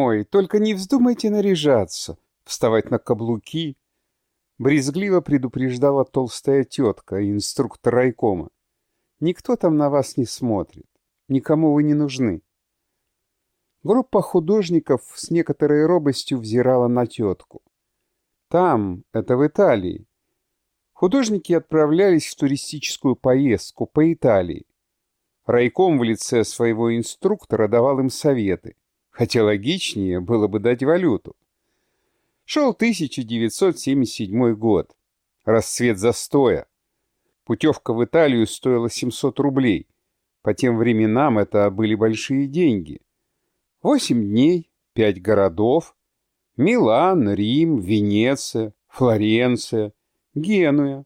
Ой, только не вздумайте наряжаться, вставать на каблуки. Брезгливо предупреждала толстая тетка, инструктор райкома. Никто там на вас не смотрит. Никому вы не нужны. Группа художников с некоторой робостью взирала на тетку. Там, это в Италии. Художники отправлялись в туристическую поездку по Италии. Райком в лице своего инструктора давал им советы, хотя логичнее было бы дать валюту. Шел 1977 год. Расцвет застоя. Путевка в Италию стоила 700 рублей. По тем временам это были большие деньги. Восемь дней, пять городов. Милан, Рим, Венеция, Флоренция, Генуя.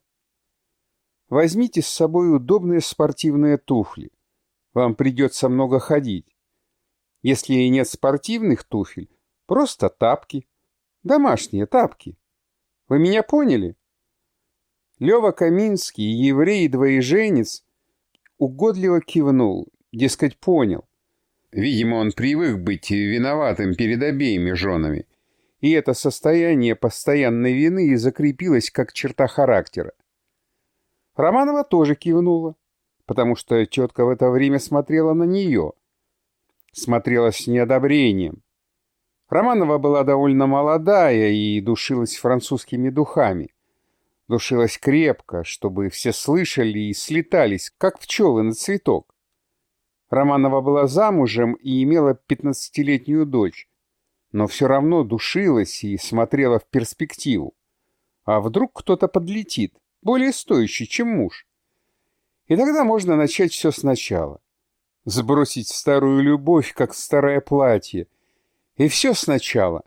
Возьмите с собой удобные спортивные туфли. Вам придется много ходить. Если и нет спортивных туфель, просто тапки. Домашние тапки. Вы меня поняли? Лева Каминский, еврей-двоеженец, угодливо кивнул, дескать, понял. Видимо, он привык быть виноватым перед обеими женами, и это состояние постоянной вины и закрепилось как черта характера. Романова тоже кивнула, потому что четко в это время смотрела на нее. Смотрела с неодобрением. Романова была довольно молодая и душилась французскими духами. Душилась крепко, чтобы все слышали и слетались, как пчелы на цветок. Романова была замужем и имела пятнадцатилетнюю дочь, но все равно душилась и смотрела в перспективу. А вдруг кто-то подлетит, более стоящий, чем муж? И тогда можно начать все сначала. Сбросить старую любовь, как старое платье, и все сначала.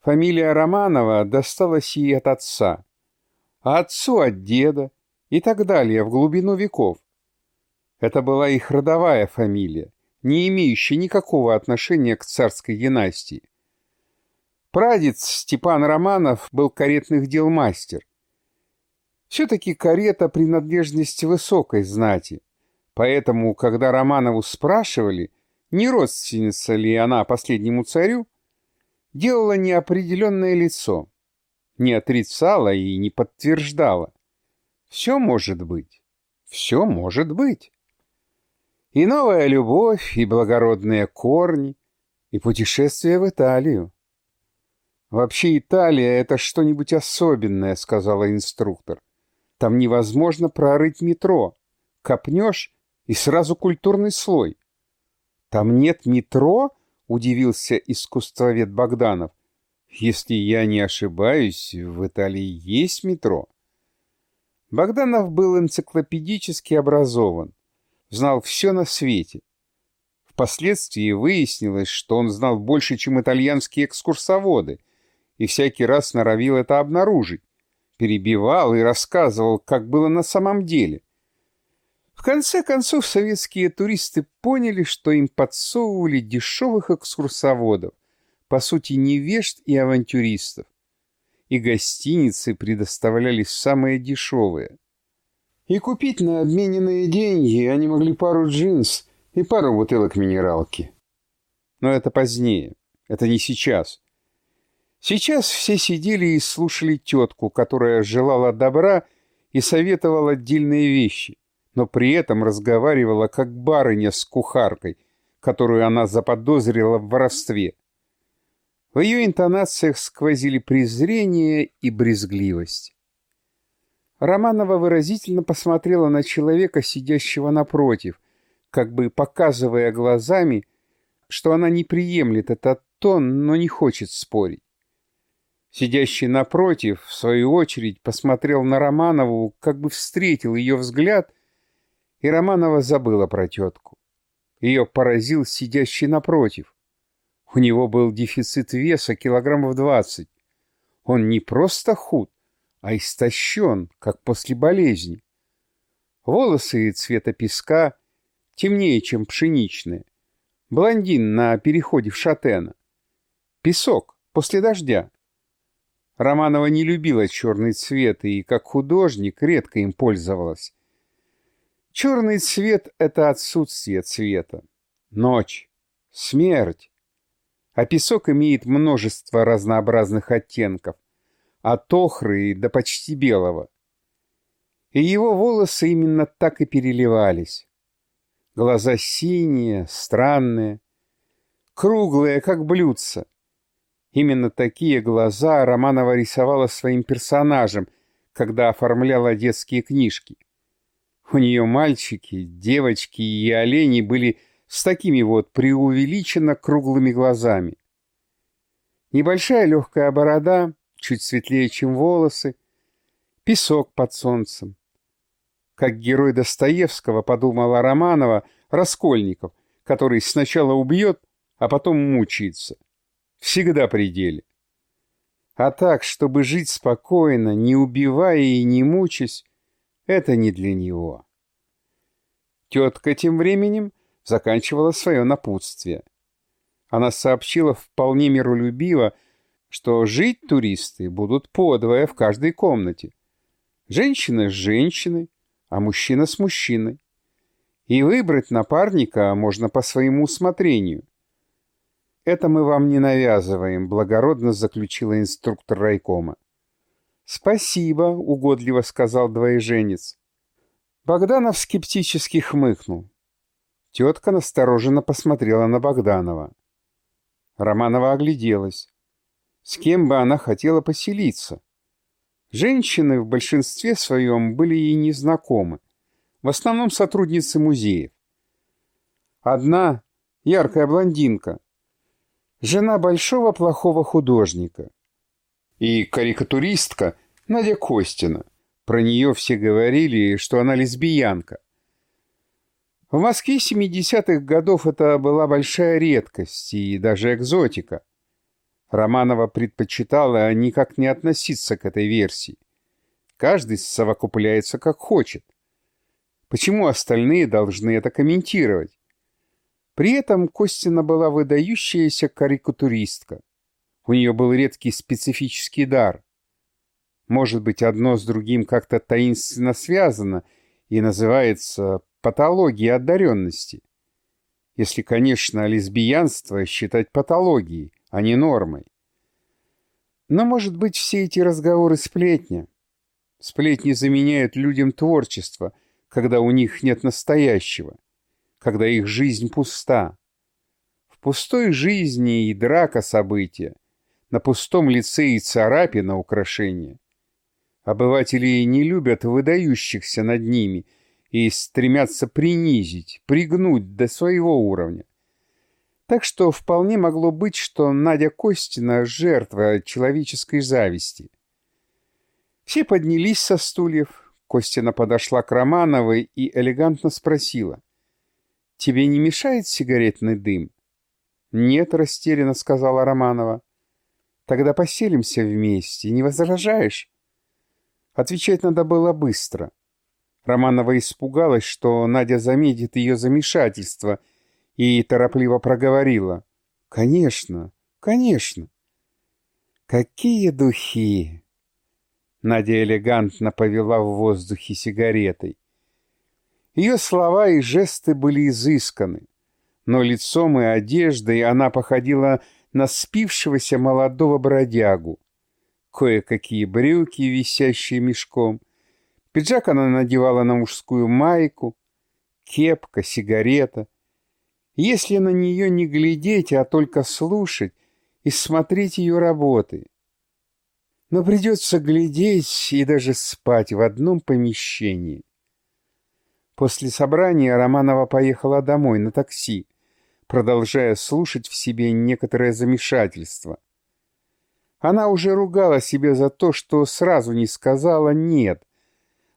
Фамилия Романова досталась ей от отца, а отцу от деда и так далее в глубину веков. Это была их родовая фамилия, не имеющая никакого отношения к царской династии. Прадед Степан Романов был каретных дел мастер. Все-таки карета — принадлежность высокой знати, поэтому, когда Романову спрашивали, не родственница ли она последнему царю, делала неопределенное лицо, не отрицала и не подтверждала. Все может быть, все может быть. И новая любовь, и благородные корни, и путешествие в Италию. «Вообще Италия — это что-нибудь особенное», — сказала инструктор. «Там невозможно прорыть метро. Копнешь — и сразу культурный слой. «Там нет метро?» — удивился искусствовед Богданов. «Если я не ошибаюсь, в Италии есть метро». Богданов был энциклопедически образован, знал все на свете. Впоследствии выяснилось, что он знал больше, чем итальянские экскурсоводы, и всякий раз норовил это обнаружить, перебивал и рассказывал, как было на самом деле. Конце концов, советские туристы поняли, что им подсовывали дешевых экскурсоводов, по сути, невежд и авантюристов. И гостиницы предоставлялись самые дешевые. И купить на обмененные деньги они могли пару джинс и пару бутылок минералки. Но это позднее, это не сейчас. Сейчас все сидели и слушали тетку, которая желала добра и советовала отдельные вещи — но при этом разговаривала как барыня с кухаркой, которую она заподозрила в воровстве. В ее интонациях сквозили презрение и брезгливость. Романова выразительно посмотрела на человека, сидящего напротив, как бы показывая глазами, что она не приемлет этот тон, но не хочет спорить. Сидящий напротив, в свою очередь, посмотрел на Романову, как бы встретил ее взгляд и Романова забыла про тетку. Ее поразил сидящий напротив. У него был дефицит веса килограммов двадцать. Он не просто худ, а истощен, как после болезни. Волосы цвета песка темнее, чем пшеничные. Блондин на переходе в шатена. Песок после дождя. Романова не любила черный цвет и, как художник, редко им пользовалась. Черный цвет — это отсутствие цвета. Ночь. Смерть. а песок имеет множество разнообразных оттенков, от охры до почти белого. И его волосы именно так и переливались. Глаза синие, странные, круглые, как блюдца. Именно такие глаза Романова рисовала своим персонажем, когда оформляла детские книжки. У нее мальчики, девочки и олени были с такими вот преувеличенно круглыми глазами. Небольшая легкая борода, чуть светлее, чем волосы, песок под солнцем. Как герой Достоевского подумала Романова, Раскольников, который сначала убьет, а потом мучается. Всегда при деле. А так, чтобы жить спокойно, не убивая и не мучаясь, это не для него. Тетка тем временем заканчивала свое напутствие. Она сообщила вполне миролюбиво, что жить туристы будут подвое в каждой комнате. Женщина с женщиной, а мужчина с мужчиной. И выбрать напарника можно по своему усмотрению. Это мы вам не навязываем, благородно заключила инструктор райкома. Спасибо, угодливо сказал двоеженец. Богданов скептически хмыкнул. Тетка настороженно посмотрела на Богданова. Романова огляделась. С кем бы она хотела поселиться? Женщины в большинстве своем были ей незнакомы, в основном сотрудницы музеев. Одна яркая блондинка, жена большого плохого художника. И карикатуристка Надя Костина. Про нее все говорили, что она лесбиянка. В Москве 70-х годов это была большая редкость и даже экзотика. Романова предпочитала никак не относиться к этой версии. Каждый совокупляется как хочет. Почему остальные должны это комментировать? При этом Костина была выдающаяся карикатуристка. У нее был редкий специфический дар. Может быть, одно с другим как-то таинственно связано и называется патологии одаренности. Если, конечно, лесбиянство считать патологией, а не нормой. Но, может быть, все эти разговоры сплетня. Сплетни заменяют людям творчество, когда у них нет настоящего, когда их жизнь пуста. В пустой жизни и драка события, на пустом лице и царапина украшения. Обыватели не любят выдающихся над ними – и стремятся принизить, пригнуть до своего уровня. Так что вполне могло быть, что Надя Костина — жертва человеческой зависти. Все поднялись со стульев. Костина подошла к Романовой и элегантно спросила. «Тебе не мешает сигаретный дым?» «Нет», — растерянно сказала Романова. «Тогда поселимся вместе, не возражаешь?» Отвечать надо было быстро. Романова испугалась, что Надя заметит ее замешательство, и торопливо проговорила. «Конечно, конечно». «Какие духи!» Надя элегантно повела в воздухе сигаретой. Ее слова и жесты были изысканы, но лицом и одеждой она походила на спившегося молодого бродягу. Кое-какие брюки, висящие мешком, Пиджак она надевала на мужскую майку, кепка, сигарета. Если на нее не глядеть, а только слушать и смотреть ее работы. Но придется глядеть и даже спать в одном помещении. После собрания Романова поехала домой на такси, продолжая слушать в себе некоторое замешательство. Она уже ругала себя за то, что сразу не сказала «нет»,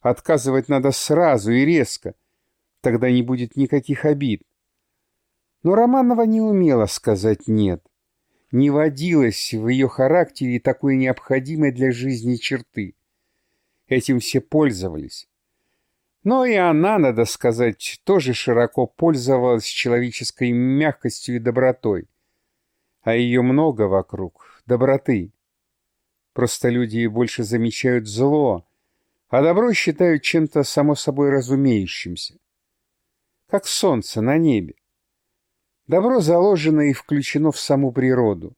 Отказывать надо сразу и резко. Тогда не будет никаких обид. Но Романова не умела сказать «нет». Не водилось в ее характере такой необходимой для жизни черты. Этим все пользовались. Но и она, надо сказать, тоже широко пользовалась человеческой мягкостью и добротой. А ее много вокруг, доброты. Просто люди больше замечают зло, а добро считают чем-то само собой разумеющимся, как солнце на небе. Добро заложено и включено в саму природу.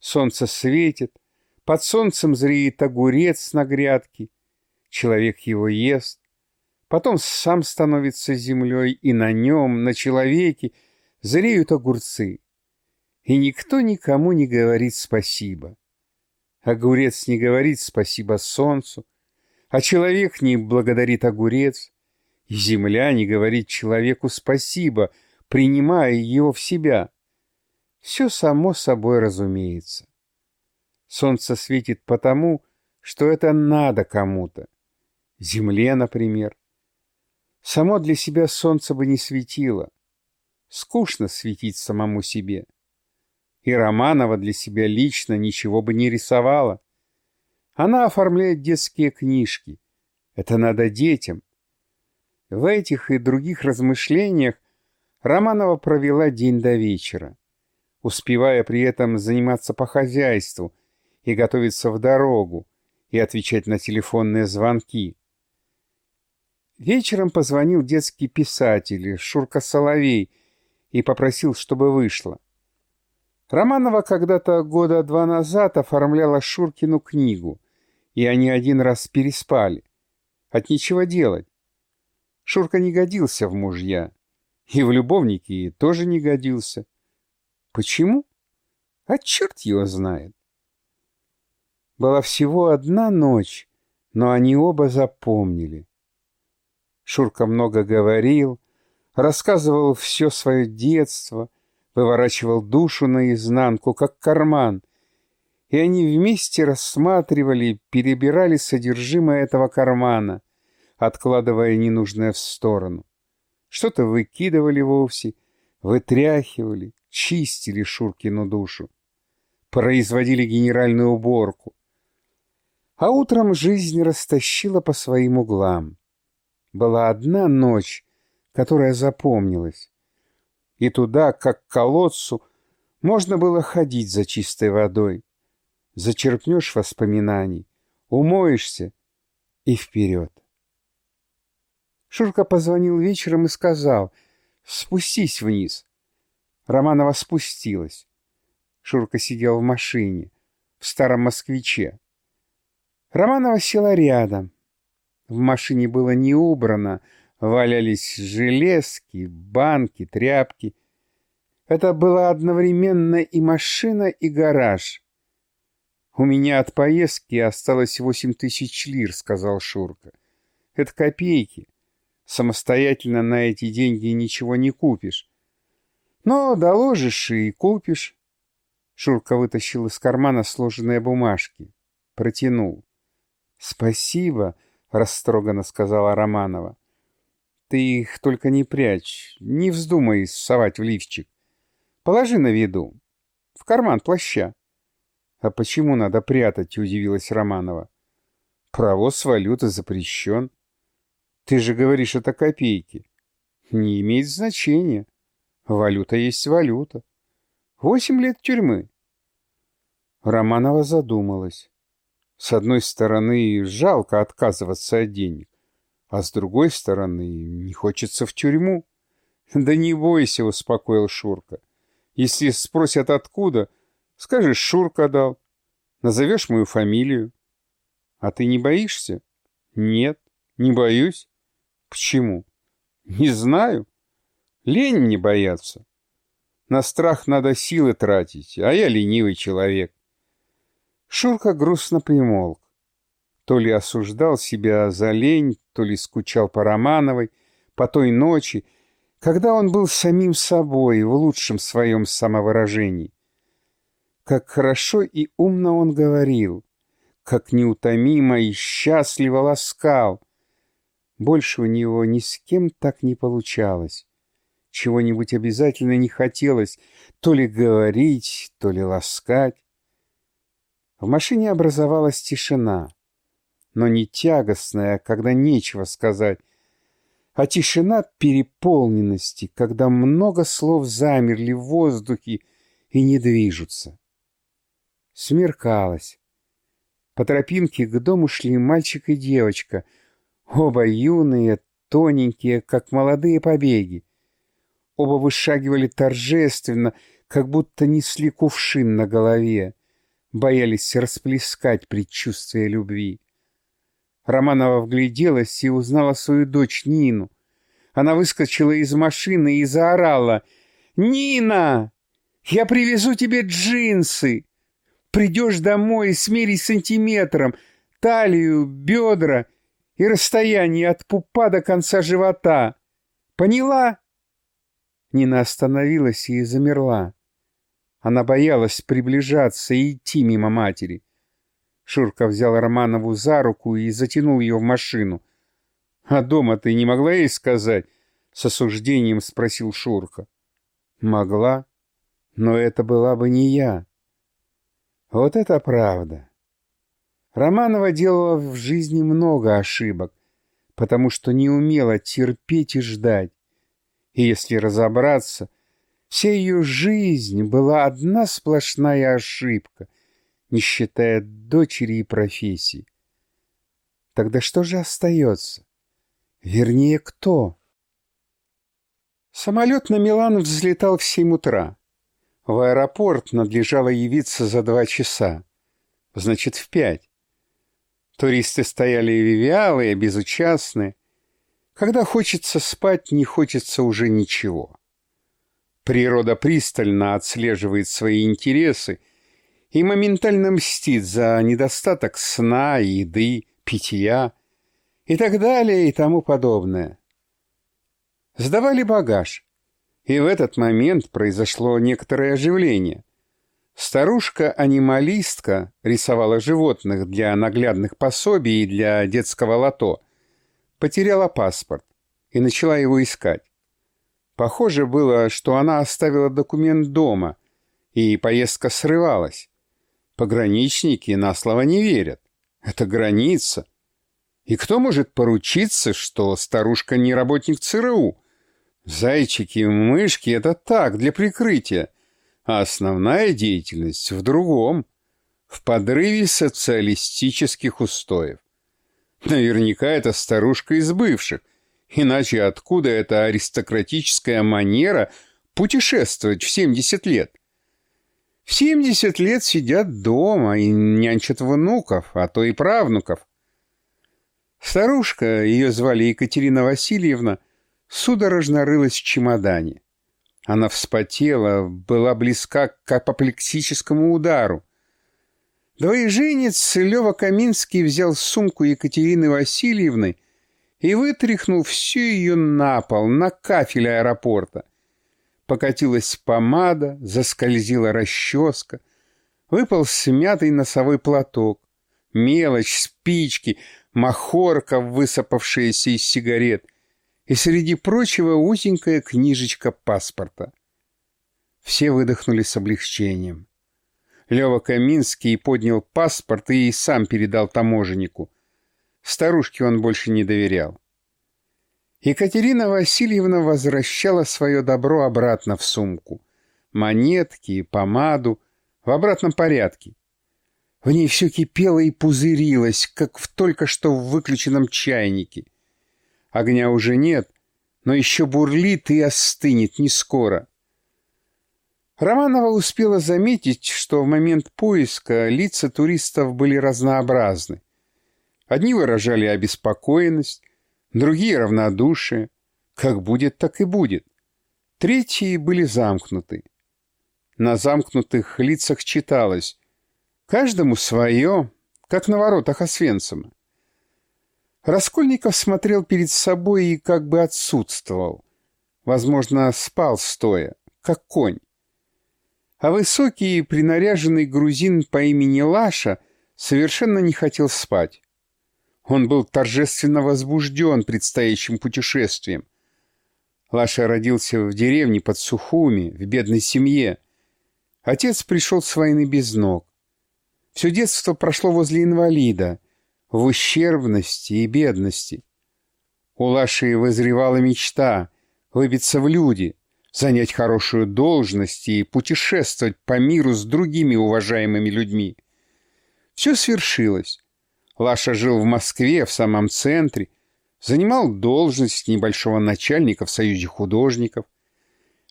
Солнце светит, под солнцем зреет огурец на грядке, человек его ест, потом сам становится землей, и на нем, на человеке, зреют огурцы. И никто никому не говорит спасибо. Огурец не говорит спасибо солнцу, а человек не благодарит огурец, и земля не говорит человеку спасибо, принимая его в себя. Все само собой разумеется. Солнце светит потому, что это надо кому-то. Земле, например. Само для себя солнце бы не светило. Скучно светить самому себе. И Романова для себя лично ничего бы не рисовала. Она оформляет детские книжки. Это надо детям. В этих и других размышлениях Романова провела день до вечера, успевая при этом заниматься по хозяйству и готовиться в дорогу, и отвечать на телефонные звонки. Вечером позвонил детский писатель Шурка Соловей и попросил, чтобы вышла. Романова когда-то года два назад оформляла Шуркину книгу, и они один раз переспали. От нечего делать. Шурка не годился в мужья, и в любовники тоже не годился. Почему? А черт его знает. Была всего одна ночь, но они оба запомнили. Шурка много говорил, рассказывал все свое детство — выворачивал душу наизнанку, как карман, и они вместе рассматривали, перебирали содержимое этого кармана, откладывая ненужное в сторону. Что-то выкидывали вовсе, вытряхивали, чистили Шуркину душу, производили генеральную уборку. А утром жизнь растащила по своим углам. Была одна ночь, которая запомнилась и туда, как к колодцу, можно было ходить за чистой водой. Зачерпнешь воспоминаний, умоешься и вперед. Шурка позвонил вечером и сказал, «Спустись вниз». Романова спустилась. Шурка сидел в машине, в старом москвиче. Романова села рядом. В машине было не убрано, Валялись железки, банки, тряпки. Это была одновременно и машина, и гараж. «У меня от поездки осталось восемь тысяч лир», — сказал Шурка. «Это копейки. Самостоятельно на эти деньги ничего не купишь. Но доложишь и купишь». Шурка вытащил из кармана сложенные бумажки. Протянул. «Спасибо», — растроганно сказала Романова. Ты их только не прячь, не вздумай совать в лифчик. Положи на виду, в карман плаща. А почему надо прятать, удивилась Романова. Провоз валюты запрещен. Ты же говоришь, это копейки. Не имеет значения. Валюта есть валюта. Восемь лет тюрьмы. Романова задумалась. С одной стороны, жалко отказываться от денег. А с другой стороны, не хочется в тюрьму. Да не бойся, успокоил Шурка. Если спросят откуда, скажешь, Шурка дал. Назовешь мою фамилию. А ты не боишься? Нет, не боюсь. Почему? Не знаю. Лень мне бояться. На страх надо силы тратить, а я ленивый человек. Шурка грустно примолк. То ли осуждал себя за лень, то ли скучал по Романовой, по той ночи, когда он был самим собой в лучшем своем самовыражении. Как хорошо и умно он говорил, как неутомимо и счастливо ласкал. Больше у него ни с кем так не получалось. Чего-нибудь обязательно не хотелось то ли говорить, то ли ласкать. В машине образовалась тишина но не тягостная, когда нечего сказать, а тишина переполненности, когда много слов замерли в воздухе и не движутся. Смеркалось. По тропинке к дому шли мальчик и девочка, оба юные, тоненькие, как молодые побеги. Оба вышагивали торжественно, как будто несли кувшин на голове, боялись расплескать предчувствие любви. Романова вгляделась и узнала свою дочь Нину. Она выскочила из машины и заорала «Нина! Я привезу тебе джинсы! Придешь домой и смери сантиметром, талию, бедра и расстояние от пупа до конца живота. Поняла?» Нина остановилась и замерла. Она боялась приближаться и идти мимо матери. Шурка взял Романову за руку и затянул ее в машину. «А дома ты не могла ей сказать?» — с осуждением спросил Шурка. «Могла, но это была бы не я». Вот это правда. Романова делала в жизни много ошибок, потому что не умела терпеть и ждать. И если разобраться, вся ее жизнь была одна сплошная ошибка, не считая дочери и профессии. Тогда что же остается? Вернее, кто? Самолет на Милан взлетал в семь утра. В аэропорт надлежало явиться за два часа. Значит, в пять. Туристы стояли вялые, безучастные. Когда хочется спать, не хочется уже ничего. Природа пристально отслеживает свои интересы и моментально мстит за недостаток сна, еды, питья и так далее и тому подобное. Сдавали багаж, и в этот момент произошло некоторое оживление. Старушка-анималистка рисовала животных для наглядных пособий и для детского лото – потеряла паспорт и начала его искать. Похоже было, что она оставила документ дома, и поездка срывалась. Пограничники на слово не верят. Это граница. И кто может поручиться, что старушка не работник ЦРУ? Зайчики и мышки — это так, для прикрытия. А основная деятельность в другом — в подрыве социалистических устоев. Наверняка это старушка из бывших. Иначе откуда эта аристократическая манера путешествовать в 70 лет? В 70 лет сидят дома и нянчат внуков, а то и правнуков. Старушка, ее звали Екатерина Васильевна, судорожно рылась в чемодане. Она вспотела, была близка к апоплексическому удару. Двоеженец Лева Каминский взял сумку Екатерины Васильевны и вытряхнул всю ее на пол, на кафель аэропорта. Покатилась помада, заскользила расческа, выпал смятый носовой платок, мелочь, спички, махорка, высыпавшаяся из сигарет, и среди прочего узенькая книжечка паспорта. Все выдохнули с облегчением. Лева Каминский поднял паспорт и сам передал таможеннику. Старушке он больше не доверял. Екатерина Васильевна возвращала свое добро обратно в сумку. Монетки и помаду в обратном порядке. В ней все кипело и пузырилось, как в только что в выключенном чайнике. Огня уже нет, но еще бурлит и остынет не скоро. Романова успела заметить, что в момент поиска лица туристов были разнообразны. Одни выражали обеспокоенность, другие — равнодушие. Как будет, так и будет. Третьи были замкнуты. На замкнутых лицах читалось «Каждому свое, как на воротах Освенцима». Раскольников смотрел перед собой и как бы отсутствовал. Возможно, спал стоя, как конь а высокий и принаряженный грузин по имени Лаша совершенно не хотел спать. Он был торжественно возбужден предстоящим путешествием. Лаша родился в деревне под Сухуми, в бедной семье. Отец пришел с войны без ног. Все детство прошло возле инвалида, в ущербности и бедности. У Лаши возревала мечта выбиться в люди, занять хорошую должность и путешествовать по миру с другими уважаемыми людьми. Все свершилось. Лаша жил в Москве, в самом центре, занимал должность небольшого начальника в Союзе художников.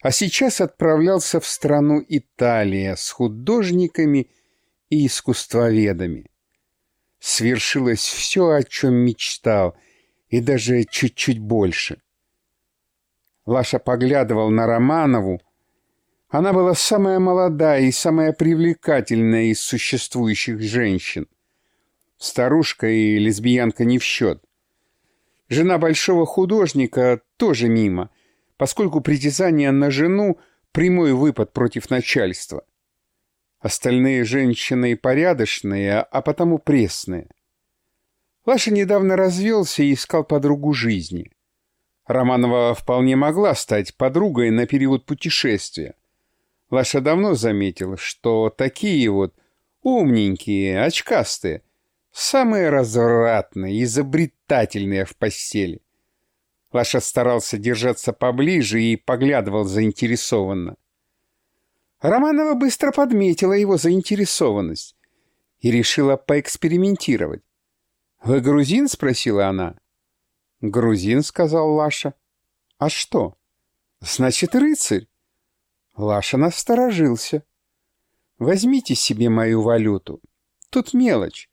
а сейчас отправлялся в страну Италия с художниками и искусствоведами. Свершилось все, о чем мечтал, и даже чуть-чуть больше. Лаша поглядывал на Романову. Она была самая молодая и самая привлекательная из существующих женщин. Старушка и лесбиянка не в счет. Жена большого художника тоже мимо, поскольку притязание на жену – прямой выпад против начальства. Остальные женщины порядочные, а потому пресные. Лаша недавно развелся и искал подругу жизни. Романова вполне могла стать подругой на период путешествия. Лаша давно заметила, что такие вот умненькие, очкастые, самые развратные, изобретательные в постели. Лаша старался держаться поближе и поглядывал заинтересованно. Романова быстро подметила его заинтересованность и решила поэкспериментировать. «Вы грузин?» — спросила она. «Грузин», — сказал Лаша. «А что?» «Значит, рыцарь». Лаша насторожился. «Возьмите себе мою валюту. Тут мелочь».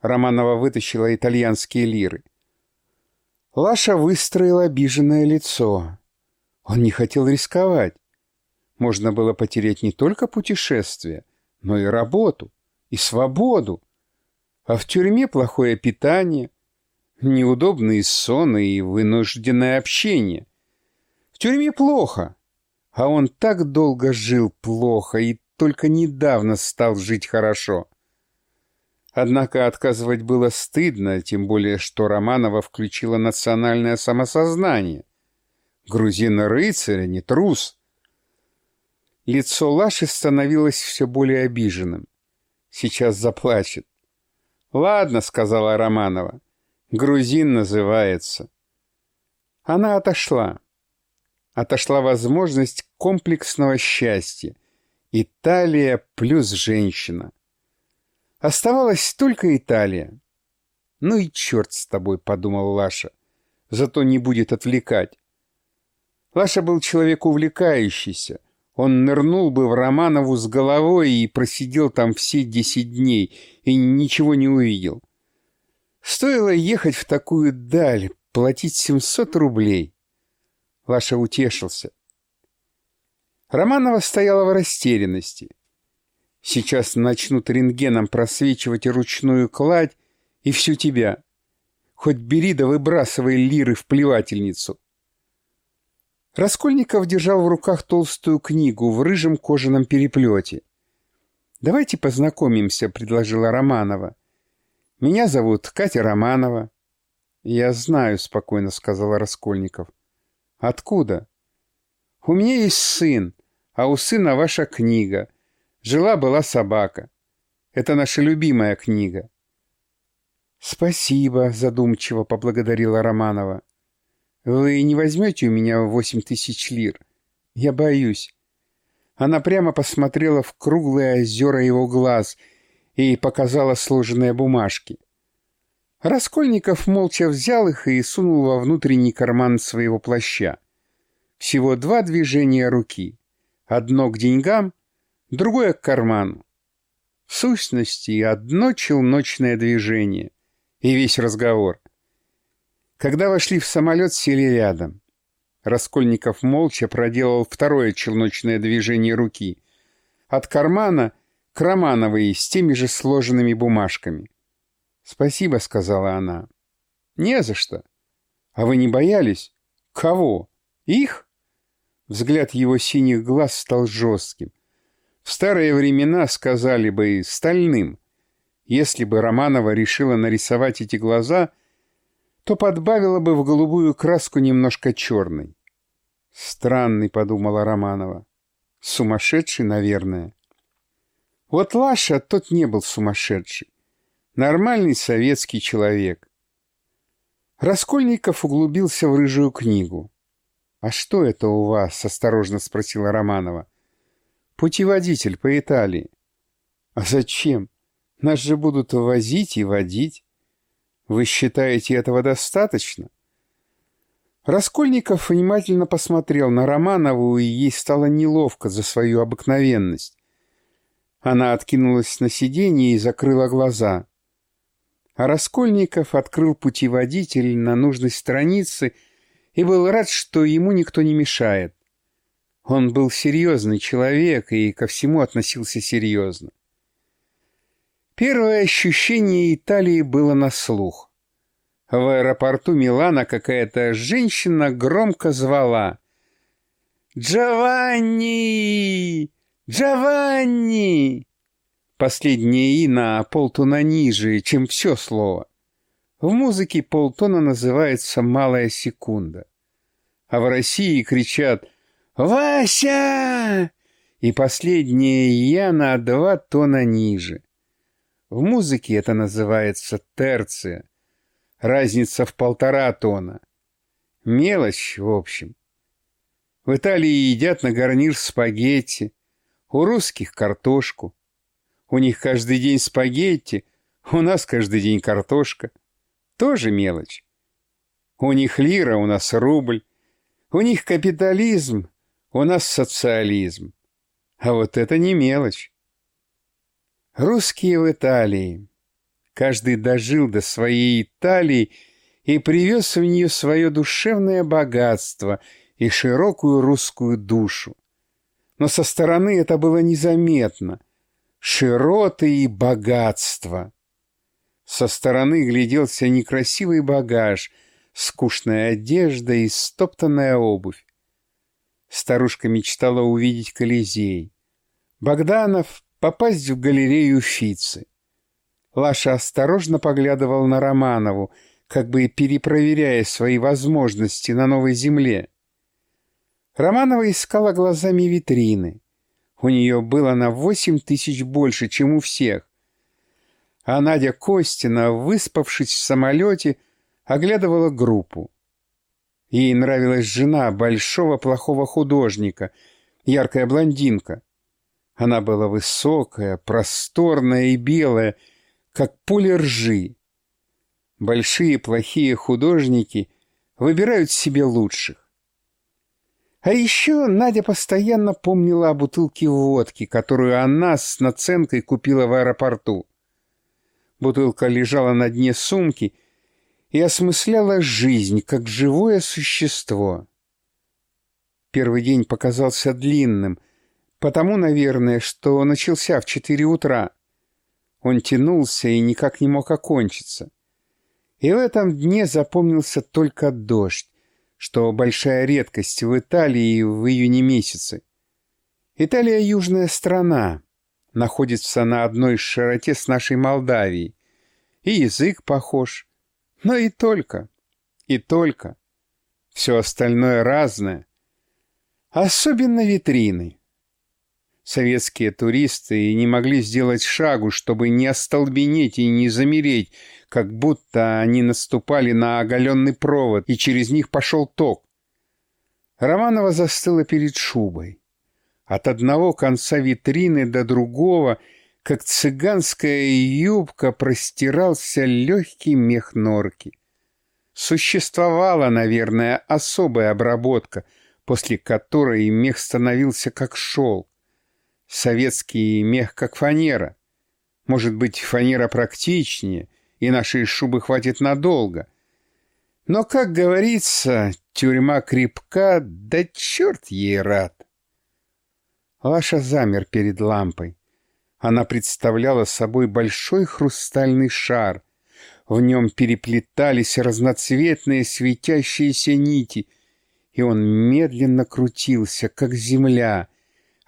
Романова вытащила итальянские лиры. Лаша выстроил обиженное лицо. Он не хотел рисковать. Можно было потерять не только путешествие, но и работу, и свободу. А в тюрьме плохое питание, неудобные сон и вынужденное общение. В тюрьме плохо, а он так долго жил плохо и только недавно стал жить хорошо. Однако отказывать было стыдно, тем более что Романова включила национальное самосознание. Грузин-рыцарь, а не трус. Лицо Лаши становилось все более обиженным. Сейчас заплачет. «Ладно», — сказала Романова. «Грузин называется». Она отошла. Отошла возможность комплексного счастья. Италия плюс женщина. Оставалась только Италия. «Ну и черт с тобой», — подумал Лаша. «Зато не будет отвлекать». Лаша был человек увлекающийся — он нырнул бы в Романову с головой и просидел там все десять дней, и ничего не увидел. Стоило ехать в такую даль, платить семьсот рублей. Лаша утешился. Романова стояла в растерянности. Сейчас начнут рентгеном просвечивать ручную кладь и всю тебя. Хоть бери да выбрасывай лиры в плевательницу. Раскольников держал в руках толстую книгу в рыжем кожаном переплете. «Давайте познакомимся», — предложила Романова. «Меня зовут Катя Романова». «Я знаю», — спокойно сказала Раскольников. «Откуда?» «У меня есть сын, а у сына ваша книга. Жила-была собака. Это наша любимая книга». «Спасибо», — задумчиво поблагодарила Романова. Вы не возьмете у меня восемь тысяч лир? Я боюсь. Она прямо посмотрела в круглые озера его глаз и показала сложенные бумажки. Раскольников молча взял их и сунул во внутренний карман своего плаща. Всего два движения руки. Одно к деньгам, другое к карману. В сущности, одно челночное движение. И весь разговор. Когда вошли в самолет, сели рядом. Раскольников молча проделал второе челночное движение руки. От кармана к Романовой с теми же сложенными бумажками. «Спасибо», — сказала она. «Не за что. А вы не боялись? Кого? Их?» Взгляд его синих глаз стал жестким. Старые времена сказали бы «стальным». Если бы Романова решила нарисовать эти глаза — то подбавила бы в голубую краску немножко черной. «Странный», — подумала Романова. «Сумасшедший, наверное». Вот Лаша тот не был сумасшедший. Нормальный советский человек. Раскольников углубился в рыжую книгу. «А что это у вас?» — осторожно спросила Романова. «Путеводитель по Италии». «А зачем? Нас же будут возить и водить». Вы считаете этого достаточно? Раскольников внимательно посмотрел на Романову, и ей стало неловко за свою обыкновенность. Она откинулась на сиденье и закрыла глаза. А Раскольников открыл путеводитель на нужной странице и был рад, что ему никто не мешает. Он был серьезный человек и ко всему относился серьезно. Первое ощущение Италии было на слух. В аэропорту Милана какая-то женщина громко звала. «Джованни! Джованни!» Последнее «и» на полтона ниже, чем все слово. В музыке полтона называется «малая секунда». А в России кричат «Вася!» И последнее «я» на два тона ниже. В музыке это называется терция. Разница в полтора тона. Мелочь, в общем. В Италии едят на гарнир спагетти, у русских картошку. У них каждый день спагетти, у нас каждый день картошка. Тоже мелочь. У них лира, у нас рубль. У них капитализм, у нас социализм. А вот это не мелочь. Русские в Италии. Каждый дожил до своей Италии и привез в нее свое душевное богатство и широкую русскую душу. Но со стороны это было незаметно. Широты и богатство. Со стороны гляделся некрасивый багаж, скучная одежда и стоптанная обувь. Старушка мечтала увидеть Колизей. Богданов попасть в галерею Фицы. Лаша осторожно поглядывал на Романову, как бы перепроверяя свои возможности на новой земле. Романова искала глазами витрины. У нее было на восемь тысяч больше, чем у всех. А Надя Костина, выспавшись в самолете, оглядывала группу. Ей нравилась жена большого плохого художника, яркая блондинка. Она была высокая, просторная и белая, как поле ржи. Большие плохие художники выбирают себе лучших. А еще Надя постоянно помнила о бутылке водки, которую она с наценкой купила в аэропорту. Бутылка лежала на дне сумки и осмысляла жизнь, как живое существо. Первый день показался длинным, потому, наверное, что начался в четыре утра. Он тянулся и никак не мог окончиться. И в этом дне запомнился только дождь, что большая редкость в Италии в июне месяце. Италия — южная страна, находится на одной широте с нашей Молдавией. И язык похож. Но и только. И только. Все остальное разное. Особенно витрины. Советские туристы не могли сделать шагу, чтобы не остолбенеть и не замереть, как будто они наступали на оголенный провод, и через них пошел ток. Романова застыла перед шубой. От одного конца витрины до другого, как цыганская юбка, простирался легкий мех норки. Существовала, наверное, особая обработка, после которой мех становился как шелк. Советский мех как фанера. Может быть, фанера практичнее, и нашей шубы хватит надолго. Но, как говорится, тюрьма крепка, да черт ей рад. Лаша замер перед лампой. Она представляла собой большой хрустальный шар. В нем переплетались разноцветные светящиеся нити, и он медленно крутился, как земля —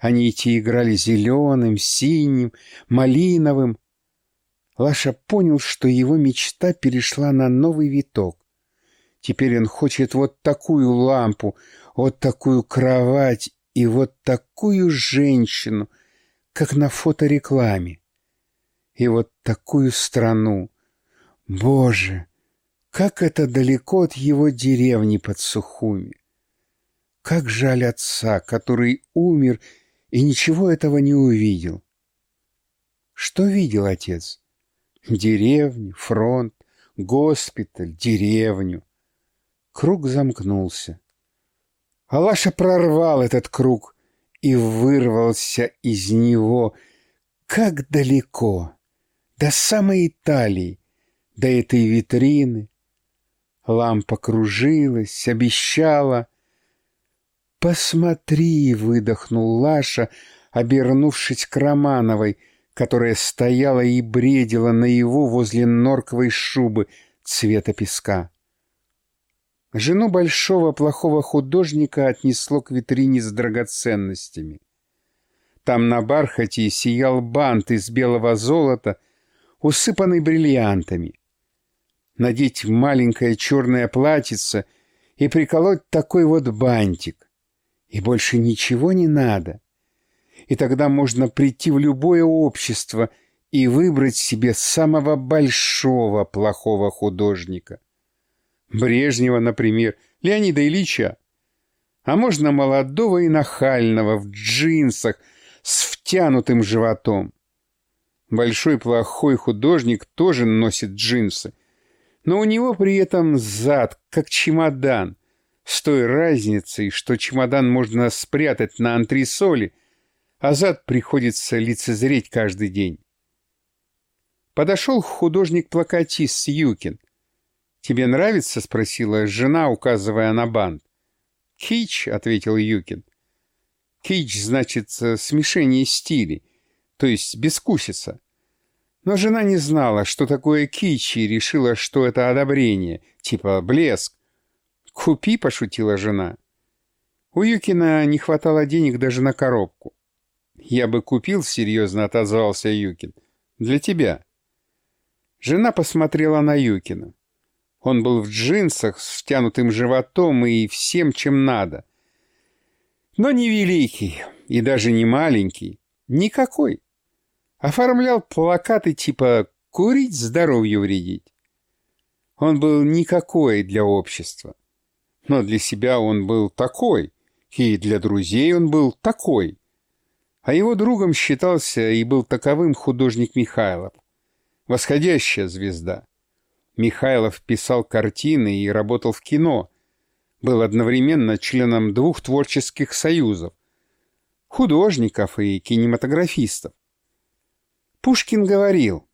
они эти играли зеленым, синим, малиновым. Лаша понял, что его мечта перешла на новый виток. Теперь он хочет вот такую лампу, вот такую кровать и вот такую женщину, как на фоторекламе. И вот такую страну. Боже, как это далеко от его деревни под Сухуми. Как жаль отца, который умер и ничего этого не увидел. Что видел отец? Деревню, фронт, госпиталь, деревню. Круг замкнулся. Алаша прорвал этот круг и вырвался из него, как далеко, до самой Италии, до этой витрины. Лампа кружилась, обещала. «Посмотри!» — выдохнул Лаша, обернувшись к Романовой, которая стояла и бредила на его возле норковой шубы цвета песка. Жену большого плохого художника отнесло к витрине с драгоценностями. Там на бархате сиял бант из белого золота, усыпанный бриллиантами. Надеть маленькое черное платьице и приколоть такой вот бантик. И больше ничего не надо. И тогда можно прийти в любое общество и выбрать себе самого большого плохого художника. Брежнева, например, Леонида Ильича. А можно молодого и нахального в джинсах с втянутым животом. Большой плохой художник тоже носит джинсы, но у него при этом зад, как чемодан, с той разницей, что чемодан можно спрятать на антресоли, а зад приходится лицезреть каждый день. Подошел художник-плакатист Юкин — «Тебе нравится?» — спросила жена, указывая на бант. «Кич», — ответил Юкин. «Кич» значит смешение стилей, то есть бескусица. Но жена не знала, что такое кич, и решила, что это одобрение, типа блеск. «Купи», — пошутила жена. У Юкина не хватало денег даже на коробку. «Я бы купил», — серьезно отозвался Юкин. «Для тебя». Жена посмотрела на Юкина. Он был в джинсах с втянутым животом и всем, чем надо. Но не великий и даже не маленький. Никакой. Оформлял плакаты типа «курить здоровью вредить». Он был никакой для общества. Но для себя он был такой, и для друзей он был такой. А его другом считался и был таковым художник Михайлов. Восходящая звезда. Михайлов писал картины и работал в кино. Был одновременно членом двух творческих союзов – художников и кинематографистов. Пушкин говорил,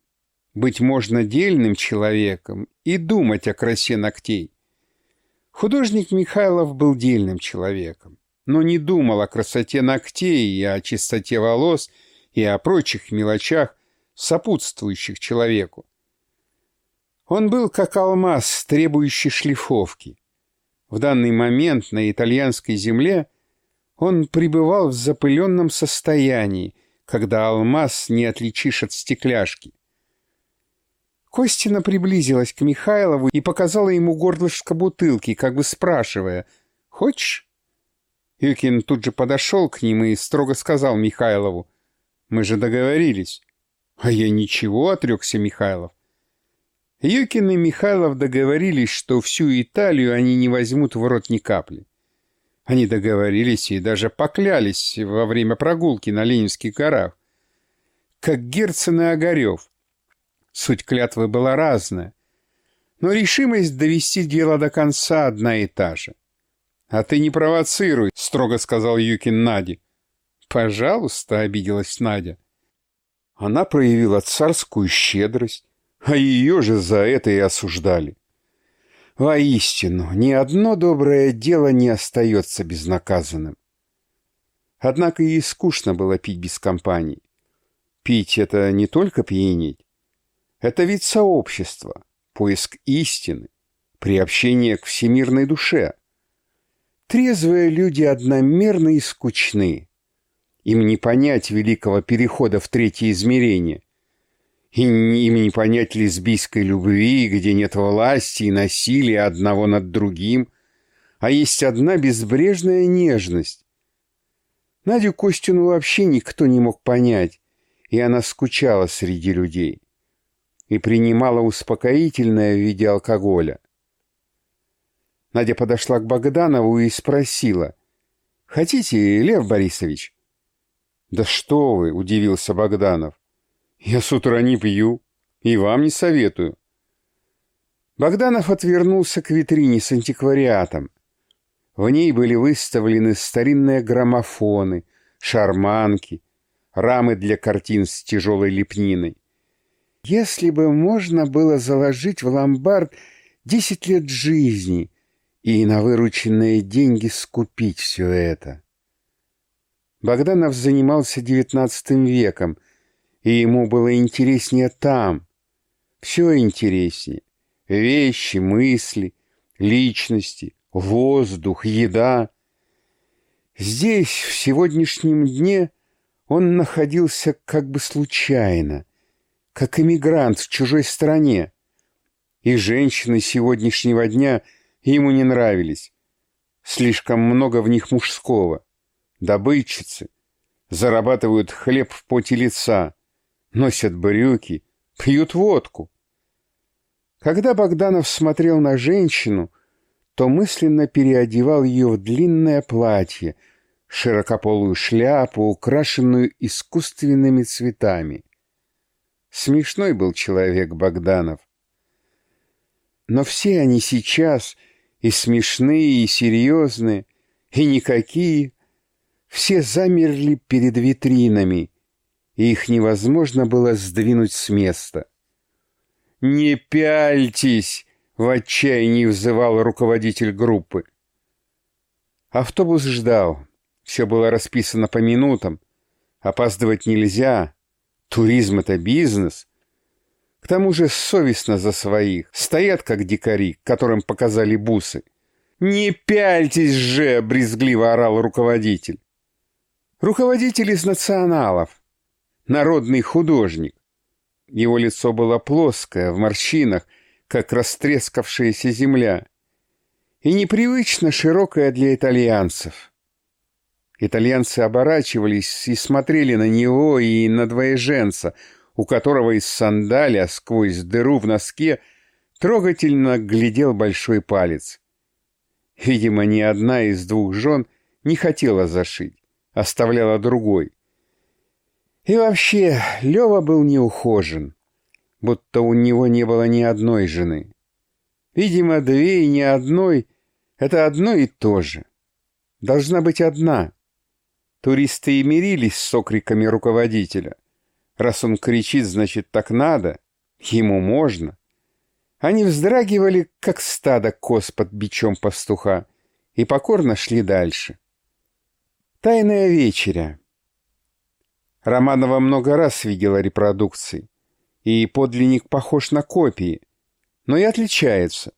быть можно дельным человеком и думать о красе ногтей. Художник Михайлов был дельным человеком, но не думал о красоте ногтей и о чистоте волос и о прочих мелочах, сопутствующих человеку. Он был как алмаз, требующий шлифовки. В данный момент на итальянской земле он пребывал в запыленном состоянии, когда алмаз не отличишь от стекляшки. Костина приблизилась к Михайлову и показала ему горлышко бутылки, как бы спрашивая «Хочешь?». Юкин тут же подошел к ним и строго сказал Михайлову «Мы же договорились». «А я ничего», — отрекся Михайлов. Юкин и Михайлов договорились, что всю Италию они не возьмут в рот ни капли. Они договорились и даже поклялись во время прогулки на Ленинских горах. Как Герцен и Огарев. Суть клятвы была разная, но решимость довести дело до конца одна и та же. «А ты не провоцируй», — строго сказал Юкин Наде. «Пожалуйста», — обиделась Надя. Она проявила царскую щедрость, а ее же за это и осуждали. Воистину, ни одно доброе дело не остается безнаказанным. Однако и скучно было пить без компании. Пить — это не только пьянеть. Это вид сообщества, поиск истины, приобщение к всемирной душе. Трезвые люди одномерны и скучны. Им не понять великого перехода в третье измерение — и им не понять лесбийской любви, где нет власти и насилия одного над другим, а есть одна безбрежная нежность. Надю Костину вообще никто не мог понять, и она скучала среди людей и принимала успокоительное в виде алкоголя. Надя подошла к Богданову и спросила, «Хотите, Лев Борисович?» «Да что вы!» — удивился Богданов. Я с утра не пью и вам не советую. Богданов отвернулся к витрине с антиквариатом. В ней были выставлены старинные граммофоны, шарманки, рамы для картин с тяжелой лепниной. Если бы можно было заложить в ломбард десять лет жизни и на вырученные деньги скупить все это. Богданов занимался девятнадцатым веком, и ему было интереснее там. Все интереснее. Вещи, мысли, личности, воздух, еда. Здесь, в сегодняшнем дне, он находился как бы случайно, как эмигрант в чужой стране. И женщины сегодняшнего дня ему не нравились. Слишком много в них мужского. Добытчицы. Зарабатывают хлеб в поте лица. Носят брюки. Пьют водку. Когда Богданов смотрел на женщину, то мысленно переодевал ее в длинное платье, широкополую шляпу, украшенную искусственными цветами. Смешной был человек Богданов. Но все они сейчас и смешные, и серьезные, и никакие, все замерли перед витринами, и их невозможно было сдвинуть с места. «Не пяльтесь!» — в отчаянии взывал руководитель группы. Автобус ждал. Все было расписано по минутам. Опаздывать нельзя. Туризм — это бизнес. К тому же совестно за своих. Стоят, как дикари, которым показали бусы. «Не пяльтесь же!» — брезгливо орал руководитель. Руководитель из националов. Народный художник. Его лицо было плоское, в морщинах, как растрескавшаяся земля. И непривычно широкое для итальянцев. Итальянцы оборачивались и смотрели на него и на двоеженца — у которого из сандаля сквозь дыру в носке трогательно глядел большой палец. Видимо, ни одна из двух жен не хотела зашить, оставляла другой. И вообще, Лева был неухожен, будто у него не было ни одной жены. Видимо, две и ни одной — это одно и то же. Должна быть одна. Туристы и мирились с окриками руководителя. Раз он кричит, значит, так надо. Ему можно. Они вздрагивали, как стадо коз под бичом пастуха, и покорно шли дальше. Тайная вечеря. Романова много раз видела репродукции, и подлинник похож на копии, но и отличается.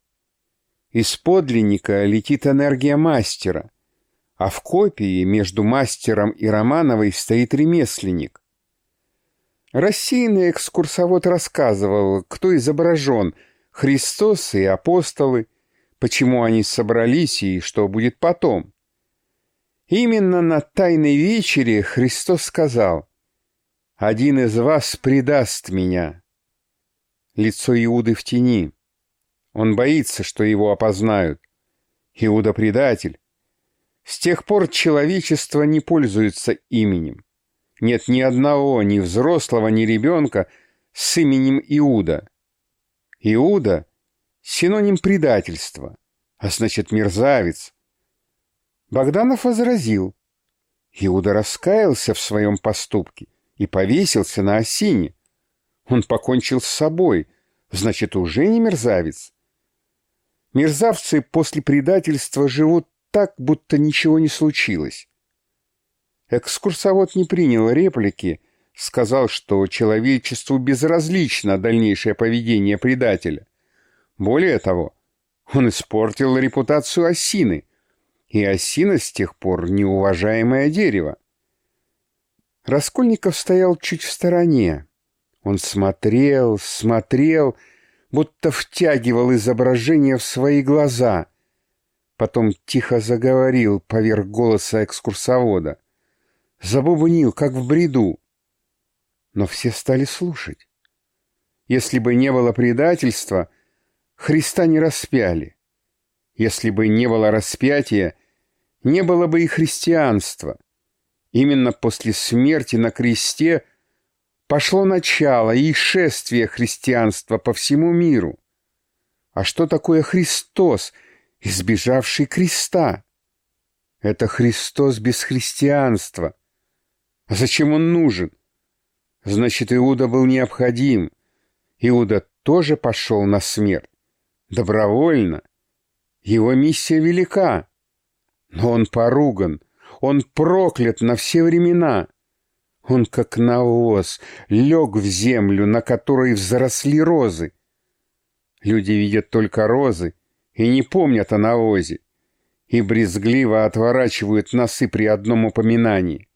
Из подлинника летит энергия мастера, а в копии между мастером и Романовой стоит ремесленник. Рассеянный экскурсовод рассказывал, кто изображен, Христос и апостолы, почему они собрались и что будет потом. Именно на Тайной вечере Христос сказал «Один из вас предаст меня». Лицо Иуды в тени. Он боится, что его опознают. Иуда предатель. С тех пор человечество не пользуется именем. Нет ни одного, ни взрослого, ни ребенка с именем Иуда. Иуда — синоним предательства, а значит мерзавец. Богданов возразил. Иуда раскаялся в своем поступке и повесился на осине. Он покончил с собой, значит, уже не мерзавец. Мерзавцы после предательства живут так, будто ничего не случилось. Экскурсовод не принял реплики, сказал, что человечеству безразлично дальнейшее поведение предателя. Более того, он испортил репутацию осины, и осина с тех пор неуважаемое дерево. Раскольников стоял чуть в стороне. Он смотрел, смотрел, будто втягивал изображение в свои глаза. Потом тихо заговорил поверх голоса экскурсовода забубнил, как в бреду. Но все стали слушать. Если бы не было предательства, Христа не распяли. Если бы не было распятия, не было бы и христианства. Именно после смерти на кресте пошло начало и шествие христианства по всему миру. А что такое Христос, избежавший креста? Это Христос без христианства. А зачем он нужен? Значит, Иуда был необходим. Иуда тоже пошел на смерть. Добровольно. Его миссия велика. Но он поруган. Он проклят на все времена. Он, как навоз, лег в землю, на которой взросли розы. Люди видят только розы и не помнят о навозе, и брезгливо отворачивают носы при одном упоминании.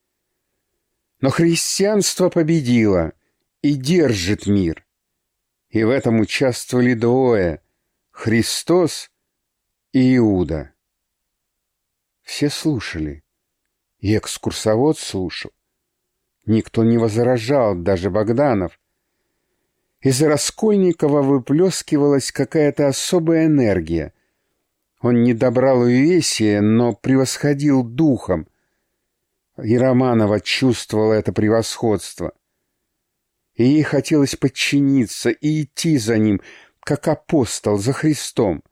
Но христианство победило и держит мир. И в этом участвовали двое — Христос и Иуда. Все слушали, и экскурсовод слушал. Никто не возражал, даже Богданов. Из Раскольникова выплескивалась какая-то особая энергия. Он не добрал увесия, но превосходил духом. И Романова чувствовала это превосходство. И ей хотелось подчиниться и идти за ним, как апостол за Христом.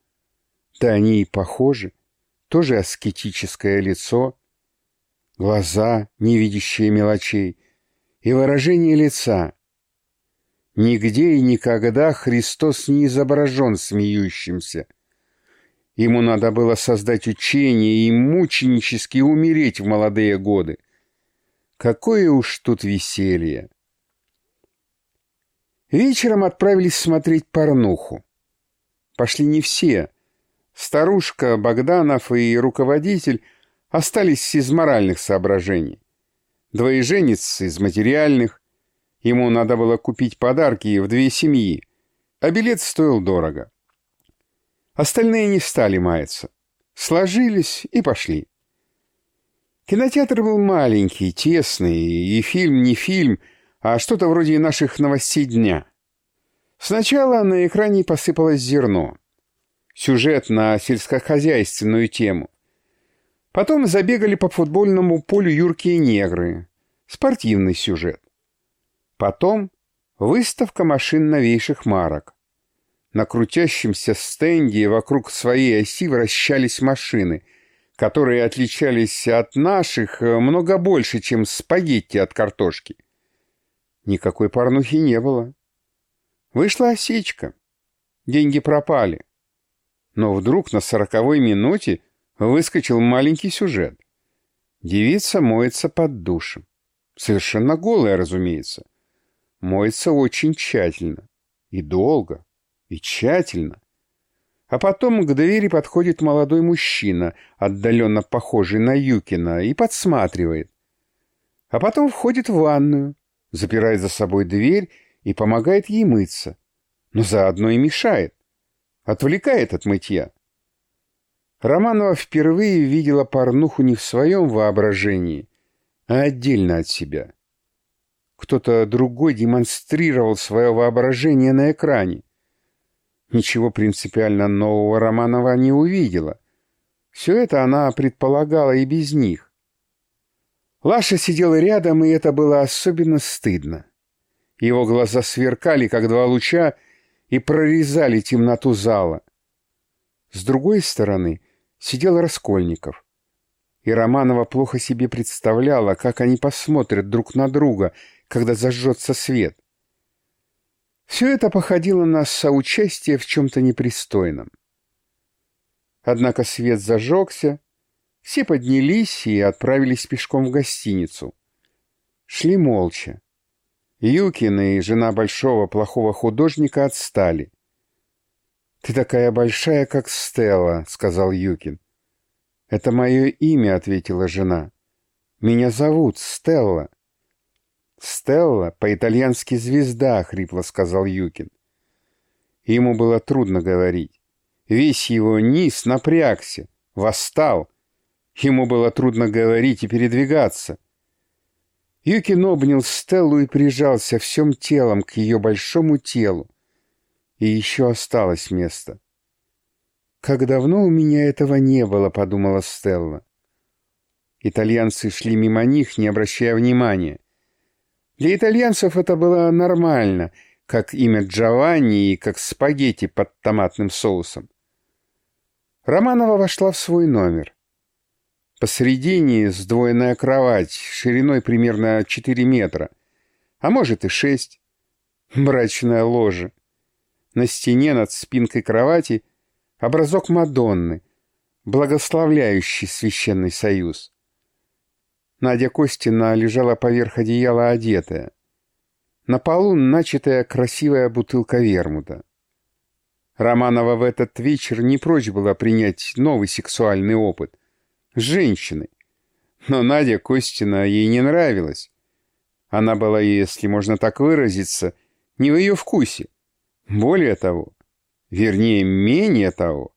Да они и похожи. Тоже аскетическое лицо, глаза, не видящие мелочей, и выражение лица. Нигде и никогда Христос не изображен смеющимся. Ему надо было создать учение и мученически умереть в молодые годы. Какое уж тут веселье! Вечером отправились смотреть порнуху. Пошли не все. Старушка, Богданов и руководитель остались из моральных соображений. Двоеженец из материальных. Ему надо было купить подарки в две семьи, а билет стоил дорого. Остальные не стали маяться. Сложились и пошли. Кинотеатр был маленький, тесный, и фильм не фильм, а что-то вроде наших новостей дня. Сначала на экране посыпалось зерно. Сюжет на сельскохозяйственную тему. Потом забегали по футбольному полю юркие негры. Спортивный сюжет. Потом выставка машин новейших марок. На крутящемся стенде вокруг своей оси вращались машины, которые отличались от наших э, много больше, чем спагетти от картошки. Никакой порнухи не было. Вышла осечка. Деньги пропали. Но вдруг на сороковой минуте выскочил маленький сюжет. Девица моется под душем. Совершенно голая, разумеется. Моется очень тщательно. И долго. И тщательно. А потом к двери подходит молодой мужчина, отдаленно похожий на Юкина, и подсматривает. А потом входит в ванную, запирает за собой дверь и помогает ей мыться. Но заодно и мешает. Отвлекает от мытья. Романова впервые видела порнуху не в своем воображении, а отдельно от себя. Кто-то другой демонстрировал свое воображение на экране. Ничего принципиально нового Романова не увидела. Все это она предполагала и без них. Лаша сидел рядом, и это было особенно стыдно. Его глаза сверкали, как два луча, и прорезали темноту зала. С другой стороны — сидел Раскольников. И Романова плохо себе представляла, как они посмотрят друг на друга, когда зажжется свет. Все это походило на соучастие в чем-то непристойном. Однако свет зажегся, все поднялись и отправились пешком в гостиницу. Шли молча. Юкин и жена большого плохого художника отстали. «Ты такая большая, как Стелла», — сказал Юкин. «Это мое имя», — ответила жена. «Меня зовут Стелла». «Стелла, по-итальянски звезда», — хрипло сказал Юкин. Ему было трудно говорить. Весь его низ напрягся, восстал. Ему было трудно говорить и передвигаться. Юкин обнял Стеллу и прижался всем телом к ее большому телу. И еще осталось место. «Как давно у меня этого не было», — подумала Стелла. Итальянцы шли мимо них, не обращая внимания. Для итальянцев это было нормально. как имя Джованни и как спагетти под томатным соусом. Романова вошла в свой номер. Посредине сдвоенная кровать, шириной примерно 4 метра, а может и 6. Брачное ложе. На стене над спинкой кровати образок Мадонны, благословляющий священный союз. Надя Костина лежала поверх одеяла одетая. На полу начатая красивая бутылка вермута. Романова в этот вечер не прочь была принять новый сексуальный опыт. С женщиной. Но Надя Костина ей не нравилась. Она была, если можно так выразиться, не в ее вкусе. Более того, вернее, менее того.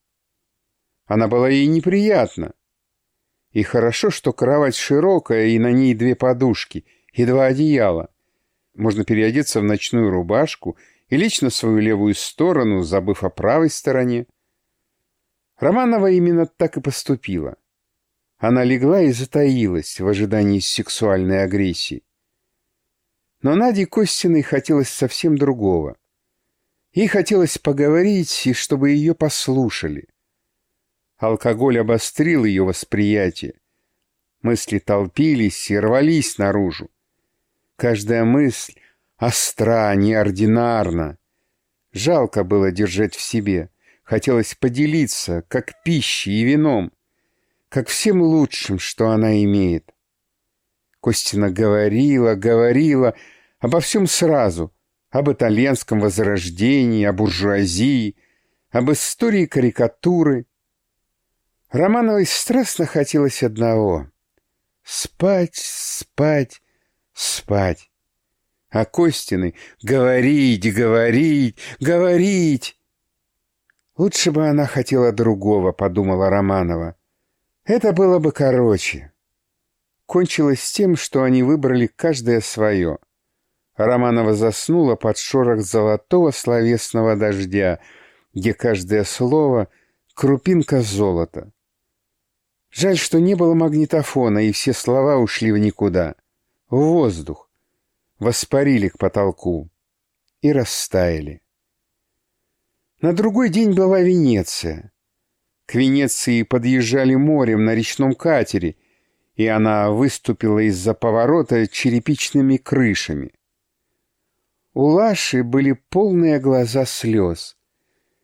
Она была ей неприятна. И хорошо, что кровать широкая, и на ней две подушки, и два одеяла. Можно переодеться в ночную рубашку и лечь на свою левую сторону, забыв о правой стороне. Романова именно так и поступила. Она легла и затаилась в ожидании сексуальной агрессии. Но Наде Костиной хотелось совсем другого. Ей хотелось поговорить, и чтобы ее послушали. Алкоголь обострил ее восприятие. Мысли толпились и рвались наружу. Каждая мысль остра, неординарна. Жалко было держать в себе. Хотелось поделиться, как пищей и вином, как всем лучшим, что она имеет. Костина говорила, говорила обо всем сразу, об итальянском возрождении, о буржуазии, об истории карикатуры. Романовой страстно хотелось одного — спать, спать, спать. А Костины — говорить, говорить, говорить. Лучше бы она хотела другого, подумала Романова. Это было бы короче. Кончилось тем, что они выбрали каждое свое. Романова заснула под шорох золотого словесного дождя, где каждое слово — крупинка золота. Жаль, что не было магнитофона, и все слова ушли в никуда в воздух, воспарили к потолку и растаяли. На другой день была Венеция. К Венеции подъезжали морем на речном катере, и она выступила из-за поворота черепичными крышами. У Лаши были полные глаза слез,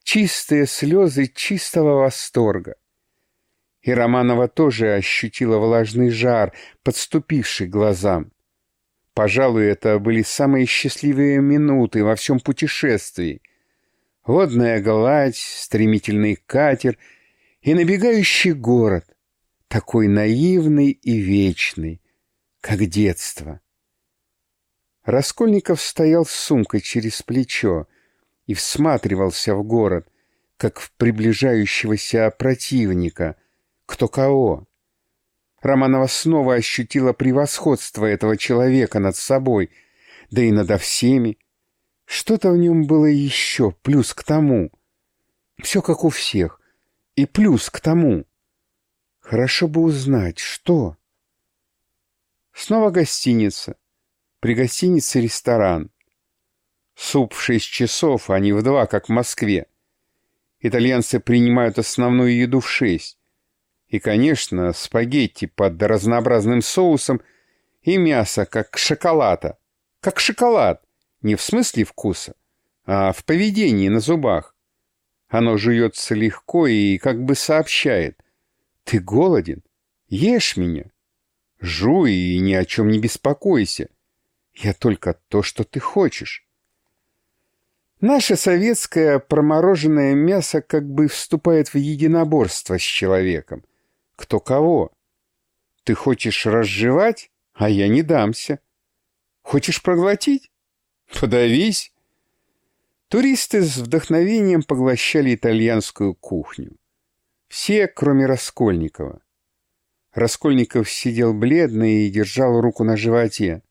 чистые слезы чистого восторга. И Романова тоже ощутила влажный жар, подступивший к глазам. Пожалуй, это были самые счастливые минуты во всем путешествии. Водная гладь, стремительный катер и набегающий город, такой наивный и вечный, как детство. Раскольников стоял с сумкой через плечо и всматривался в город, как в приближающегося противника, кто кого. Романова снова ощутила превосходство этого человека над собой, да и надо всеми. Что-то в нем было еще, плюс к тому. Все как у всех, и плюс к тому. Хорошо бы узнать, что. Снова гостиница. При гостинице ресторан. Суп в шесть часов, а не в два, как в Москве. Итальянцы принимают основную еду в шесть. И, конечно, спагетти под разнообразным соусом и мясо, как шоколада. Как шоколад. Не в смысле вкуса, а в поведении на зубах. Оно жуется легко и как бы сообщает. «Ты голоден? Ешь меня. Жуй и ни о чем не беспокойся. Я только то, что ты хочешь». Наше советское промороженное мясо как бы вступает в единоборство с человеком – кто кого. Ты хочешь разжевать, а я не дамся. Хочешь проглотить? Подавись. Туристы с вдохновением поглощали итальянскую кухню. Все, кроме Раскольникова. Раскольников сидел бледный и держал руку на животе.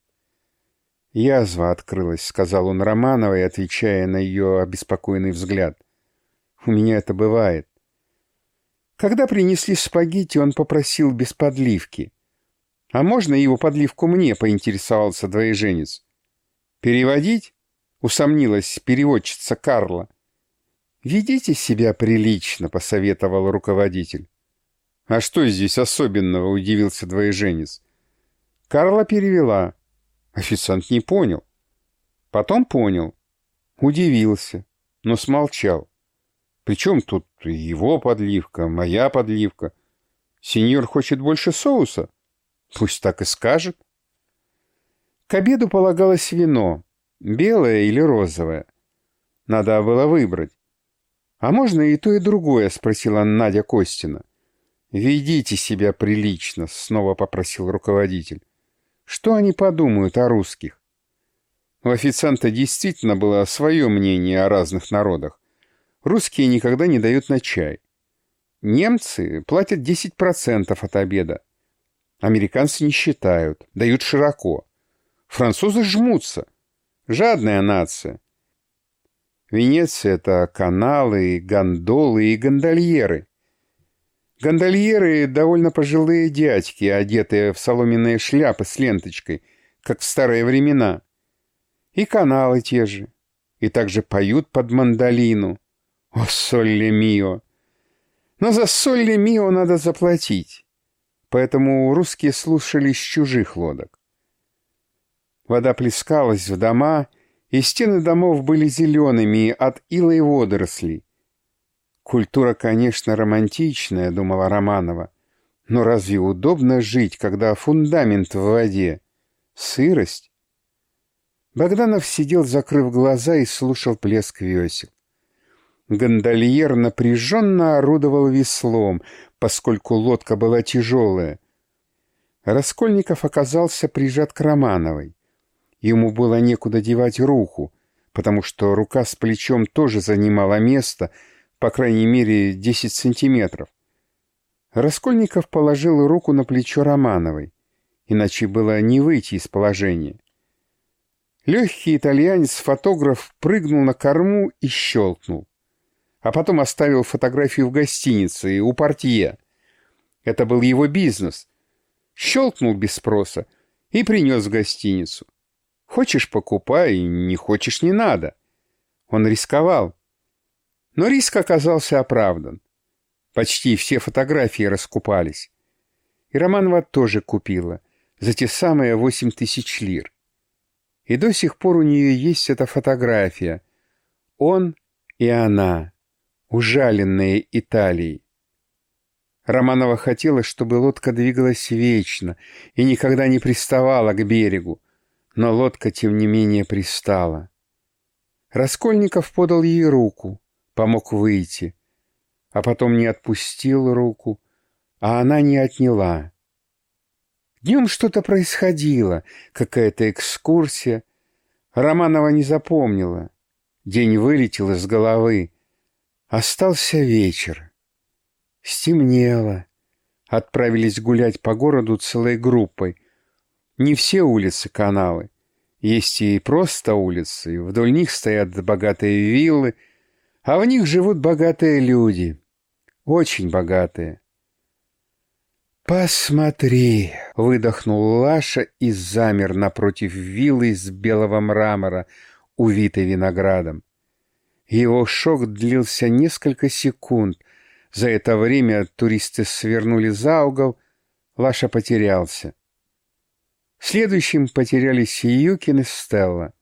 «Язва открылась», — сказал он Романовой, отвечая на ее обеспокоенный взгляд. «У меня это бывает. Когда принесли спагетти, он попросил без подливки. «А можно его подливку мне?» — поинтересовался двоеженец. «Переводить?» — Усомнилась переводчица Карла. «Ведите себя прилично», — посоветовал руководитель. «А что здесь особенного?» — удивился двоеженец. Карла перевела. Официант не понял. Потом понял. Удивился, но смолчал. Причем тут его подливка, моя подливка? Сеньор хочет больше соуса? Пусть так и скажет. К обеду полагалось вино, белое или розовое. Надо было выбрать. «А можно и то, и другое?» — спросила Надя Костина. «Ведите себя прилично», — снова попросил руководитель. «Что они подумают о русских?» У официанта действительно было свое мнение о разных народах. Русские никогда не дают на чай. Немцы платят 10% от обеда. Американцы не считают, дают широко. Французы жмутся. Жадная нация. Венеция — это каналы, гондолы и гондольеры. Гондольеры — довольно пожилые дядьки, одетые в соломенные шляпы с ленточкой, как в старые времена. И каналы те же. И также поют под мандолину. О, соль мио! Но за соль мио надо заплатить. Поэтому русские слушали с чужих лодок. Вода плескалась в дома, и стены домов были зелеными от ила и водорослей. Культура, конечно, романтичная, думала Романова, но разве удобно жить, когда фундамент в воде? Сырость? Богданов сидел, закрыв глаза, и слушал плеск весел. Гондольер напряженно орудовал веслом, поскольку лодка была тяжелая. Раскольников оказался прижат к Романовой. Ему было некуда девать руку, потому что рука с плечом тоже занимала место, по крайней мере, 10 сантиметров. Раскольников положил руку на плечо Романовой, иначе было не выйти из положения. Легкий итальянец-фотограф прыгнул на корму и щелкнул а потом оставил фотографию в гостинице у портье. Это был его бизнес. Щелкнул без спроса и принес в гостиницу. Хочешь — покупай, не хочешь — не надо. Он рисковал. Но риск оказался оправдан. Почти все фотографии раскупались. И Романова тоже купила за те самые восемь тысяч лир. И до сих пор у нее есть эта фотография. Он и она ужаленные Италией. Романова хотела, чтобы лодка двигалась вечно и никогда не приставала к берегу, но лодка, тем не менее, пристала. Раскольников подал ей руку, помог выйти, а потом не отпустил руку, а она не отняла. Днем что-то происходило, какая-то экскурсия. Романова не запомнила. День вылетел из головы. Остался вечер. Стемнело. Отправились гулять по городу целой группой. Не все улицы каналы. Есть и просто улицы, вдоль них стоят богатые виллы, а в них живут богатые люди. Очень богатые. «Посмотри!» — выдохнул Лаша и замер напротив виллы из белого мрамора, увитой виноградом. Его шок длился несколько секунд. За это время туристы свернули за угол, Лаша потерялся. Следующим потерялись Юкин и Стелла.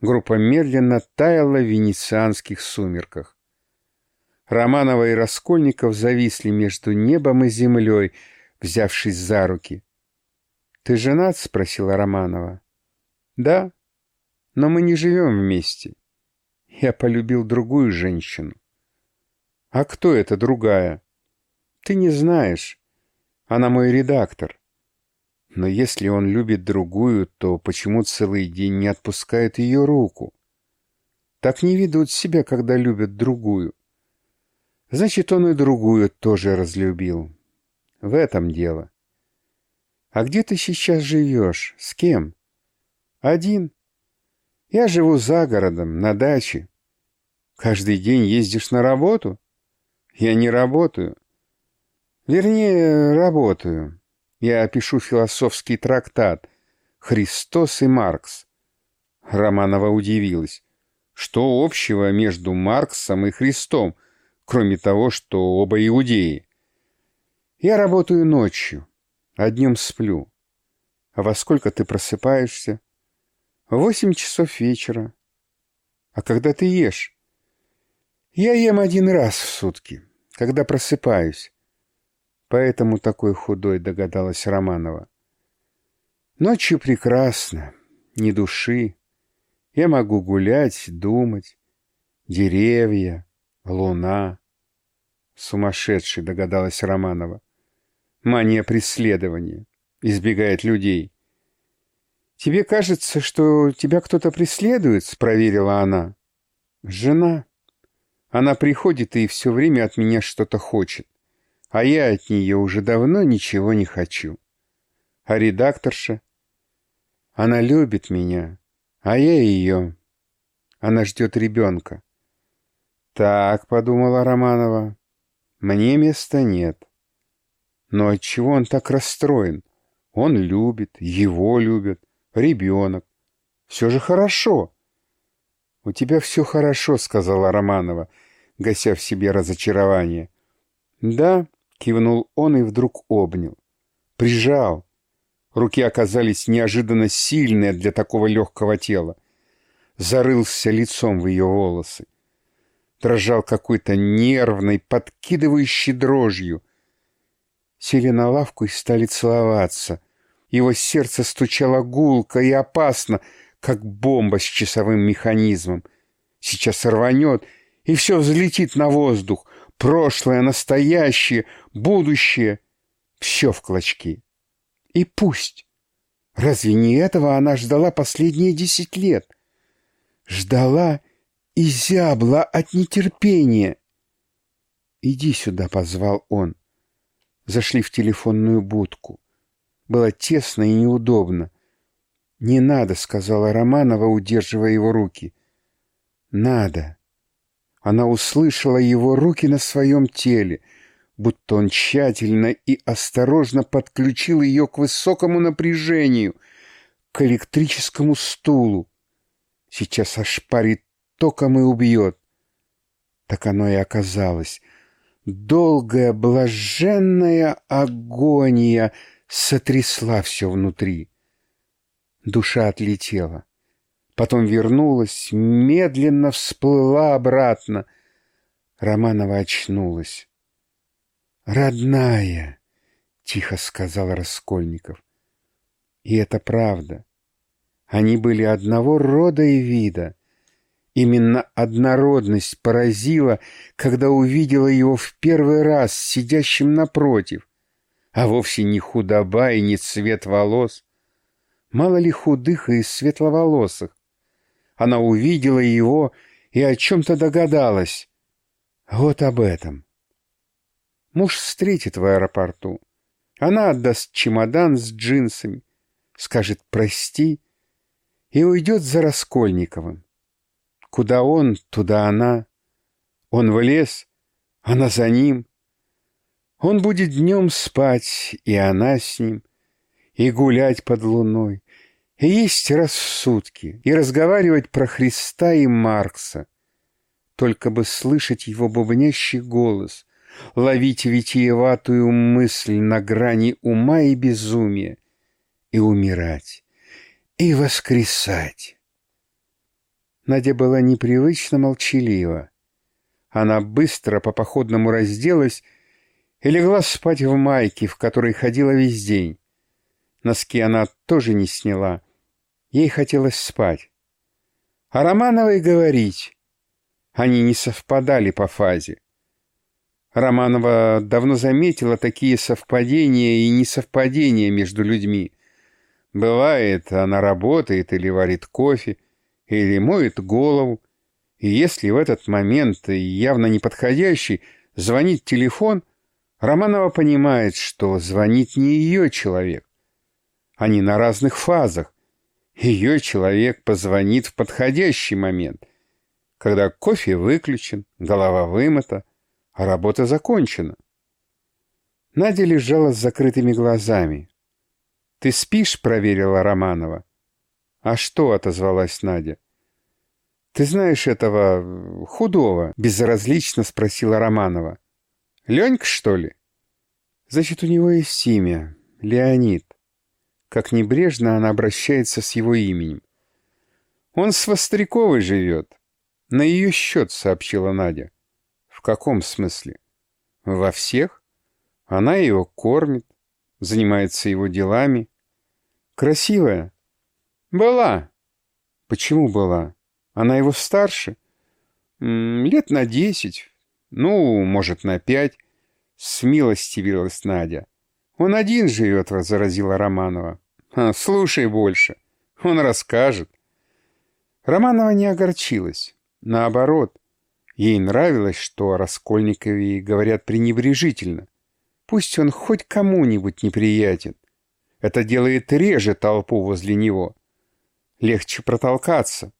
Группа медленно таяла в венецианских сумерках. Романова и Раскольников зависли между небом и землей, взявшись за руки. «Ты женат?» — спросила Романова. «Да, но мы не живем вместе. Я полюбил другую женщину. А кто эта другая? Ты не знаешь. Она мой редактор. Но если он любит другую, то почему целый день не отпускает ее руку? Так не ведут себя, когда любят другую. Значит, он и другую тоже разлюбил. В этом дело. А где ты сейчас живешь? С кем? Один. Я живу за городом, на даче. Каждый день ездишь на работу? Я не работаю. Вернее, работаю. Я пишу философский трактат «Христос и Маркс». Романова удивилась. Что общего между Марксом и Христом, кроме того, что оба иудеи? Я работаю ночью, а днем сплю. А во сколько ты просыпаешься? Восемь часов вечера. А когда ты ешь? Я ем один раз в сутки, когда просыпаюсь. Поэтому такой худой, догадалась Романова. Ночью прекрасно, ни души. Я могу гулять, думать. Деревья, луна. Сумасшедший, догадалась Романова. Мания преследования. Избегает людей. «Тебе кажется, что тебя кто-то преследует?» — проверила она. «Жена. Она приходит и все время от меня что-то хочет, а я от нее уже давно ничего не хочу. А редакторша? Она любит меня, а я ее. Она ждет ребенка». «Так», — подумала Романова, — «мне места нет». Но отчего он так расстроен? Он любит, его любят ребенок. Все же хорошо. «У тебя все хорошо», — сказала Романова, гася в себе разочарование. «Да», — кивнул он и вдруг обнял. Прижал. Руки оказались неожиданно сильные для такого легкого тела. Зарылся лицом в ее волосы. Дрожал какой-то нервной, подкидывающей дрожью. Сели на лавку и стали целоваться — его сердце стучало гулко и опасно, как бомба с часовым механизмом. Сейчас рванет, и все взлетит на воздух. Прошлое, настоящее, будущее. Все в клочки. И пусть. Разве не этого она ждала последние десять лет? Ждала и зябла от нетерпения. «Иди сюда», — позвал он. Зашли в телефонную будку. Было тесно и неудобно. «Не надо», — сказала Романова, удерживая его руки. «Надо». Она услышала его руки на своем теле, будто он тщательно и осторожно подключил ее к высокому напряжению, к электрическому стулу. Сейчас ошпарит током и убьет. Так оно и оказалось. Долгая блаженная агония — сотрясла все внутри. Душа отлетела. Потом вернулась, медленно всплыла обратно. Романова очнулась. «Родная!» — тихо сказал Раскольников. И это правда. Они были одного рода и вида. Именно однородность поразила, когда увидела его в первый раз сидящим напротив а вовсе не худоба и не цвет волос. Мало ли худых и светловолосых. Она увидела его и о чем-то догадалась. Вот об этом. Муж встретит в аэропорту. Она отдаст чемодан с джинсами, скажет «прости» и уйдет за Раскольниковым. Куда он, туда она. Он в лес, она за ним. Он будет днем спать, и она с ним, и гулять под луной, есть сутки, и разговаривать про Христа и Маркса. Только бы слышать его бубнящий голос, ловить витиеватую мысль на грани ума и безумия, и умирать, и воскресать. Надя была непривычно молчалива. Она быстро по походному разделась и легла спать в майке, в которой ходила весь день. Носки она тоже не сняла. Ей хотелось спать. А Романовой говорить. Они не совпадали по фазе. Романова давно заметила такие совпадения и несовпадения между людьми. Бывает, она работает или варит кофе, или моет голову, и если в этот момент, явно неподходящий, звонит телефон, Романова понимает, что звонит не ее человек. Они на разных фазах. Ее человек позвонит в подходящий момент, когда кофе выключен, голова вымыта, а работа закончена. Надя лежала с закрытыми глазами. «Ты спишь?» — проверила Романова. «А что?» — отозвалась Надя. «Ты знаешь этого худого?» — безразлично спросила Романова. «Ленька, что ли?» «Значит, у него есть имя. Леонид». Как небрежно она обращается с его именем. «Он с Востряковой живет. На ее счет», — сообщила Надя. «В каком смысле?» «Во всех. Она его кормит, занимается его делами. Красивая?» «Была». «Почему была?» Она его старше? Лет на десять. Ну, может, на пять. Смилостивилась Надя. Он один живет, заразила Романова. слушай больше. Он расскажет. Романова не огорчилась. Наоборот, ей нравилось, что о Раскольникове говорят пренебрежительно. Пусть он хоть кому-нибудь неприятен. Это делает реже толпу возле него. Легче протолкаться.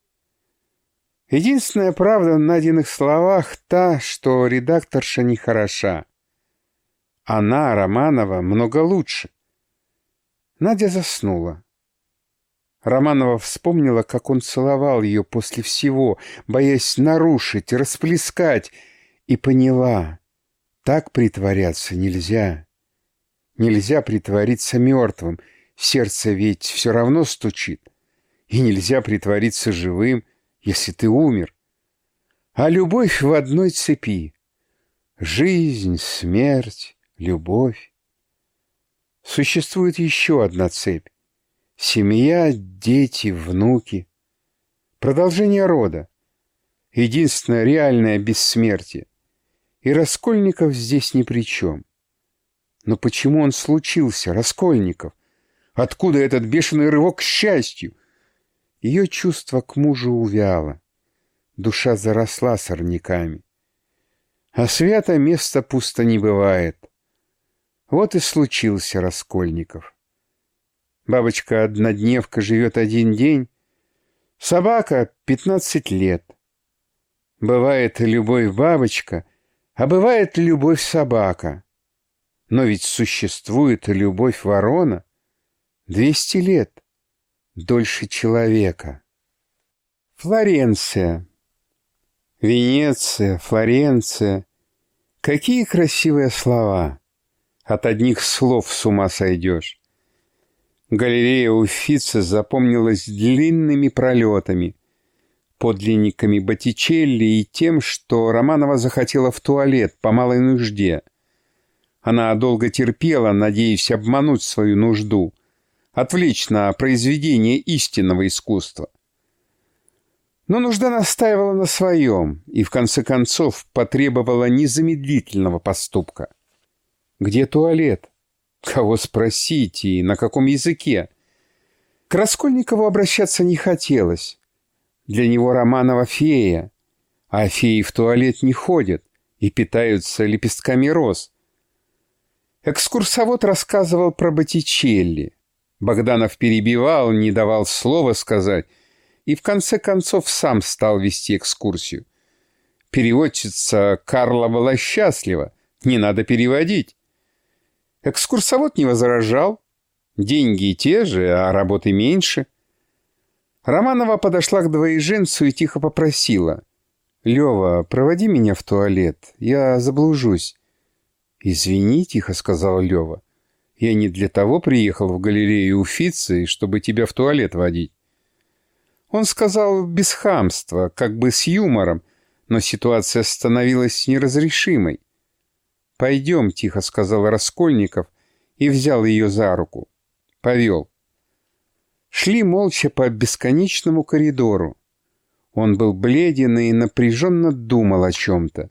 Единственная правда в Надиных словах та, что редакторша нехороша. Она, Романова, много лучше. Надя заснула. Романова вспомнила, как он целовал ее после всего, боясь нарушить, расплескать, и поняла, так притворяться нельзя. Нельзя притвориться мертвым, сердце ведь все равно стучит. И нельзя притвориться живым, если ты умер. А любовь в одной цепи. Жизнь, смерть, любовь. Существует еще одна цепь. Семья, дети, внуки. Продолжение рода. Единственное реальное бессмертие. И Раскольников здесь ни при чем. Но почему он случился, Раскольников? Откуда этот бешеный рывок к счастью? Ее чувство к мужу увяло. Душа заросла сорняками. А свято место пусто не бывает. Вот и случился Раскольников. Бабочка-однодневка живет один день, собака — пятнадцать лет. Бывает любовь бабочка, а бывает любовь собака. Но ведь существует любовь ворона двести лет дольше человека. Флоренция. Венеция, Флоренция. Какие красивые слова. От одних слов с ума сойдешь. Галерея Уффици запомнилась длинными пролетами, подлинниками Боттичелли и тем, что Романова захотела в туалет по малой нужде. Она долго терпела, надеясь обмануть свою нужду — отвлечь на произведение истинного искусства. Но нужда настаивала на своем и, в конце концов, потребовала незамедлительного поступка. Где туалет? Кого спросить и на каком языке? К Раскольникову обращаться не хотелось. Для него Романова фея, а феи в туалет не ходят и питаются лепестками роз. Экскурсовод рассказывал про Боттичелли — Богданов перебивал, не давал слова сказать и в конце концов сам стал вести экскурсию. Переводчица Карла была счастлива, не надо переводить. Экскурсовод не возражал. Деньги те же, а работы меньше. Романова подошла к двоеженцу и тихо попросила. «Лева, проводи меня в туалет, я заблужусь». «Извини», — тихо сказал Лева. Я не для того приехал в галерею Уфицы, чтобы тебя в туалет водить. Он сказал без хамства, как бы с юмором, но ситуация становилась неразрешимой. «Пойдем», — тихо сказал Раскольников и взял ее за руку. Повел. Шли молча по бесконечному коридору. Он был бледен и напряженно думал о чем-то.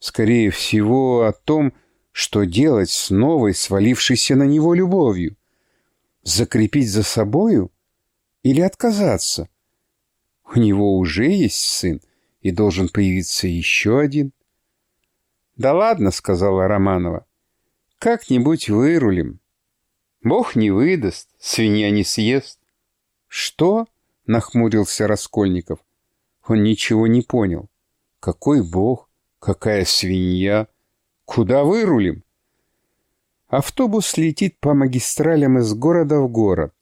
Скорее всего, о том, что делать с новой, свалившейся на него любовью? Закрепить за собою или отказаться? У него уже есть сын, и должен появиться еще один. «Да ладно», — сказала Романова, — «как-нибудь вырулим. Бог не выдаст, свинья не съест». «Что?» — нахмурился Раскольников. Он ничего не понял. «Какой бог? Какая свинья?» Куда вырулим? Автобус летит по магистралям из города в город.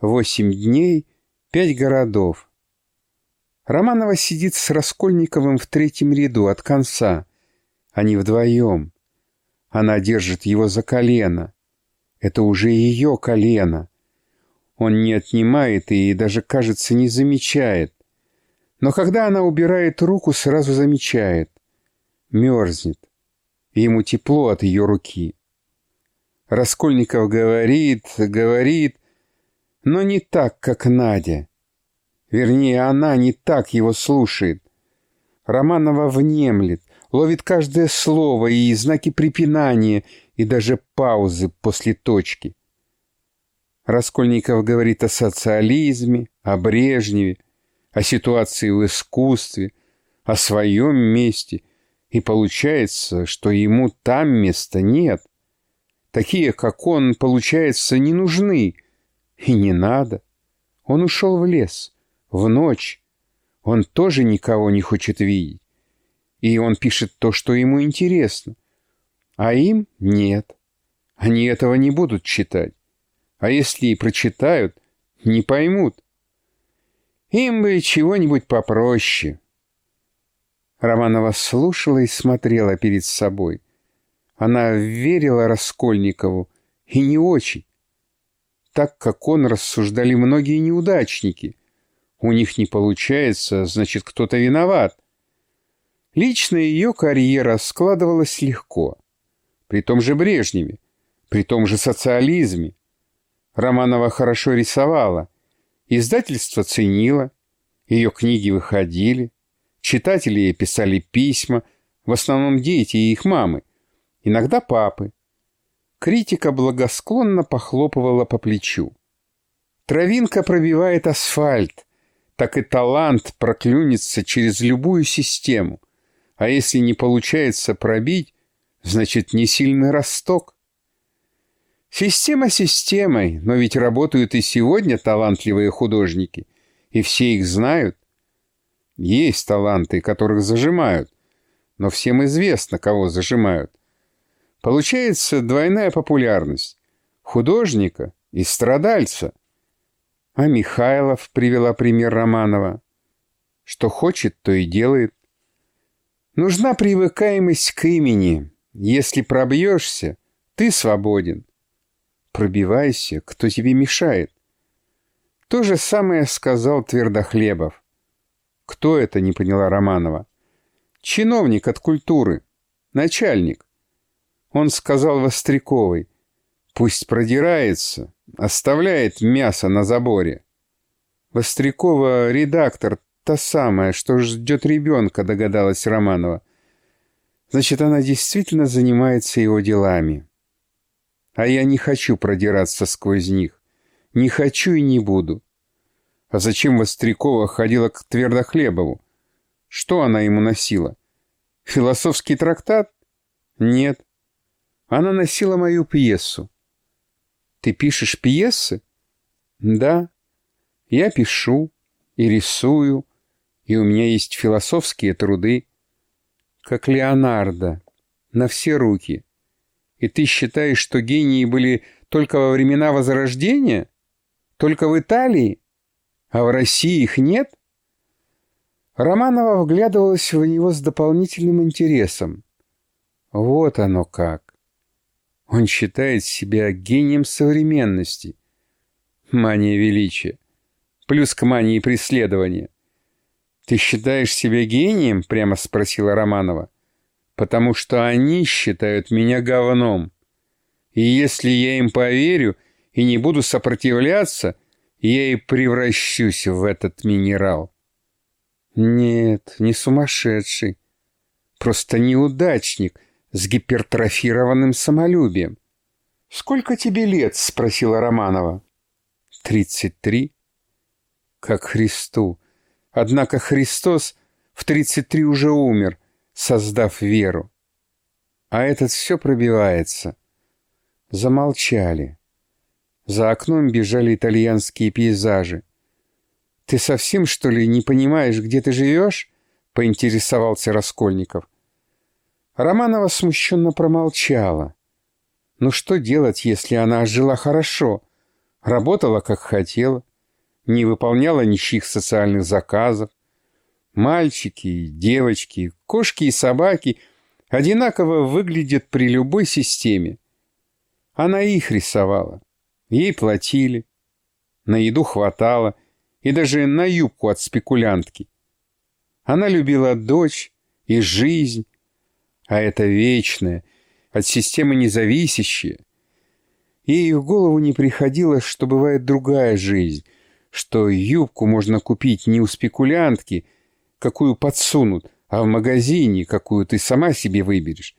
Восемь дней, пять городов. Романова сидит с Раскольниковым в третьем ряду от конца. Они вдвоем. Она держит его за колено. Это уже ее колено. Он не отнимает и даже, кажется, не замечает. Но когда она убирает руку, сразу замечает. Мерзнет. Ему тепло от ее руки. Раскольников говорит, говорит, но не так, как Надя. Вернее, она не так его слушает. Романова внемлет, ловит каждое слово и знаки препинания, и даже паузы после точки. Раскольников говорит о социализме, о Брежневе, о ситуации в искусстве, о своем месте, и получается, что ему там места нет. Такие, как он, получается, не нужны. И не надо. Он ушел в лес, в ночь. Он тоже никого не хочет видеть. И он пишет то, что ему интересно. А им нет. Они этого не будут читать. А если и прочитают, не поймут. Им бы чего-нибудь попроще. Романова слушала и смотрела перед собой. Она верила Раскольникову, и не очень. Так как он рассуждали многие неудачники. У них не получается, значит, кто-то виноват. Лично ее карьера складывалась легко. При том же Брежневе, при том же социализме. Романова хорошо рисовала. Издательство ценило. Ее книги выходили. Читатели ей писали письма, в основном дети и их мамы иногда папы. Критика благосклонно похлопывала по плечу. Травинка пробивает асфальт, так и талант проклюнется через любую систему. А если не получается пробить, значит, не сильный росток. Система системой, но ведь работают и сегодня талантливые художники, и все их знают. Есть таланты, которых зажимают, но всем известно, кого зажимают. Получается двойная популярность. Художника и страдальца. А Михайлов привела пример Романова. Что хочет, то и делает. Нужна привыкаемость к имени. Если пробьешься, ты свободен. Пробивайся, кто тебе мешает. То же самое сказал Твердохлебов. Кто это, не поняла Романова. Чиновник от культуры. Начальник. Он сказал Востряковой, пусть продирается, оставляет мясо на заборе. Вострякова — редактор, та самая, что ждет ребенка, догадалась Романова. Значит, она действительно занимается его делами. А я не хочу продираться сквозь них. Не хочу и не буду. А зачем Вострякова ходила к Твердохлебову? Что она ему носила? Философский трактат? Нет. Она носила мою пьесу. Ты пишешь пьесы? Да. Я пишу и рисую, и у меня есть философские труды, как Леонардо, на все руки. И ты считаешь, что гении были только во времена Возрождения? Только в Италии? А в России их нет? Романова вглядывалась в него с дополнительным интересом. Вот оно как. Он считает себя гением современности. Мания величия. Плюс к мании преследования. «Ты считаешь себя гением?» — прямо спросила Романова. «Потому что они считают меня говном. И если я им поверю и не буду сопротивляться, я и превращусь в этот минерал». «Нет, не сумасшедший. Просто неудачник, с гипертрофированным самолюбием. «Сколько тебе лет?» — спросила Романова. «Тридцать три». «Как Христу. Однако Христос в тридцать три уже умер, создав веру. А этот все пробивается». Замолчали. За окном бежали итальянские пейзажи. «Ты совсем, что ли, не понимаешь, где ты живешь?» — поинтересовался Раскольников. Романова смущенно промолчала. Ну что делать, если она жила хорошо, работала как хотела, не выполняла ничьих социальных заказов, Мальчики и девочки, кошки и собаки одинаково выглядят при любой системе. Она их рисовала. Ей платили. На еду хватало. И даже на юбку от спекулянтки. Она любила дочь и жизнь. А это вечное, от системы независящее. Ей в голову не приходило, что бывает другая жизнь, что юбку можно купить не у спекулянтки, какую подсунут, а в магазине, какую ты сама себе выберешь.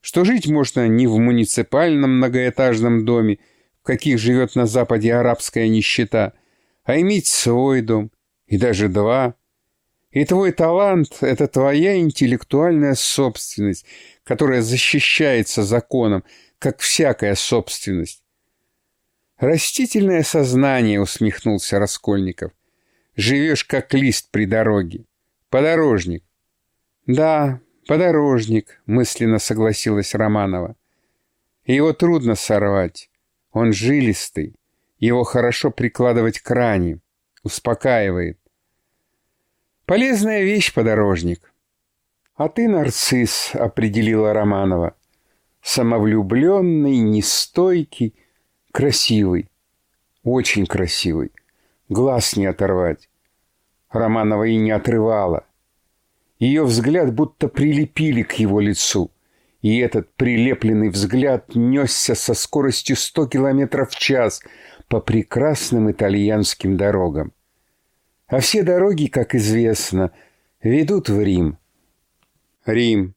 Что жить можно не в муниципальном многоэтажном доме, в каких живет на Западе арабская нищета, а иметь свой дом, и даже два. И твой талант — это твоя интеллектуальная собственность, которая защищается законом, как всякая собственность. «Растительное сознание», — усмехнулся Раскольников. «Живешь, как лист при дороге. Подорожник». «Да, подорожник», — мысленно согласилась Романова. «Его трудно сорвать. Он жилистый. Его хорошо прикладывать к ране. Успокаивает. Полезная вещь, подорожник». «А ты нарцисс», — определила Романова самовлюбленный, нестойкий, красивый, очень красивый, глаз не оторвать. Романова и не отрывала. Ее взгляд будто прилепили к его лицу, и этот прилепленный взгляд несся со скоростью 100 километров в час по прекрасным итальянским дорогам. А все дороги, как известно, ведут в Рим. Рим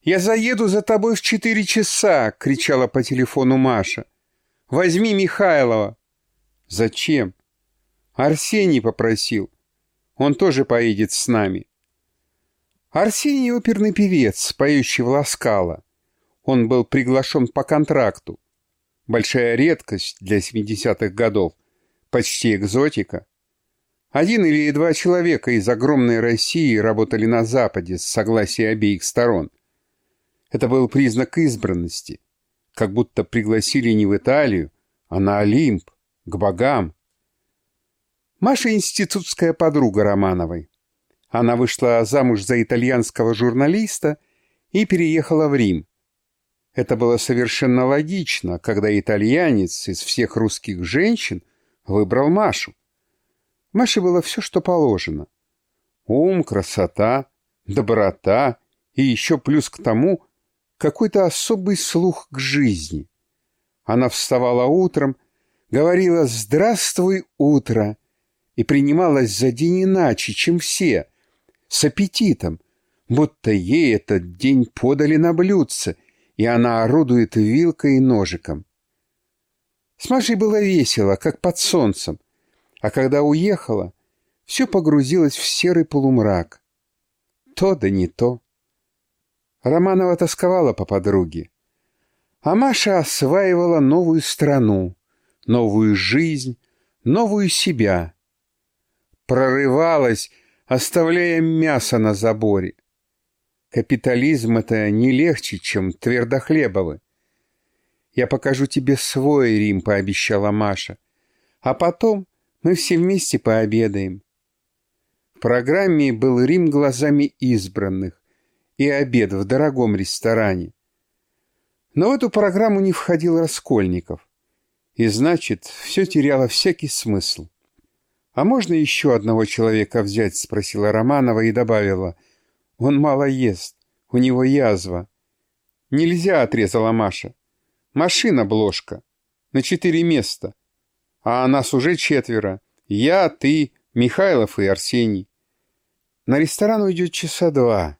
«Я заеду за тобой в четыре часа!» — кричала по телефону Маша. «Возьми Михайлова!» «Зачем?» «Арсений попросил. Он тоже поедет с нами». Арсений — оперный певец, поющий в Ласкало. Он был приглашен по контракту. Большая редкость для 70-х годов. Почти экзотика. Один или два человека из огромной России работали на Западе с согласия обеих сторон — это был признак избранности, как будто пригласили не в Италию, а на Олимп, к богам. Маша — институтская подруга Романовой. Она вышла замуж за итальянского журналиста и переехала в Рим. Это было совершенно логично, когда итальянец из всех русских женщин выбрал Машу. Маше было все, что положено. Ум, красота, доброта и еще плюс к тому какой-то особый слух к жизни. Она вставала утром, говорила «Здравствуй, утро!» и принималась за день иначе, чем все, с аппетитом, будто ей этот день подали на блюдце, и она орудует вилкой и ножиком. С Машей было весело, как под солнцем, а когда уехала, все погрузилось в серый полумрак. То да не то. Романова тосковала по подруге. А Маша осваивала новую страну, новую жизнь, новую себя. Прорывалась, оставляя мясо на заборе. Капитализм — это не легче, чем твердохлебовы. «Я покажу тебе свой Рим», — пообещала Маша. «А потом мы все вместе пообедаем». В программе был Рим глазами избранных и обед в дорогом ресторане. Но в эту программу не входил Раскольников. И значит, все теряло всякий смысл. «А можно еще одного человека взять?» — спросила Романова и добавила. «Он мало ест, у него язва». «Нельзя», — отрезала Маша. «Машина бложка. На четыре места. А нас уже четверо. Я, ты, Михайлов и Арсений. На ресторан уйдет часа два.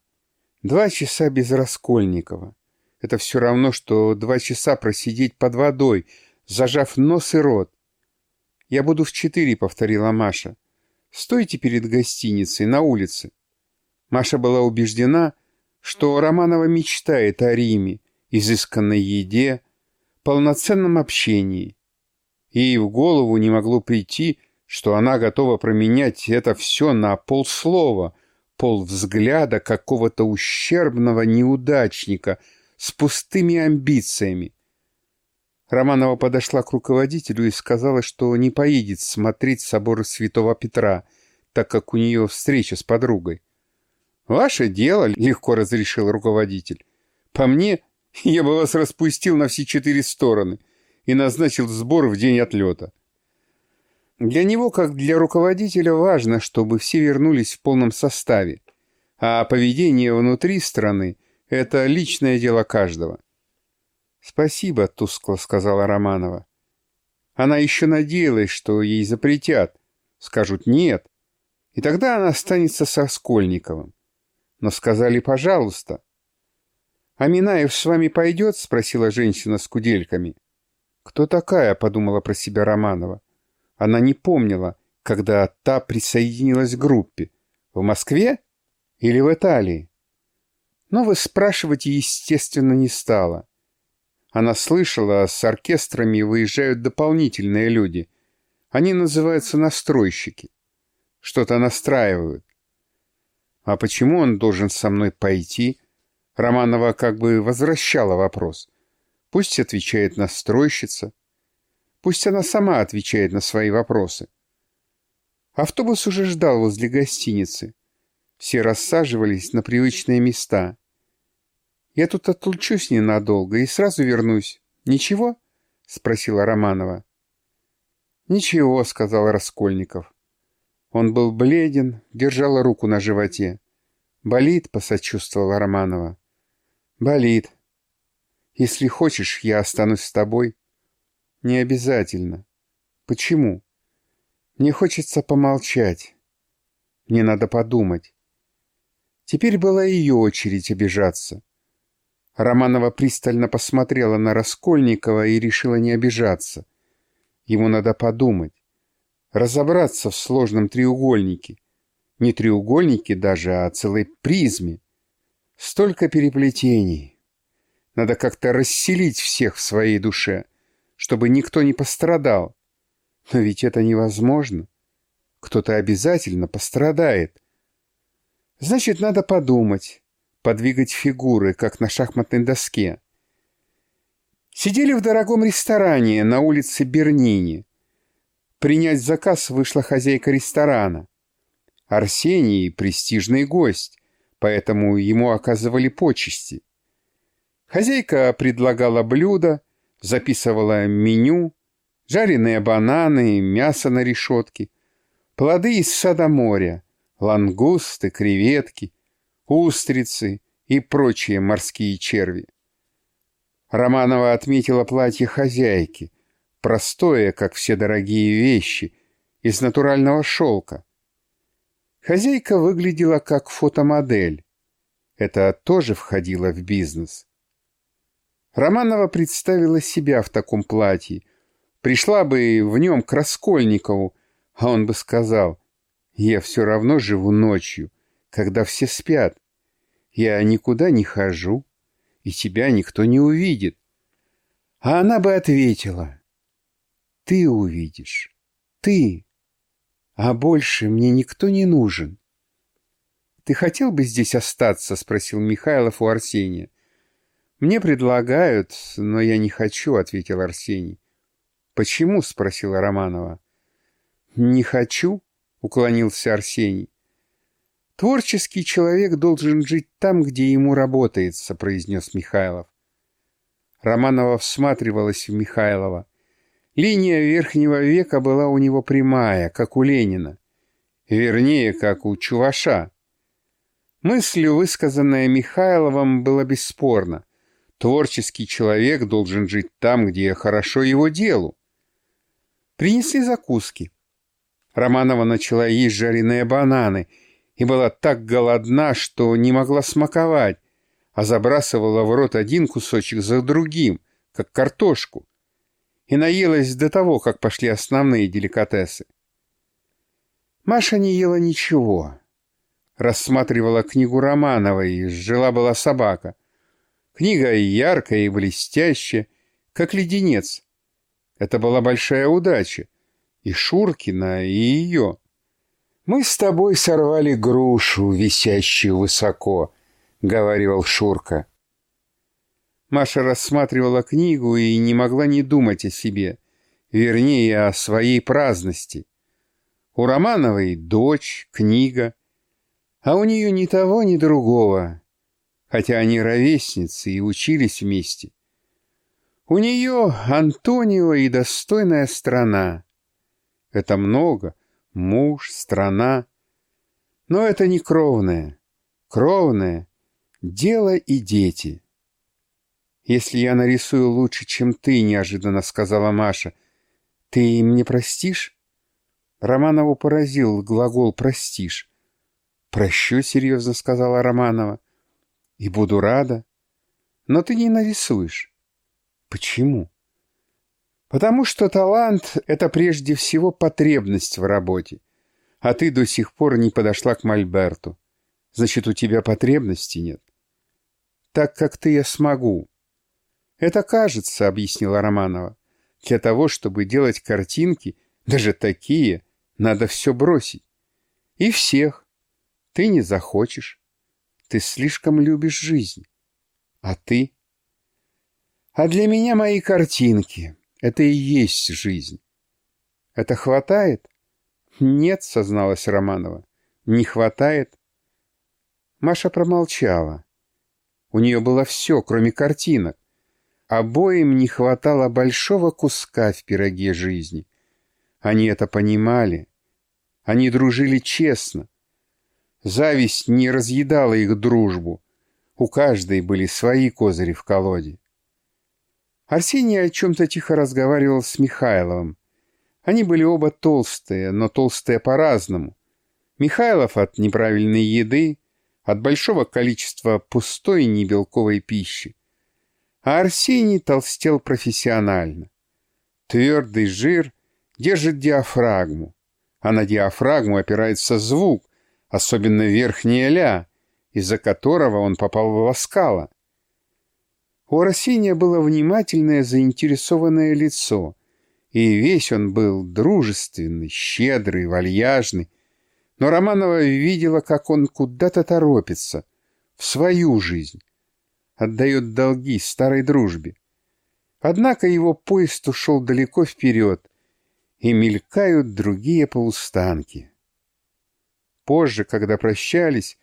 Два часа без Раскольникова. Это все равно, что два часа просидеть под водой, зажав нос и рот. «Я буду в четыре», — повторила Маша. «Стойте перед гостиницей на улице». Маша была убеждена, что Романова мечтает о Риме, изысканной еде, полноценном общении. Ей в голову не могло прийти, что она готова променять это все на полслова — полвзгляда какого-то ущербного неудачника с пустыми амбициями. Романова подошла к руководителю и сказала, что не поедет смотреть собор Святого Петра. так как у нее встреча с подругой. «Ваше дело», — легко разрешил руководитель. «По мне, я бы вас распустил на все четыре стороны и назначил сбор в день отлета». Для него, как для руководителя, важно, чтобы все вернулись в полном составе, а поведение внутри страны — это личное дело каждого. «Спасибо», — тускло сказала Романова. Она еще надеялась, что ей запретят, скажут «нет», и тогда она останется со Скольниковым. Но сказали «пожалуйста». «А Минаев с вами пойдет?» — спросила женщина с кудельками. «Кто такая?» — подумала про себя Романова. Она не помнила, когда та присоединилась к группе. В Москве или в Италии? Но вы спрашивать, естественно, не стала. Она слышала, с оркестрами выезжают дополнительные люди. Они называются настройщики. Что-то настраивают. А почему он должен со мной пойти? Романова как бы возвращала вопрос. Пусть отвечает настройщица. Пусть она сама отвечает на свои вопросы. Автобус уже ждал возле гостиницы. Все рассаживались на привычные места. «Я тут отлучусь ненадолго и сразу вернусь. Ничего?» — спросила Романова. «Ничего», — сказал Раскольников. Он был бледен, держала руку на животе. «Болит?» — посочувствовала Романова. «Болит. Если хочешь, я останусь с тобой». Не обязательно. Почему? Мне хочется помолчать. Мне надо подумать. Теперь была ее очередь обижаться. Романова пристально посмотрела на Раскольникова и решила не обижаться. Ему надо подумать. Разобраться в сложном треугольнике. Не треугольнике даже, а целой призме. Столько переплетений. Надо как-то расселить всех в своей душе чтобы никто не пострадал. Но ведь это невозможно. Кто-то обязательно пострадает. Значит, надо подумать, подвигать фигуры, как на шахматной доске. Сидели в дорогом ресторане на улице Бернини. Принять заказ вышла хозяйка ресторана. Арсений — престижный гость, поэтому ему оказывали почести. Хозяйка предлагала блюда, записывала меню, жареные бананы, мясо на решетке, плоды из сада моря, лангусты, креветки, устрицы и прочие морские черви. Романова отметила платье хозяйки, простое, как все дорогие вещи, из натурального шелка. Хозяйка выглядела как фотомодель. Это тоже входило в бизнес. Романова представила себя в таком платье. Пришла бы в нем к Раскольникову, а он бы сказал, «Я все равно живу ночью, когда все спят. Я никуда не хожу, и тебя никто не увидит». А она бы ответила, «Ты увидишь, ты, а больше мне никто не нужен». «Ты хотел бы здесь остаться?» — спросил Михайлов у Арсения. «Мне предлагают, но я не хочу», — ответил Арсений. «Почему?» — спросила Романова. «Не хочу», — уклонился Арсений. «Творческий человек должен жить там, где ему работается», — произнес Михайлов. Романова всматривалась в Михайлова. Линия верхнего века была у него прямая, как у Ленина. Вернее, как у Чуваша. Мысль, высказанная Михайловым, была бесспорна. Творческий человек должен жить там, где хорошо его делу. Принесли закуски. Романова начала есть жареные бананы и была так голодна, что не могла смаковать, а забрасывала в рот один кусочек за другим, как картошку, и наелась до того, как пошли основные деликатесы. Маша не ела ничего. Рассматривала книгу Романовой, жила была собака — Книга яркая и блестящая, как леденец. Это была большая удача. И Шуркина, и ее. «Мы с тобой сорвали грушу, висящую высоко», — говорил Шурка. Маша рассматривала книгу и не могла не думать о себе, вернее, о своей праздности. У Романовой дочь, книга, а у нее ни того, ни другого, хотя они ровесницы и учились вместе. У нее Антонио и достойная страна. Это много, муж, страна. Но это не кровное. Кровное — дело и дети. «Если я нарисую лучше, чем ты», — неожиданно сказала Маша, — «ты мне простишь?» Романову поразил глагол «простишь». «Прощу», — серьезно сказала Романова. «И буду рада. Но ты не нарисуешь». «Почему?» «Потому что талант — это прежде всего потребность в работе, а ты до сих пор не подошла к Мольберту. Значит, у тебя потребности нет. Так как ты я смогу, «Это кажется», — объяснила Романова. «Для того, чтобы делать картинки, даже такие, надо все бросить. И всех. Ты не захочешь. Ты слишком любишь жизнь. А ты?» «А для меня мои картинки — это и есть жизнь. Это хватает?» «Нет», — созналась Романова. «Не хватает?» Маша промолчала. У нее было все, кроме картинок. Обоим не хватало большого куска в пироге жизни. Они это понимали. Они дружили честно. Зависть не разъедала их дружбу. У каждой были свои козыри в колоде. Арсений о чем-то тихо разговаривал с Михайловым. Они были оба толстые, но толстые по-разному. Михайлов от неправильной еды, от большого количества пустой небелковой пищи а Арсений толстел профессионально. Твердый жир держит диафрагму, а на диафрагму опирается звук, особенно верхняя ля, из-за которого он попал в ласкало. У Арсения было внимательное заинтересованное лицо, и весь он был дружественный, щедрый, вальяжный, но Романова видела, как он куда-то торопится, в свою жизнь, отдает долги старой дружбе. Однако его поезд ушел далеко вперед, и мелькают другие полустанки. Позже, когда прощались,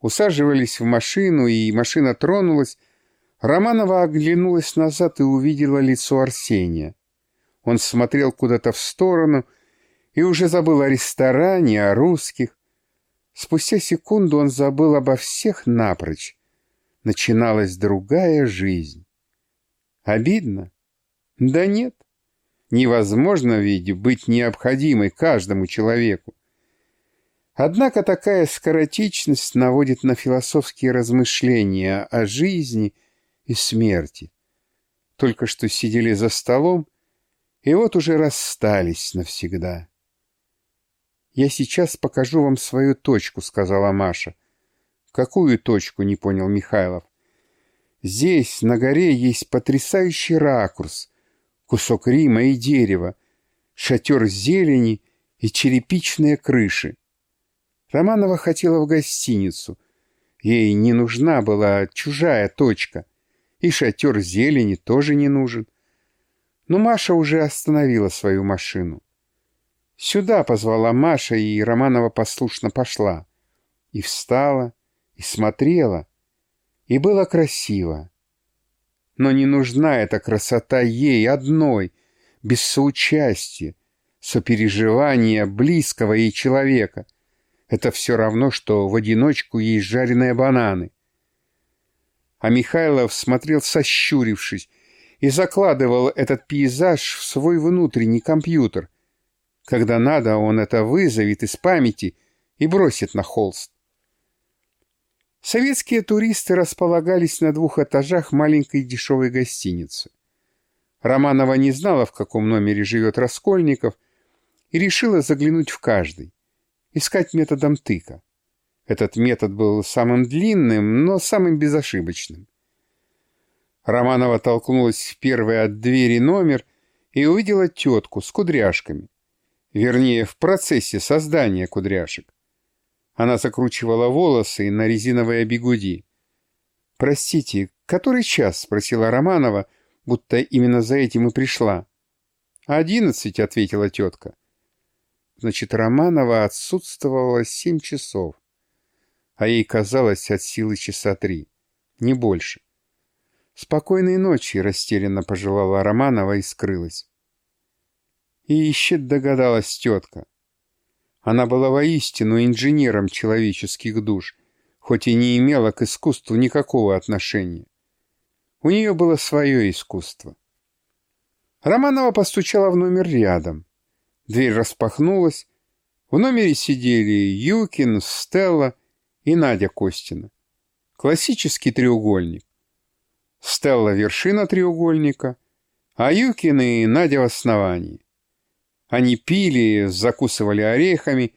усаживались в машину, и машина тронулась, Романова оглянулась назад и увидела лицо Арсения. Он смотрел куда-то в сторону и уже забыл о ресторане, о русских. Спустя секунду он забыл обо всех напрочь начиналась другая жизнь. Обидно? Да нет. Невозможно ведь быть необходимой каждому человеку. Однако такая скоротечность наводит на философские размышления о жизни и смерти. Только что сидели за столом, и вот уже расстались навсегда. «Я сейчас покажу вам свою точку», — сказала Маша. «Какую точку?» — не понял Михайлов. «Здесь, на горе, есть потрясающий ракурс, кусок Рима и дерева, шатер зелени и черепичные крыши. Романова хотела в гостиницу. Ей не нужна была чужая точка, и шатер зелени тоже не нужен. Но Маша уже остановила свою машину. «Сюда!» — позвала Маша, и Романова послушно пошла. И встала, и смотрела, и было красиво. Но не нужна эта красота ей одной, без соучастия, сопереживания близкого ей человека. Это все равно, что в одиночку есть жареные бананы. А Михайлов смотрел сощурившись и закладывал этот пейзаж в свой внутренний компьютер. Когда надо, он это вызовет из памяти и бросит на холст. Советские туристы располагались на двух этажах маленькой дешевой гостиницы. Романова не знала, в каком номере живет Раскольников, и решила заглянуть в каждый, искать методом тыка. Этот метод был самым длинным, но самым безошибочным. Романова толкнулась в первый от двери номер и увидела тетку с кудряшками. Вернее, в процессе создания кудряшек. Она закручивала волосы на резиновые бигуди. «Простите, который час?» — спросила Романова, будто именно за этим и пришла. «Одиннадцать», — ответила тетка. Значит, Романова отсутствовала семь часов. А ей казалось от силы часа три. Не больше. «Спокойной ночи», — растерянно пожелала Романова и скрылась. И ищет догадалась тетка. Она была воистину инженером человеческих душ, хоть и не имела к искусству никакого отношения. У нее было свое искусство. Романова постучала в номер рядом. Дверь распахнулась. В номере сидели Юкин, Стелла и Надя Костина. Классический треугольник. Стелла — вершина треугольника, а Юкин и Надя в основании. Они пили, закусывали орехами,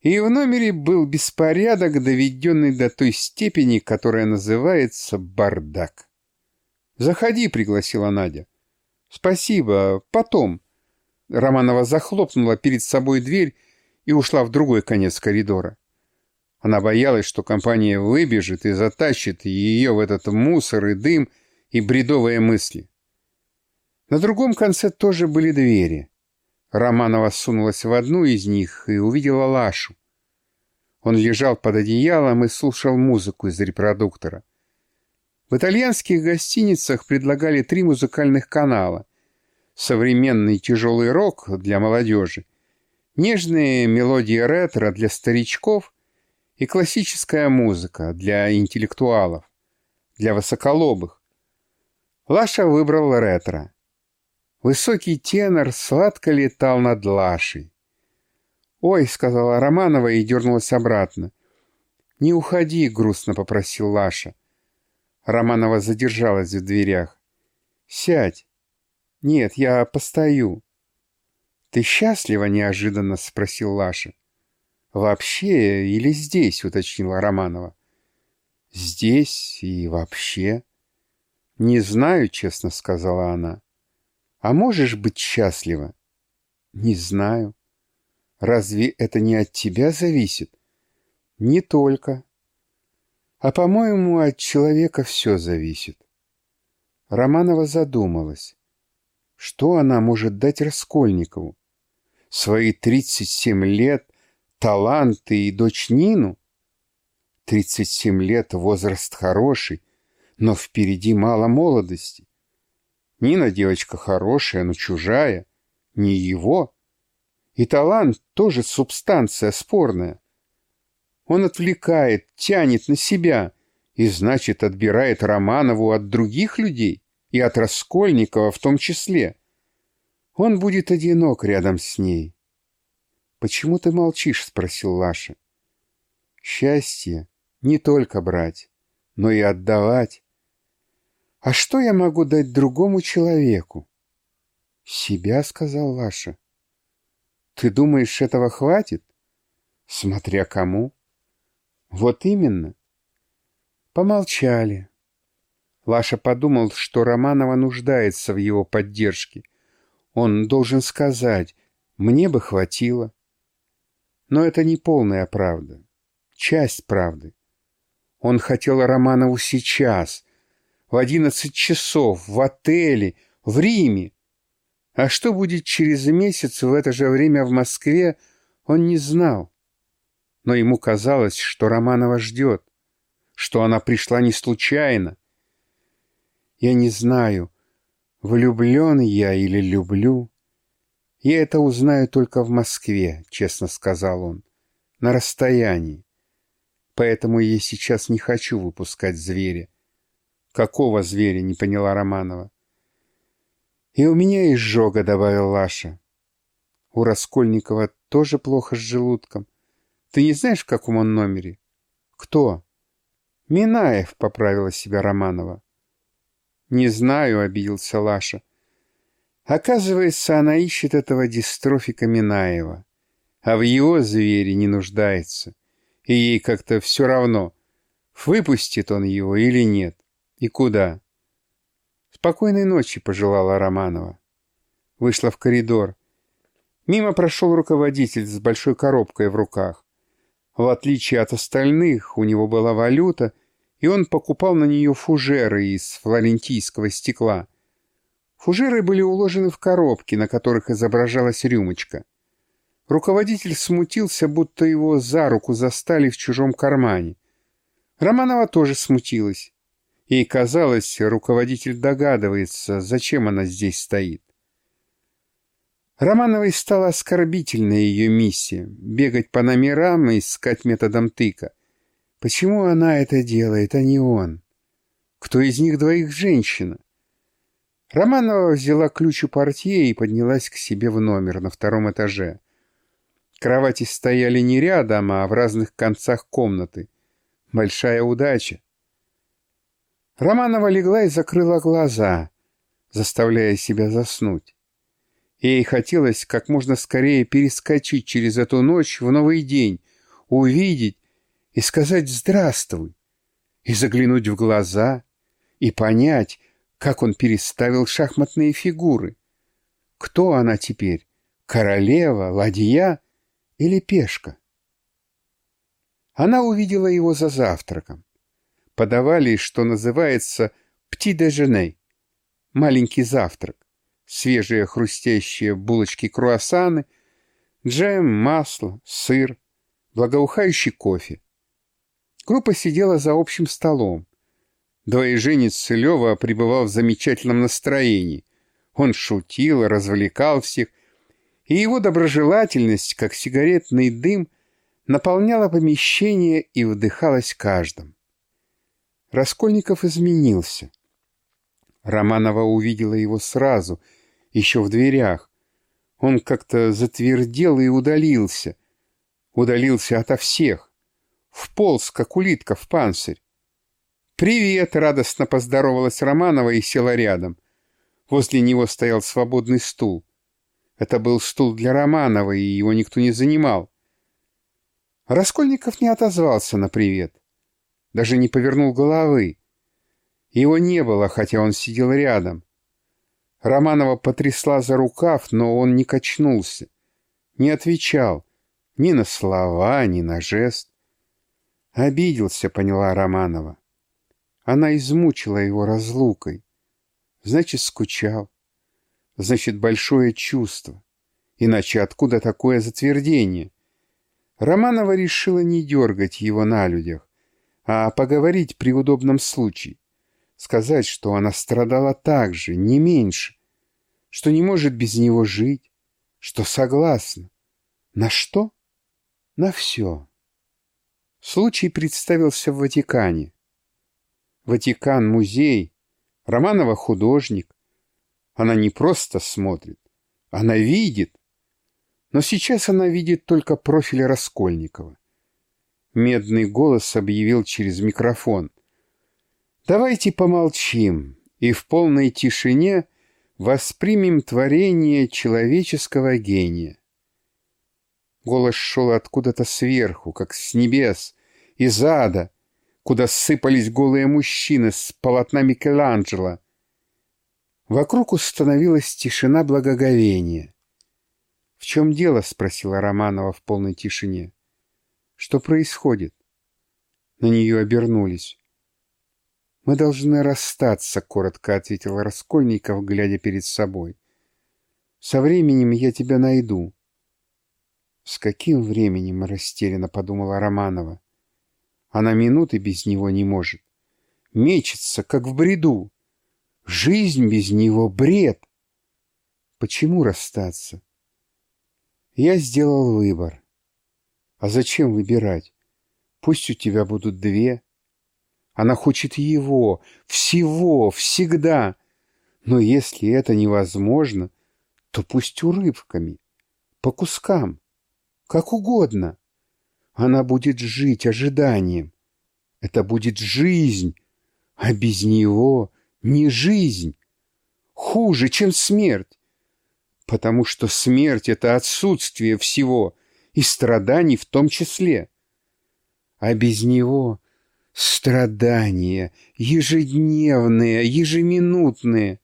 и в номере был беспорядок, доведенный до той степени, которая называется бардак. «Заходи», — пригласила Надя. «Спасибо, потом». Романова захлопнула перед собой дверь и ушла в другой конец коридора. Она боялась, что компания выбежит и затащит ее в этот мусор и дым и бредовые мысли. На другом конце тоже были двери. Романова сунулась в одну из них и увидела Лашу. Он лежал под одеялом и слушал музыку из репродуктора. В итальянских гостиницах предлагали три музыкальных канала. Современный тяжелый рок для молодежи, нежные мелодии ретро для старичков и классическая музыка для интеллектуалов, для высоколобых. Лаша выбрал ретро. Высокий тенор сладко летал над Лашей. «Ой», — сказала Романова и дернулась обратно. «Не уходи», — грустно попросил Лаша. Романова задержалась в дверях. «Сядь». «Нет, я постою». «Ты счастлива?» — неожиданно спросил Лаша. «Вообще или здесь?» — уточнила Романова. «Здесь и вообще». «Не знаю», — честно сказала она. «А можешь быть счастлива?» «Не знаю». «Разве это не от тебя зависит?» «Не только». «А, по-моему, от человека все зависит». Романова задумалась. Что она может дать Раскольникову? Свои 37 лет, таланты и дочь Нину? 37 лет — возраст хороший, но впереди мало молодости. Нина девочка хорошая, но чужая, не его. И талант тоже субстанция спорная. Он отвлекает, тянет на себя и, значит, отбирает Романову от других людей и от Раскольникова в том числе. Он будет одинок рядом с ней. «Почему ты молчишь?» — спросил Лаша. «Счастье не только брать, но и отдавать. А что я могу дать другому человеку? Себя, сказал Лаша. Ты думаешь, этого хватит? Смотря кому. Вот именно. Помолчали. Лаша подумал, что Романова нуждается в его поддержке. Он должен сказать, мне бы хватило. Но это не полная правда. Часть правды. Он хотел Романову сейчас, в одиннадцать часов, в отеле, в Риме. А что будет через месяц в это же время в Москве, он не знал. Но ему казалось, что Романова ждет, что она пришла не случайно. Я не знаю, влюблен я или люблю. Я это узнаю только в Москве, честно сказал он, на расстоянии. Поэтому я сейчас не хочу выпускать зверя. «Какого зверя?» — не поняла Романова. «И у меня изжога», — добавил Лаша. «У Раскольникова тоже плохо с желудком. Ты не знаешь, в каком он номере?» «Кто?» «Минаев», — поправила себя Романова. «Не знаю», — обиделся Лаша. Оказывается, она ищет этого дистрофика Минаева, а в его звере не нуждается, и ей как-то все равно, выпустит он его или нет. И куда? Спокойной ночи, пожелала Романова. Вышла в коридор. Мимо прошел руководитель с большой коробкой в руках. В отличие от остальных, у него была валюта, и он покупал на нее фужеры из флорентийского стекла. Фужеры были уложены в коробки, на которых изображалась рюмочка. Руководитель смутился, будто его за руку застали в чужом кармане. Романова тоже смутилась. Ей казалось, руководитель догадывается, зачем она здесь стоит. Романовой стала оскорбительная ее миссия — бегать по номерам и искать методом тыка. Почему она это делает, а не он? Кто из них двоих женщина? Романова взяла ключ у портье и поднялась к себе в номер на втором этаже. Кровати стояли не рядом, а в разных концах комнаты. Большая удача. Романова легла и закрыла глаза, заставляя себя заснуть. Ей хотелось как можно скорее перескочить через эту ночь в новый день, увидеть и сказать «здравствуй», и заглянуть в глаза, и понять, как он переставил шахматные фигуры. Кто она теперь? Королева, ладья или пешка. Она увидела его за завтраком. Подавали, что называется, пти-де-женей — маленький завтрак. Свежие хрустящие булочки-круассаны, джем, масло, сыр, благоухающий кофе. Группа сидела за общим столом. Двоеженец Лева пребывал в замечательном настроении. Он шутил, развлекал всех и его доброжелательность, как сигаретный дым, наполняла помещение и вдыхалась каждым. Раскольников изменился. Романова увидела его сразу, еще в дверях. Он как-то затвердел и удалился. Удалился ото всех. Вполз, как улитка в панцирь. «Привет!» — радостно поздоровалась Романова и села рядом. Возле него стоял свободный стул. Это был стул для Романова, и его никто не занимал. Раскольников не отозвался на привет. Даже не повернул головы. Его не было, хотя он сидел рядом. Романова потрясла за рукав, но он не качнулся. Не отвечал ни на слова, ни на жест. Обиделся, поняла Романова. Она измучила его разлукой. Значит, скучал значит большое чувство. Иначе откуда такое затвердение? Романова решила не дергать его на людях, а поговорить при удобном случае. Сказать, что она страдала так же, не меньше, что не может без него жить, что согласна. На что? На все. Случай представился в Ватикане. Ватикан — музей, Романова — художник, она не просто смотрит, она видит. Но сейчас она видит только профиль Раскольникова. Медный голос объявил через микрофон. «Давайте помолчим и в полной тишине воспримем творение человеческого гения». Голос шел откуда-то сверху, как с небес, из ада, куда сыпались голые мужчины с полотна Микеланджело — Вокруг установилась тишина благоговения. «В чем дело?» — спросила Романова в полной тишине. «Что происходит?» На нее обернулись. «Мы должны расстаться», — коротко ответил Раскольников, глядя перед собой. «Со временем я тебя найду». «С каким временем?» — растерянно подумала Романова. «Она минуты без него не может. Мечется, как в бреду. Жизнь без него — бред. Почему расстаться? Я сделал выбор. А зачем выбирать? Пусть у тебя будут две. Она хочет его, всего, всегда. Но если это невозможно, то пусть урывками, по кускам, как угодно. Она будет жить ожиданием. Это будет жизнь, а без него не жизнь, хуже, чем смерть, потому что смерть — это отсутствие всего, и страданий в том числе. А без него страдания, ежедневные, ежеминутные.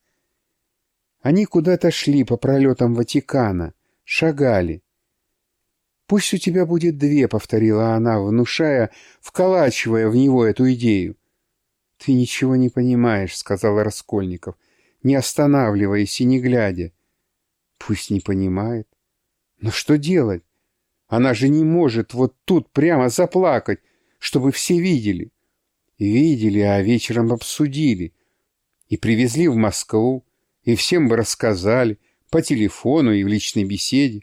Они куда-то шли по пролетам Ватикана, шагали. «Пусть у тебя будет две», — повторила она, внушая, вколачивая в него эту идею. «Ты ничего не понимаешь», — сказал Раскольников, не останавливаясь и не глядя. «Пусть не понимает. Но что делать? Она же не может вот тут прямо заплакать, чтобы все видели. Видели, а вечером обсудили. И привезли в Москву, и всем бы рассказали, по телефону и в личной беседе.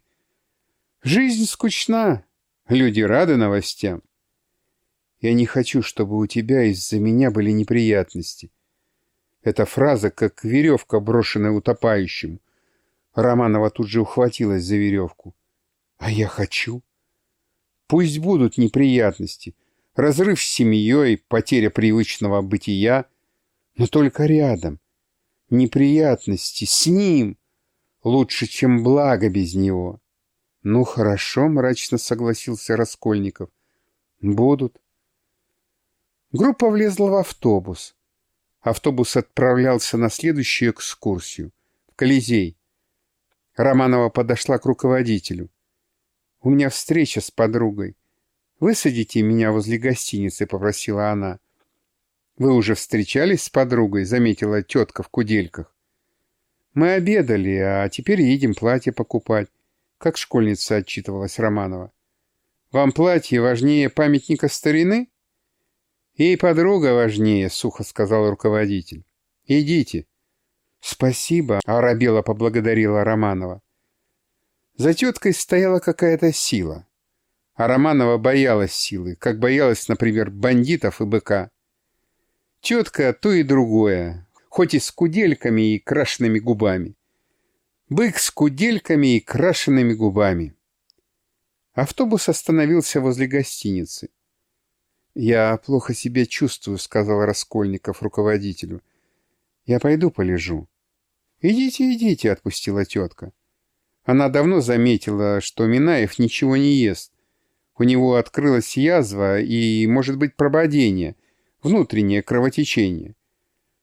Жизнь скучна, люди рады новостям. Я не хочу, чтобы у тебя из-за меня были неприятности. Эта фраза, как веревка, брошенная утопающему. Романова тут же ухватилась за веревку. А я хочу. Пусть будут неприятности, разрыв с семьей, потеря привычного бытия, но только рядом. Неприятности с ним лучше, чем благо без него. Ну, хорошо, мрачно согласился Раскольников. Будут. Группа влезла в автобус. Автобус отправлялся на следующую экскурсию, в Колизей. Романова подошла к руководителю. «У меня встреча с подругой. Высадите меня возле гостиницы», — попросила она. «Вы уже встречались с подругой?» — заметила тетка в кудельках. «Мы обедали, а теперь едем платье покупать», — как школьница отчитывалась Романова. «Вам платье важнее памятника старины?» «Ей подруга важнее», — сухо сказал руководитель. «Идите». «Спасибо», — оробела поблагодарила Романова. За теткой стояла какая-то сила. А Романова боялась силы, как боялась, например, бандитов и быка. Тетка то и другое, хоть и с кудельками и крашенными губами. Бык с кудельками и крашенными губами. Автобус остановился возле гостиницы. «Я плохо себя чувствую», — сказал Раскольников руководителю. «Я пойду полежу». «Идите, идите», — отпустила тетка. Она давно заметила, что Минаев ничего не ест. У него открылась язва и, может быть, прободение, внутреннее кровотечение.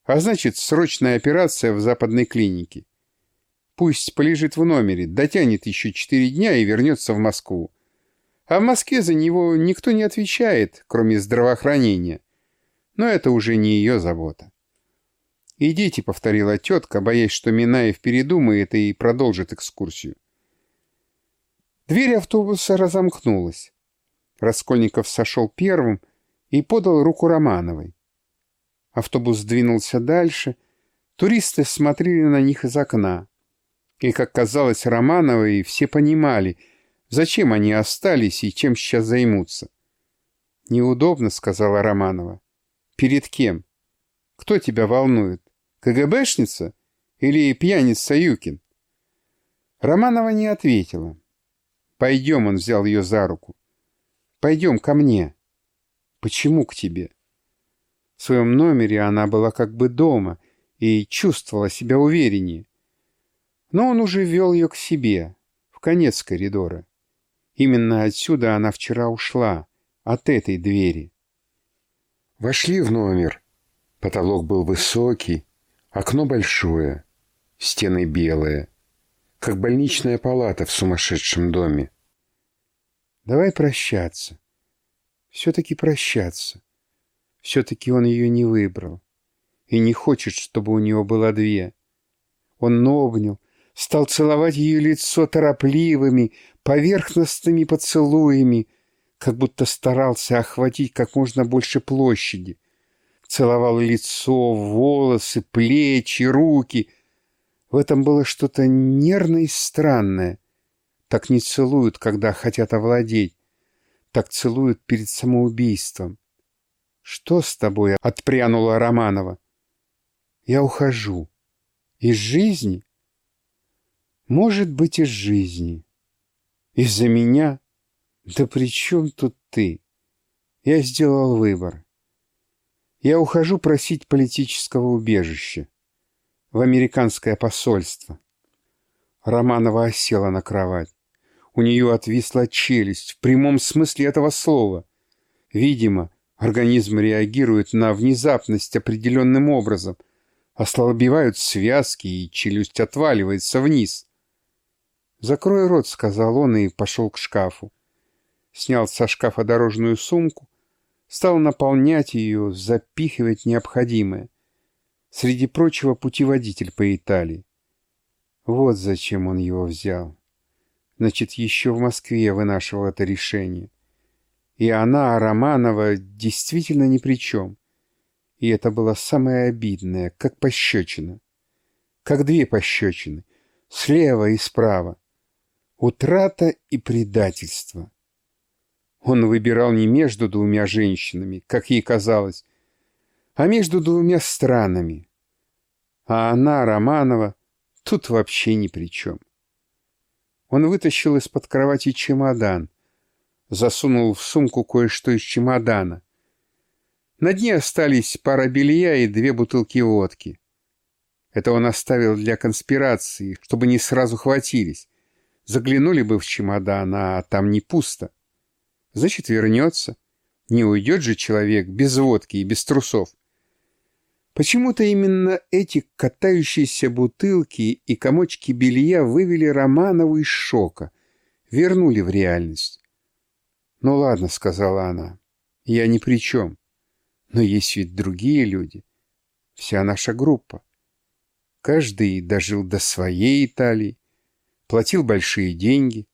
А значит, срочная операция в западной клинике. Пусть полежит в номере, дотянет еще четыре дня и вернется в Москву. А в Москве за него никто не отвечает, кроме здравоохранения. Но это уже не ее забота. «Идите», — повторила тетка, боясь, что Минаев передумает и продолжит экскурсию. Дверь автобуса разомкнулась. Раскольников сошел первым и подал руку Романовой. Автобус двинулся дальше. Туристы смотрели на них из окна. И, как казалось Романовой, все понимали — Зачем они остались и чем сейчас займутся? «Неудобно», — сказала Романова. «Перед кем? Кто тебя волнует? КГБшница или пьяница Юкин?» Романова не ответила. «Пойдем», — он взял ее за руку. «Пойдем ко мне». «Почему к тебе?» В своем номере она была как бы дома и чувствовала себя увереннее. Но он уже вел ее к себе, в конец коридора. Именно отсюда она вчера ушла, от этой двери. Вошли в номер. Потолок был высокий, окно большое, стены белые, как больничная палата в сумасшедшем доме. Давай прощаться. Все-таки прощаться. Все-таки он ее не выбрал. И не хочет, чтобы у него было две. Он обнял, стал целовать ее лицо торопливыми, поверхностными поцелуями, как будто старался охватить как можно больше площади. Целовал лицо, волосы, плечи, руки. В этом было что-то нервное и странное. Так не целуют, когда хотят овладеть. Так целуют перед самоубийством. «Что с тобой?» — отпрянула Романова. «Я ухожу. Из жизни?» «Может быть, из жизни». Из-за меня? Да при чем тут ты? Я сделал выбор. Я ухожу просить политического убежища в американское посольство. Романова осела на кровать. У нее отвисла челюсть в прямом смысле этого слова. Видимо, организм реагирует на внезапность определенным образом. Ослабевают связки, и челюсть отваливается вниз. «Закрой рот», — сказал он и пошел к шкафу. Снял со шкафа дорожную сумку, стал наполнять ее, запихивать необходимое. Среди прочего путеводитель по Италии. Вот зачем он его взял. Значит, еще в Москве вынашивал это решение. И она, Романова, действительно ни при чем. И это было самое обидное, как пощечина. Как две пощечины, слева и справа. Утрата и предательство. Он выбирал не между двумя женщинами, как ей казалось, а между двумя странами. А она, Романова, тут вообще ни при чем. Он вытащил из-под кровати чемодан, засунул в сумку кое-что из чемодана. На дне остались пара белья и две бутылки водки. Это он оставил для конспирации, чтобы не сразу хватились. Заглянули бы в чемодан, а там не пусто. Значит, вернется. Не уйдет же человек без водки и без трусов. Почему-то именно эти катающиеся бутылки и комочки белья вывели Романову из шока, вернули в реальность. «Ну ладно», — сказала она, — «я ни при чем. Но есть ведь другие люди. Вся наша группа. Каждый дожил до своей Италии, платил большие деньги.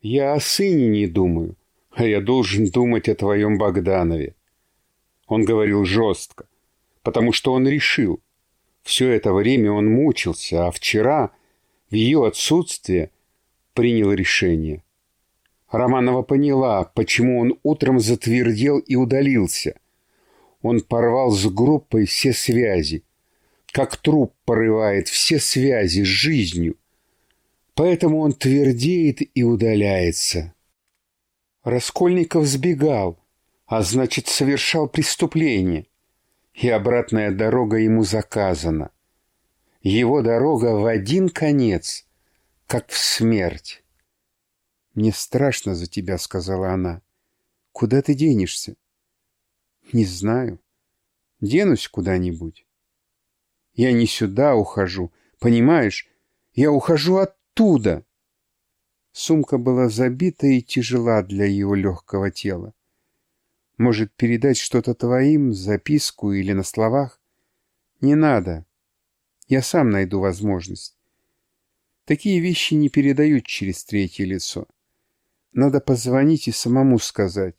Я о сыне не думаю, а я должен думать о твоем Богданове». Он говорил жестко потому что он решил. Все это время он мучился, а вчера, в ее отсутствие, принял решение. Романова поняла, почему он утром затвердел и удалился. Он порвал с группой все связи, как труп порывает все связи с жизнью. Поэтому он твердеет и удаляется. Раскольников сбегал, а значит, совершал преступление и обратная дорога ему заказана. Его дорога в один конец, как в смерть. «Мне страшно за тебя», — сказала она. «Куда ты денешься?» «Не знаю. Денусь куда-нибудь. Я не сюда ухожу, понимаешь? Я ухожу оттуда». Сумка была забита и тяжела для его легкого тела. Может, передать что-то твоим, записку или на словах? Не надо. Я сам найду возможность. Такие вещи не передают через третье лицо. Надо позвонить и самому сказать.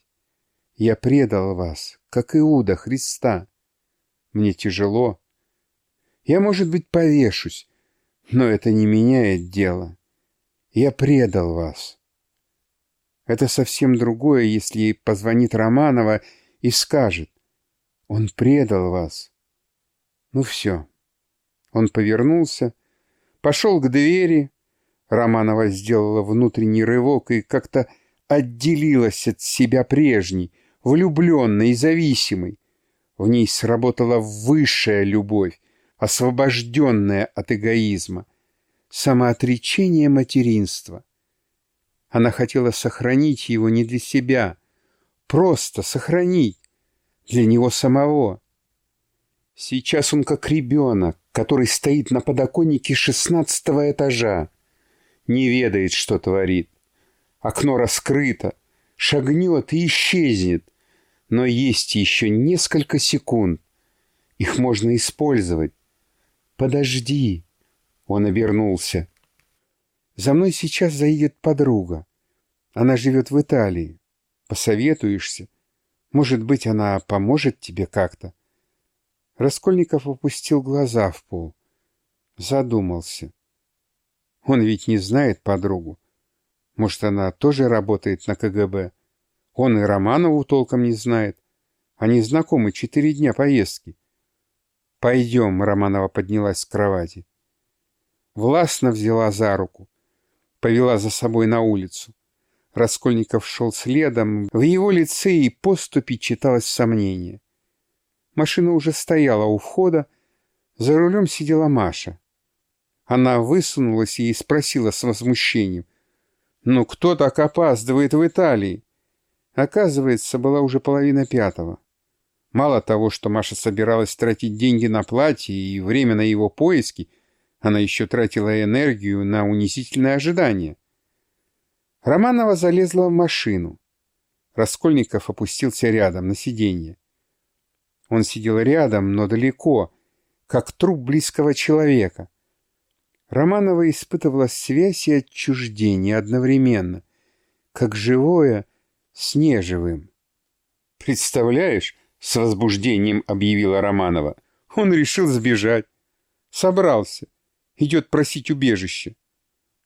Я предал вас, как Иуда Христа. Мне тяжело. Я, может быть, повешусь, но это не меняет дело. Я предал вас. Это совсем другое, если позвонит Романова и скажет. Он предал вас. Ну все. Он повернулся, пошел к двери. Романова сделала внутренний рывок и как-то отделилась от себя прежней, влюбленной и зависимой. В ней сработала высшая любовь, освобожденная от эгоизма, самоотречение материнства — она хотела сохранить его не для себя, просто сохранить для него самого. Сейчас он как ребенок, который стоит на подоконнике шестнадцатого этажа, не ведает, что творит. Окно раскрыто, шагнет и исчезнет, но есть еще несколько секунд. Их можно использовать. «Подожди!» Он обернулся. За мной сейчас заедет подруга. Она живет в Италии. Посоветуешься. Может быть, она поможет тебе как-то. Раскольников опустил глаза в пол. Задумался. Он ведь не знает подругу. Может, она тоже работает на КГБ. Он и Романову толком не знает. Они знакомы четыре дня поездки. «Пойдем», — Романова поднялась с кровати. Властно взяла за руку повела за собой на улицу. Раскольников шел следом, в его лице и поступе читалось сомнение. Машина уже стояла у входа, за рулем сидела Маша. Она высунулась и спросила с возмущением. «Ну кто так опаздывает в Италии?» Оказывается, была уже половина пятого. Мало того, что Маша собиралась тратить деньги на платье и время на его поиски — она еще тратила энергию на унизительное ожидание. Романова залезла в машину. Раскольников опустился рядом, на сиденье. Он сидел рядом, но далеко, как труп близкого человека. Романова испытывала связь и отчуждение одновременно, как живое с неживым. «Представляешь?» — с возбуждением объявила Романова. «Он решил сбежать. Собрался. Идет просить убежище».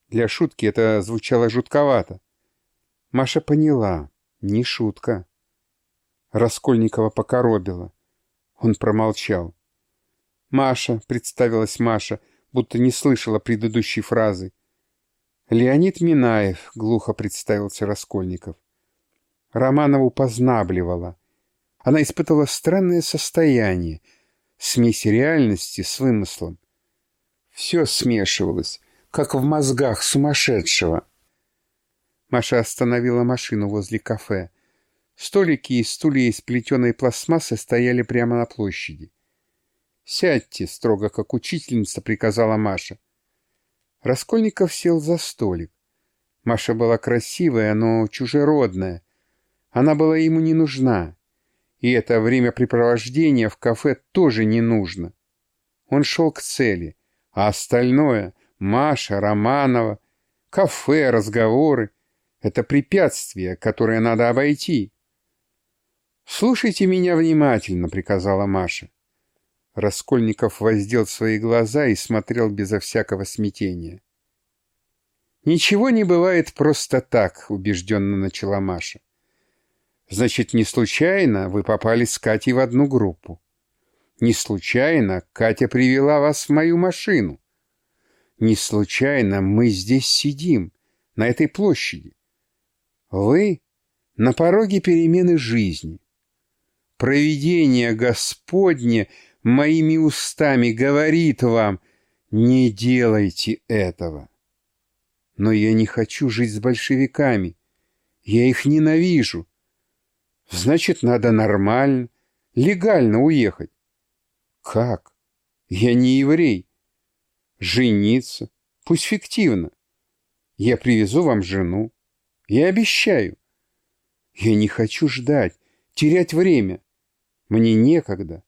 Для шутки это звучало жутковато. Маша поняла. Не шутка. Раскольникова покоробила. Он промолчал. «Маша», — представилась Маша, будто не слышала предыдущей фразы. «Леонид Минаев», — глухо представился Раскольников. Романову познабливала. Она испытывала странное состояние, смесь реальности с вымыслом. Все смешивалось, как в мозгах сумасшедшего. Маша остановила машину возле кафе. Столики и стулья из плетеной пластмассы стояли прямо на площади. «Сядьте», — строго как учительница приказала Маша. Раскольников сел за столик. Маша была красивая, но чужеродная. Она была ему не нужна. И это времяпрепровождение в кафе тоже не нужно. Он шел к цели, а остальное — Маша, Романова, кафе, разговоры — это препятствие, которое надо обойти. «Слушайте меня внимательно», — приказала Маша. Раскольников воздел свои глаза и смотрел безо всякого смятения. «Ничего не бывает просто так», — убежденно начала Маша. «Значит, не случайно вы попали с Катей в одну группу. Не случайно Катя привела вас в мою машину. Не случайно мы здесь сидим, на этой площади. Вы на пороге перемены жизни. Провидение Господне моими устами говорит вам, не делайте этого. Но я не хочу жить с большевиками. Я их ненавижу. Значит, надо нормально, легально уехать. Как? Я не еврей. Жениться, пусть фиктивно. Я привезу вам жену. Я обещаю. Я не хочу ждать, терять время. Мне некогда.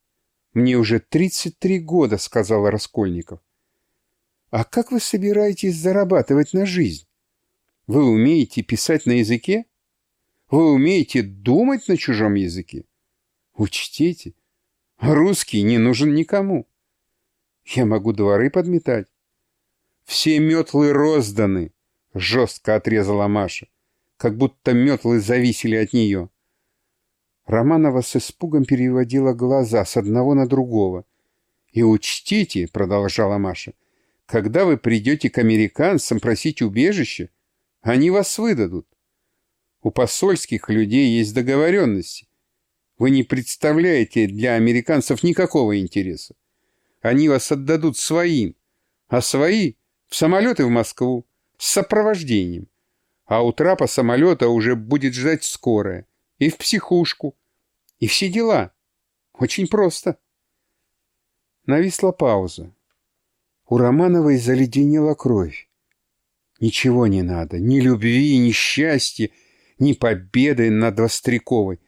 Мне уже 33 года, сказал Раскольников. А как вы собираетесь зарабатывать на жизнь? Вы умеете писать на языке? Вы умеете думать на чужом языке? Учтите, русский не нужен никому. Я могу дворы подметать. Все метлы розданы, жестко отрезала Маша, как будто метлы зависели от нее. Романова с испугом переводила глаза с одного на другого. «И учтите», — продолжала Маша, — «когда вы придете к американцам просить убежище, они вас выдадут. У посольских людей есть договоренности. Вы не представляете для американцев никакого интереса. Они вас отдадут своим, а свои — в самолеты в Москву, с сопровождением. А у трапа самолета уже будет ждать скорая и в психушку, и все дела. Очень просто. Нависла пауза. У Романовой заледенела кровь. Ничего не надо, ни любви, ни счастья, ни победы над Востряковой.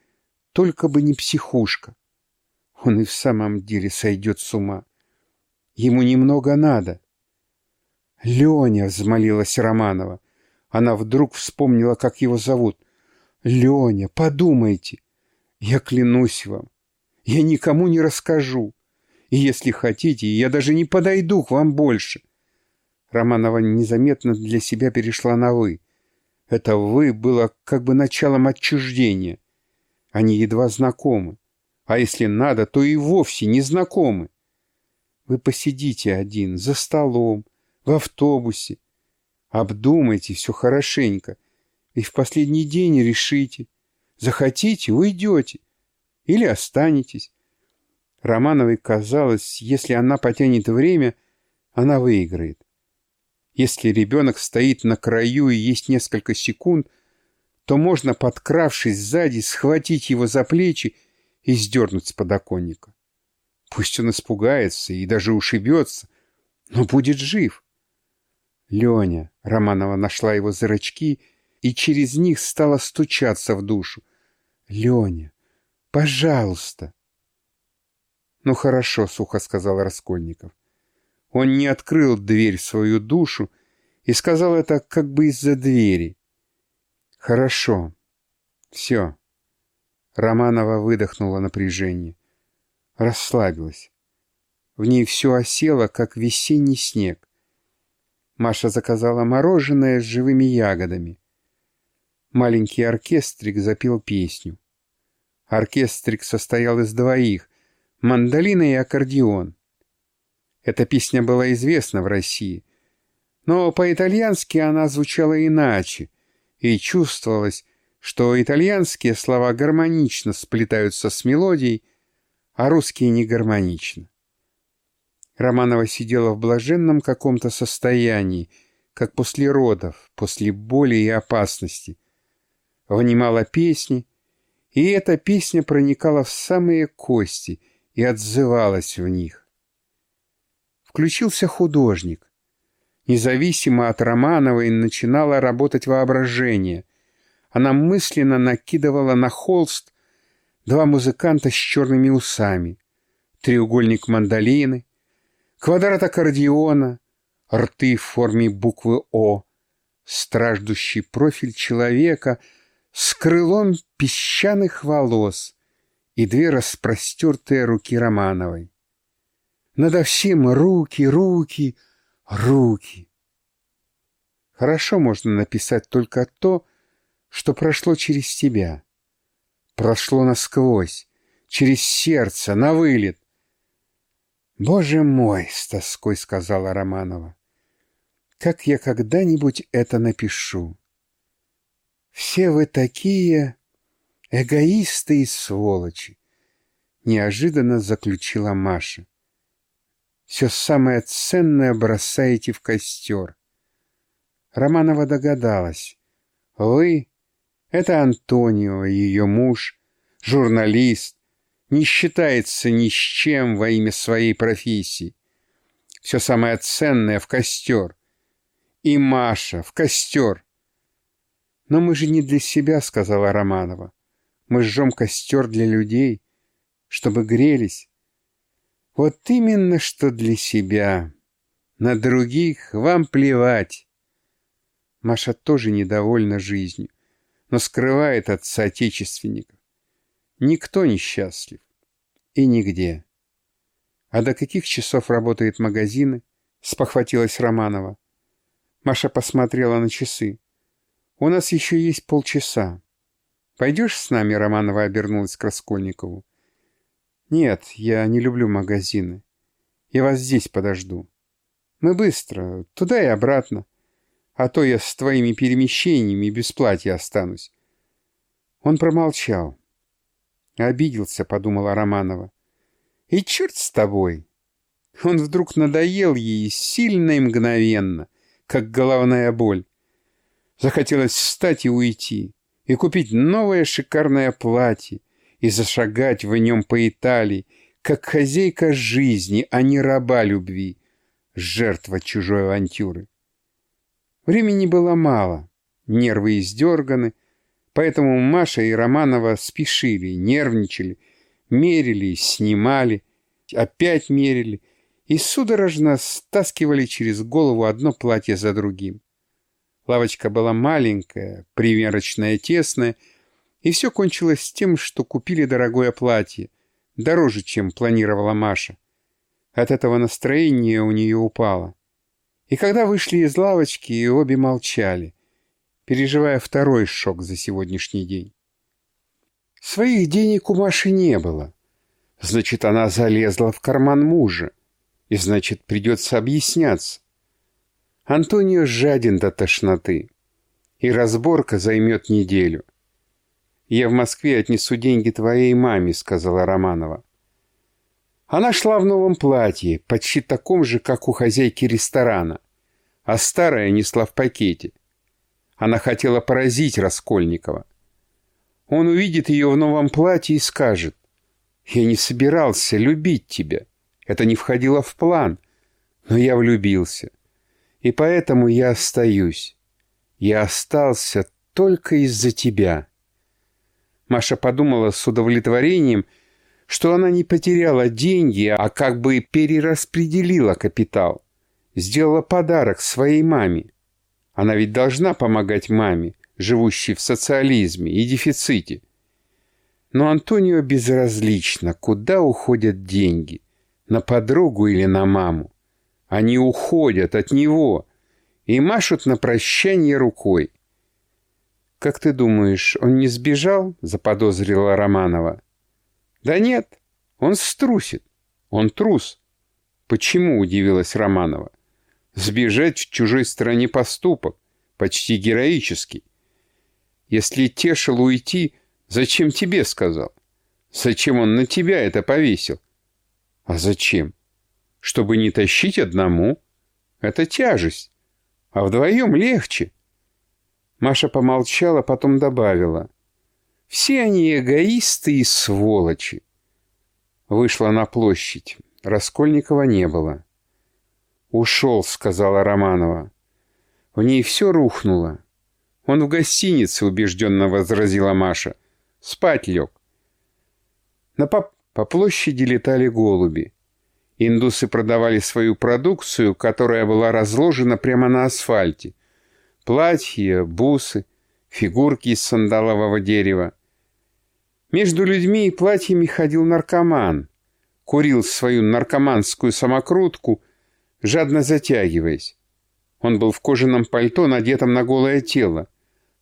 Только бы не психушка. Он и в самом деле сойдет с ума. Ему немного надо. «Леня!» — взмолилась Романова. Она вдруг вспомнила, как его зовут. «Леня, подумайте! Я клянусь вам, я никому не расскажу. И если хотите, я даже не подойду к вам больше. Романова незаметно для себя перешла на «вы». Это «вы» было как бы началом отчуждения. Они едва знакомы. А если надо, то и вовсе не знакомы. Вы посидите один, за столом, в автобусе. Обдумайте все хорошенько. И в последний день решите — Захотите — уйдете. Или останетесь. Романовой казалось, если она потянет время, она выиграет. Если ребенок стоит на краю и есть несколько секунд, то можно, подкравшись сзади, схватить его за плечи и сдернуть с подоконника. Пусть он испугается и даже ушибется, но будет жив. Леня, Романова нашла его зрачки и через них стала стучаться в душу. Леня, пожалуйста. Ну хорошо, сухо сказал Раскольников. Он не открыл дверь в свою душу и сказал это как бы из-за двери. «Хорошо. Все». Романова выдохнула напряжение. Расслабилась. В ней все осело, как весенний снег. Маша заказала мороженое с живыми ягодами. Маленький оркестрик запел песню. Оркестрик состоял из двоих — мандолина и аккордеон. Эта песня была известна в России, но по-итальянски она звучала иначе, и чувствовалось, что итальянские слова гармонично сплетаются с мелодией, а русские не гармонично. Романова сидела в блаженном каком-то состоянии, как после родов, после боли и опасности. Внимала песни, и эта песня проникала в самые кости и отзывалась в них. Включился художник. Независимо от Романовой начинало работать воображение. Она мысленно накидывала на холст два музыканта с черными усами, треугольник мандолины, квадрат аккордеона, рты в форме буквы «О», страждущий профиль человека с крылом песчаных волос и две распростертые руки Романовой. Надо всем руки, руки, руки. Хорошо можно написать только то, что прошло через тебя. Прошло насквозь, через сердце, на вылет, «Боже мой!» — с тоской сказала Романова. «Как я когда-нибудь это напишу? Все вы такие эгоисты и сволочи!» Неожиданно заключила Маша. «Все самое ценное бросаете в костер». Романова догадалась. «Вы — это Антонио, ее муж, журналист, не считается ни с чем во имя своей профессии. Все самое ценное в костер. И Маша в костер. Но мы же не для себя, сказала Романова. Мы жжем костер для людей, чтобы грелись. Вот именно что для себя. На других вам плевать. Маша тоже недовольна жизнью, но скрывает от соотечественников. Никто не счастлив. И нигде. А до каких часов работают магазины? Спохватилась Романова. Маша посмотрела на часы. У нас еще есть полчаса. Пойдешь с нами, Романова обернулась к Раскольникову. Нет, я не люблю магазины. Я вас здесь подожду. Мы быстро, туда и обратно. А то я с твоими перемещениями без платья останусь. Он промолчал. Обиделся, подумала Романова. И черт с тобой. Он вдруг надоел ей сильно и мгновенно, как головная боль. Захотелось встать и уйти, и купить новое шикарное платье, и зашагать в нем по Италии, как хозяйка жизни, а не раба любви, жертва чужой авантюры. Времени было мало, нервы издерганы, Поэтому Маша и Романова спешили, нервничали, мерили, снимали, опять мерили и судорожно стаскивали через голову одно платье за другим. Лавочка была маленькая, примерочная, тесная, и все кончилось тем, что купили дорогое платье, дороже, чем планировала Маша. От этого настроение у нее упало. И когда вышли из лавочки, обе молчали переживая второй шок за сегодняшний день. Своих денег у Маши не было. Значит, она залезла в карман мужа. И значит, придется объясняться. Антонио жаден до тошноты. И разборка займет неделю. «Я в Москве отнесу деньги твоей маме», — сказала Романова. Она шла в новом платье, почти таком же, как у хозяйки ресторана, а старое несла в пакете. Она хотела поразить Раскольникова. Он увидит ее в новом платье и скажет, «Я не собирался любить тебя. Это не входило в план, но я влюбился. И поэтому я остаюсь. Я остался только из-за тебя». Маша подумала с удовлетворением, что она не потеряла деньги, а как бы перераспределила капитал, сделала подарок своей маме. Она ведь должна помогать маме, живущей в социализме и дефиците. Но Антонио безразлично, куда уходят деньги, на подругу или на маму. Они уходят от него и машут на прощание рукой. «Как ты думаешь, он не сбежал?» — заподозрила Романова. «Да нет, он струсит. Он трус». «Почему?» — удивилась Романова. «Сбежать в чужой стране поступок, почти героический. Если тешил уйти, зачем тебе сказал? Зачем он на тебя это повесил? А зачем? Чтобы не тащить одному. Это тяжесть. А вдвоем легче. Маша помолчала, потом добавила. Все они эгоисты и сволочи. Вышла на площадь. Раскольникова не было. «Ушел», — сказала Романова. В ней все рухнуло. «Он в гостинице», — убежденно возразила Маша. «Спать лег». На по, по площади летали голуби. Индусы продавали свою продукцию, которая была разложена прямо на асфальте. Платья, бусы, фигурки из сандалового дерева. Между людьми и платьями ходил наркоман. Курил свою наркоманскую самокрутку, жадно затягиваясь. Он был в кожаном пальто, надетом на голое тело.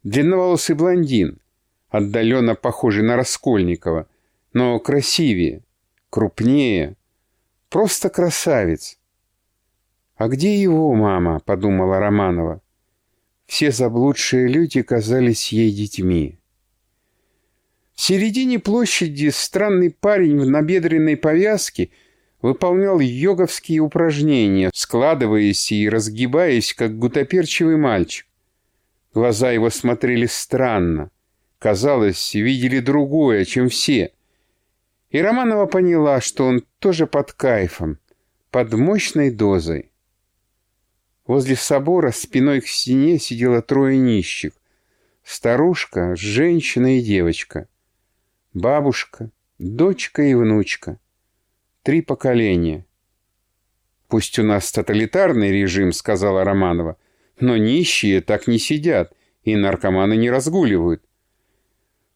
Длинноволосый блондин, отдаленно похожий на Раскольникова, но красивее, крупнее. Просто красавец. «А где его мама?» — подумала Романова. Все заблудшие люди казались ей детьми. В середине площади странный парень в набедренной повязке выполнял йоговские упражнения, складываясь и разгибаясь, как гутоперчивый мальчик. Глаза его смотрели странно. Казалось, видели другое, чем все. И Романова поняла, что он тоже под кайфом, под мощной дозой. Возле собора спиной к стене сидело трое нищих. Старушка, женщина и девочка бабушка, дочка и внучка. Три поколения. «Пусть у нас тоталитарный режим», — сказала Романова, «но нищие так не сидят, и наркоманы не разгуливают».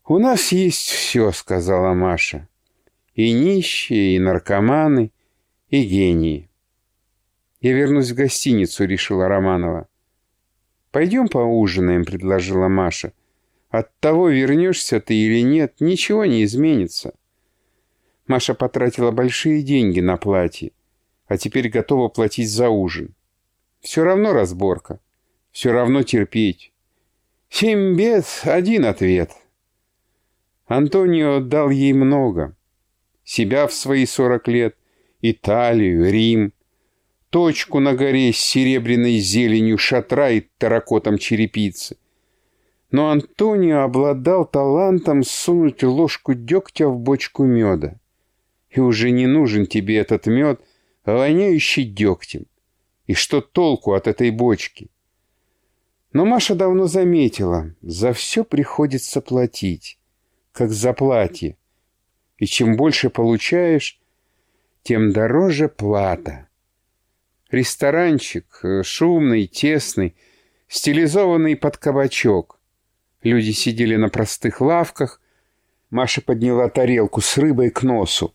«У нас есть все», — сказала Маша. «И нищие, и наркоманы, и гении». «Я вернусь в гостиницу», — решила Романова. «Пойдем поужинаем», — предложила Маша. От того, вернешься ты или нет, ничего не изменится. Маша потратила большие деньги на платье, а теперь готова платить за ужин. Все равно разборка, все равно терпеть. Семь бед — один ответ. Антонио дал ей много. Себя в свои сорок лет, Италию, Рим, точку на горе с серебряной зеленью шатра и таракотом черепицы — но Антонио обладал талантом сунуть ложку дегтя в бочку меда. И уже не нужен тебе этот мед, воняющий дегтем. И что толку от этой бочки? Но Маша давно заметила, за все приходится платить, как за платье. И чем больше получаешь, тем дороже плата. Ресторанчик, э, шумный, тесный, стилизованный под кабачок. Люди сидели на простых лавках. Маша подняла тарелку с рыбой к носу.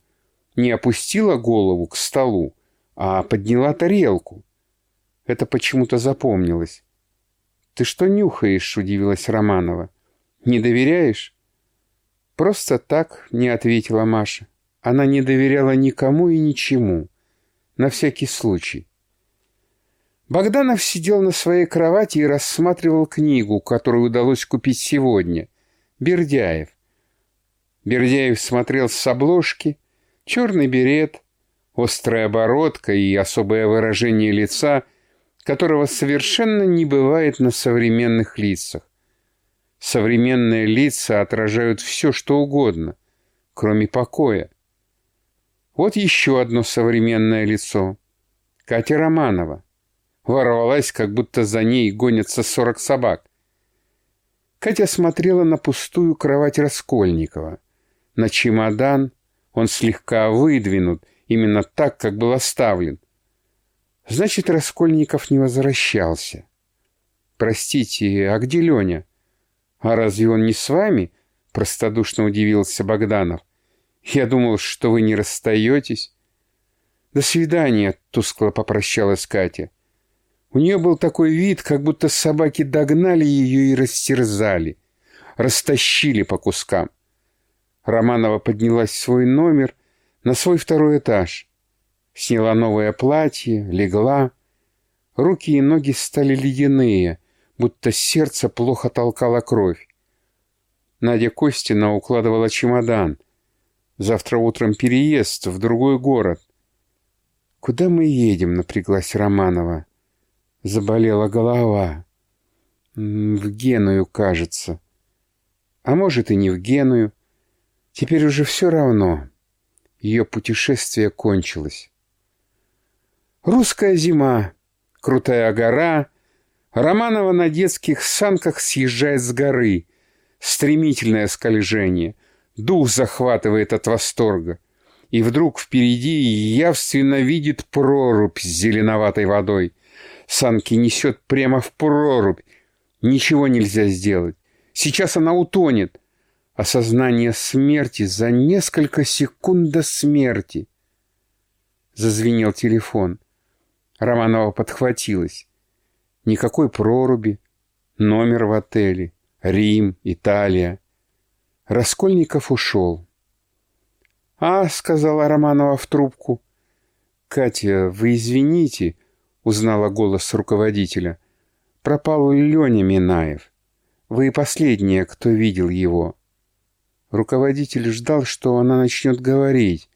Не опустила голову к столу, а подняла тарелку. Это почему-то запомнилось. «Ты что нюхаешь?» — удивилась Романова. «Не доверяешь?» «Просто так», — не ответила Маша. Она не доверяла никому и ничему. На всякий случай. Богданов сидел на своей кровати и рассматривал книгу, которую удалось купить сегодня. Бердяев. Бердяев смотрел с обложки. Черный берет, острая оборотка и особое выражение лица, которого совершенно не бывает на современных лицах. Современные лица отражают все, что угодно, кроме покоя. Вот еще одно современное лицо. Катя Романова ворвалась, как будто за ней гонятся сорок собак. Катя смотрела на пустую кровать Раскольникова, на чемодан, Он слегка выдвинут, именно так, как был оставлен. Значит, Раскольников не возвращался. Простите, а где Леня? А разве он не с вами? Простодушно удивился Богданов. Я думал, что вы не расстаетесь. До свидания, тускло попрощалась Катя. У нее был такой вид, как будто собаки догнали ее и растерзали, растащили по кускам. Романова поднялась в свой номер на свой второй этаж. Сняла новое платье, легла. Руки и ноги стали ледяные, будто сердце плохо толкало кровь. Надя Костина укладывала чемодан. Завтра утром переезд в другой город. «Куда мы едем?» — напряглась Романова. Заболела голова. В Геную, кажется. А может и не в Геную. Теперь уже все равно. Ее путешествие кончилось. Русская зима, крутая гора. Романова на детских санках съезжает с горы. Стремительное скольжение. Дух захватывает от восторга. И вдруг впереди явственно видит прорубь с зеленоватой водой. Санки несет прямо в прорубь. Ничего нельзя сделать. Сейчас она утонет. Осознание смерти за несколько секунд до смерти. Зазвенел телефон. Романова подхватилась. Никакой проруби, номер в отеле, Рим, Италия. Раскольников ушел. «А», — сказала Романова в трубку. «Катя, вы извините», — узнала голос руководителя. «Пропал Леня Минаев. Вы последняя, кто видел его». Руководитель ждал, что она начнет говорить,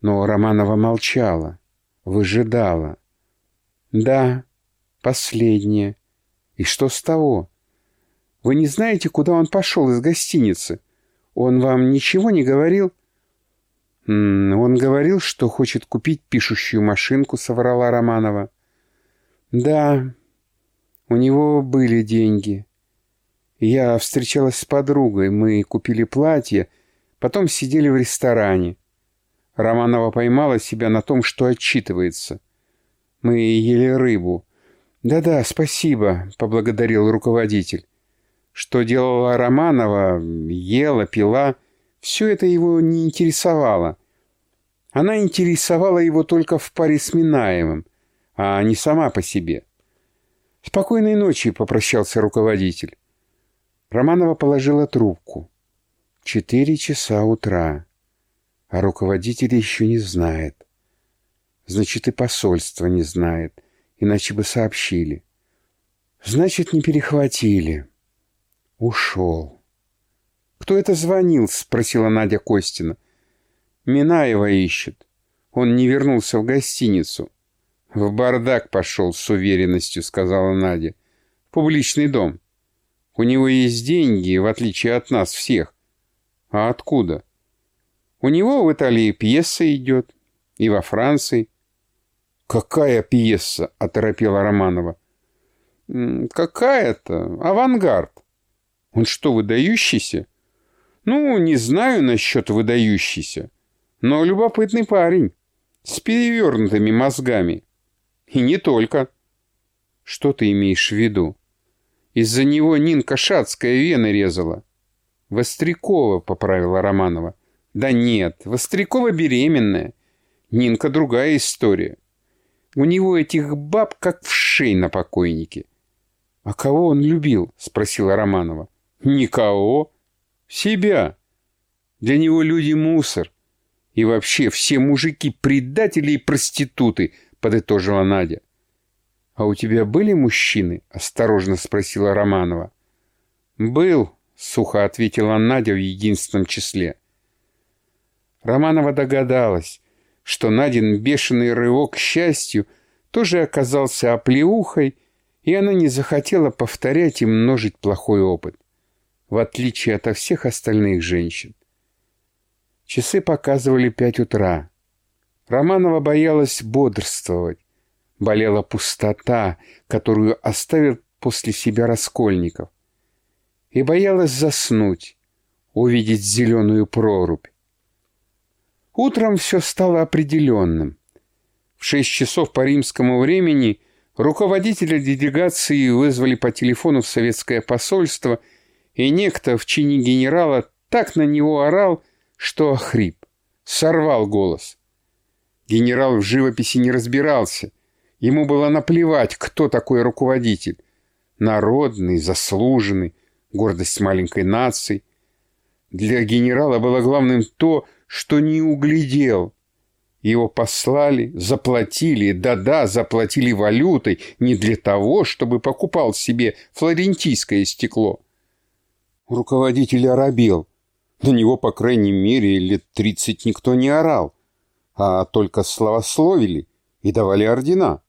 но Романова молчала, выжидала. Да, последнее. И что с того? Вы не знаете, куда он пошел из гостиницы? Он вам ничего не говорил? Он говорил, что хочет купить пишущую машинку, соврала Романова. Да, у него были деньги. Я встречалась с подругой, мы купили платье, потом сидели в ресторане. Романова поймала себя на том, что отчитывается. Мы ели рыбу. Да-да, спасибо, поблагодарил руководитель. Что делала Романова, ела, пила, все это его не интересовало. Она интересовала его только в паре с Минаевым, а не сама по себе. «Спокойной ночи», — попрощался руководитель. Романова положила трубку. Четыре часа утра, а руководитель еще не знает. Значит, и посольство не знает, иначе бы сообщили. Значит, не перехватили. Ушел. «Кто это звонил?» — спросила Надя Костина. «Минаева ищет. Он не вернулся в гостиницу». «В бардак пошел с уверенностью», — сказала Надя. «В публичный дом. У него есть деньги, в отличие от нас всех». «А откуда?» «У него в Италии пьеса идет. И во Франции. «Какая пьеса?» — оторопела Романова. «Какая-то. Авангард. Он что, выдающийся?» «Ну, не знаю насчет выдающийся, но любопытный парень, с перевернутыми мозгами. И не только». «Что ты имеешь в виду?» «Из-за него Нинка Шацкая вены резала». «Вострякова», — поправила Романова. «Да нет, Вострякова беременная. Нинка другая история. У него этих баб как в шей на покойнике. — А кого он любил? — спросила Романова. — Никого. Себя. Для него люди мусор. И вообще все мужики предатели и проституты, — подытожила Надя. — А у тебя были мужчины? — осторожно спросила Романова. — Был, — сухо ответила Надя в единственном числе. Романова догадалась, что Надин бешеный рывок к счастью тоже оказался оплеухой, и она не захотела повторять и множить плохой опыт, в отличие от всех остальных женщин. Часы показывали пять утра. Романова боялась бодрствовать. Болела пустота, которую оставил после себя Раскольников. И боялась заснуть, увидеть зеленую прорубь. Утром все стало определенным. В шесть часов по римскому времени руководителя делегации вызвали по телефону в советское посольство, и некто в чине генерала так на него орал, что охрип, сорвал голос. Генерал в живописи не разбирался. Ему было наплевать, кто такой руководитель. Народный, заслуженный, гордость маленькой нации. Для генерала было главным то, что не углядел. Его послали, заплатили, да-да, заплатили валютой не для того, чтобы покупал себе флорентийское стекло. Руководитель оробел. На него, по крайней мере, лет тридцать никто не орал, а только славословили и давали ордена.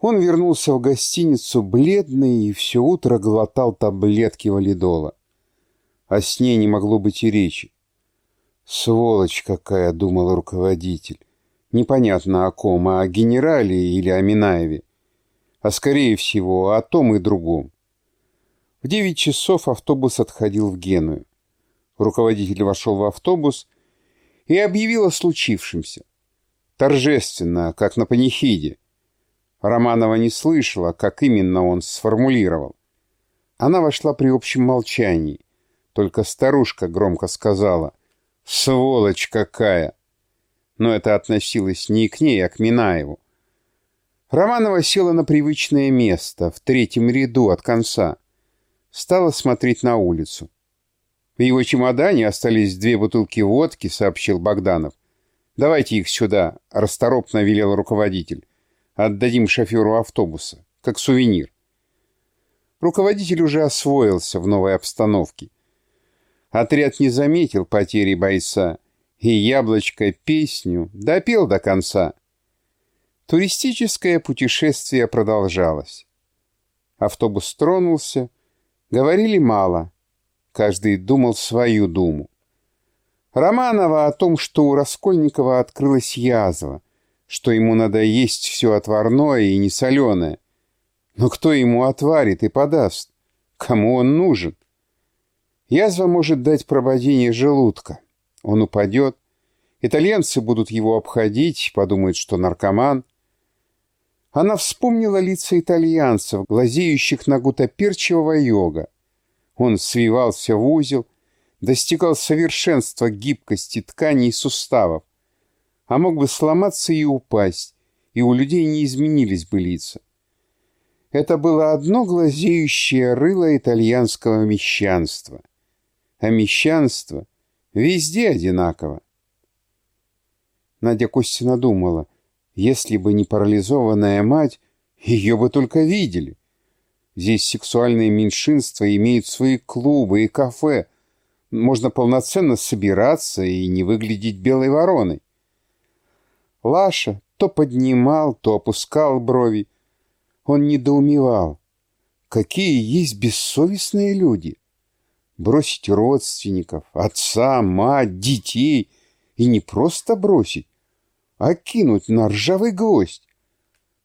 Он вернулся в гостиницу бледный и все утро глотал таблетки валидола. О сне не могло быть и речи. «Сволочь какая!» — думал руководитель. «Непонятно о ком, о генерале или о Минаеве. А скорее всего, о том и другом». В девять часов автобус отходил в Геную. Руководитель вошел в автобус и объявил о случившемся. Торжественно, как на панихиде. Романова не слышала, как именно он сформулировал. Она вошла при общем молчании. Только старушка громко сказала «Сволочь какая!» Но это относилось не к ней, а к Минаеву. Романова села на привычное место, в третьем ряду от конца. Стала смотреть на улицу. В его чемодане остались две бутылки водки, сообщил Богданов. «Давайте их сюда», — расторопно велел руководитель. «Отдадим шоферу автобуса, как сувенир». Руководитель уже освоился в новой обстановке. Отряд не заметил потери бойца, и яблочко песню допел до конца. Туристическое путешествие продолжалось. Автобус тронулся, говорили мало, Каждый думал свою думу. Романова о том, что у Раскольникова открылась язва, что ему надо есть все отварное и несоленое. Но кто ему отварит и подаст? Кому он нужен? Язва может дать прободение желудка. Он упадет. Итальянцы будут его обходить, подумают, что наркоман. Она вспомнила лица итальянцев, глазеющих на гутоперчивого йога. Он свивался в узел, достигал совершенства гибкости тканей и суставов, а мог бы сломаться и упасть, и у людей не изменились бы лица. Это было одно глазеющее рыло итальянского мещанства. А мещанство везде одинаково. Надя Костина думала, если бы не парализованная мать, ее бы только видели. Здесь сексуальные меньшинства имеют свои клубы и кафе. Можно полноценно собираться и не выглядеть белой вороной. Лаша то поднимал, то опускал брови. Он недоумевал. Какие есть бессовестные люди. Бросить родственников, отца, мать, детей. И не просто бросить, а кинуть на ржавый гвоздь.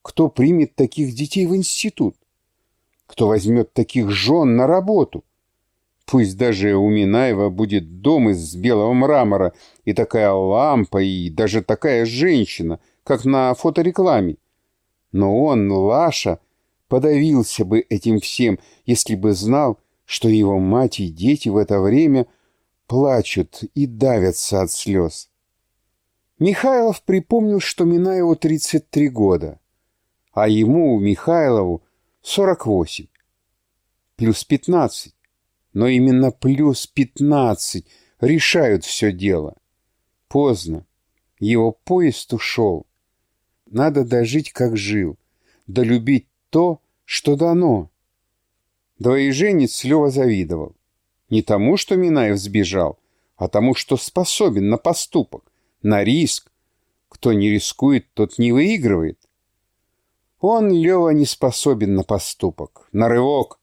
Кто примет таких детей в институт? Кто возьмет таких жен на работу? Пусть даже у Минаева будет дом из белого мрамора, и такая лампа, и даже такая женщина, как на фоторекламе. Но он, Лаша, подавился бы этим всем, если бы знал, что его мать и дети в это время плачут и давятся от слез. Михайлов припомнил, что Минаеву 33 года, а ему, Михайлову, 48. Плюс 15. Но именно плюс 15 решают все дело. Поздно. Его поезд ушел. Надо дожить, как жил. Долюбить то, что дано. Двоеженец Лева завидовал. Не тому, что Минаев сбежал, а тому, что способен на поступок, на риск. Кто не рискует, тот не выигрывает. Он, Лева, не способен на поступок, на рывок,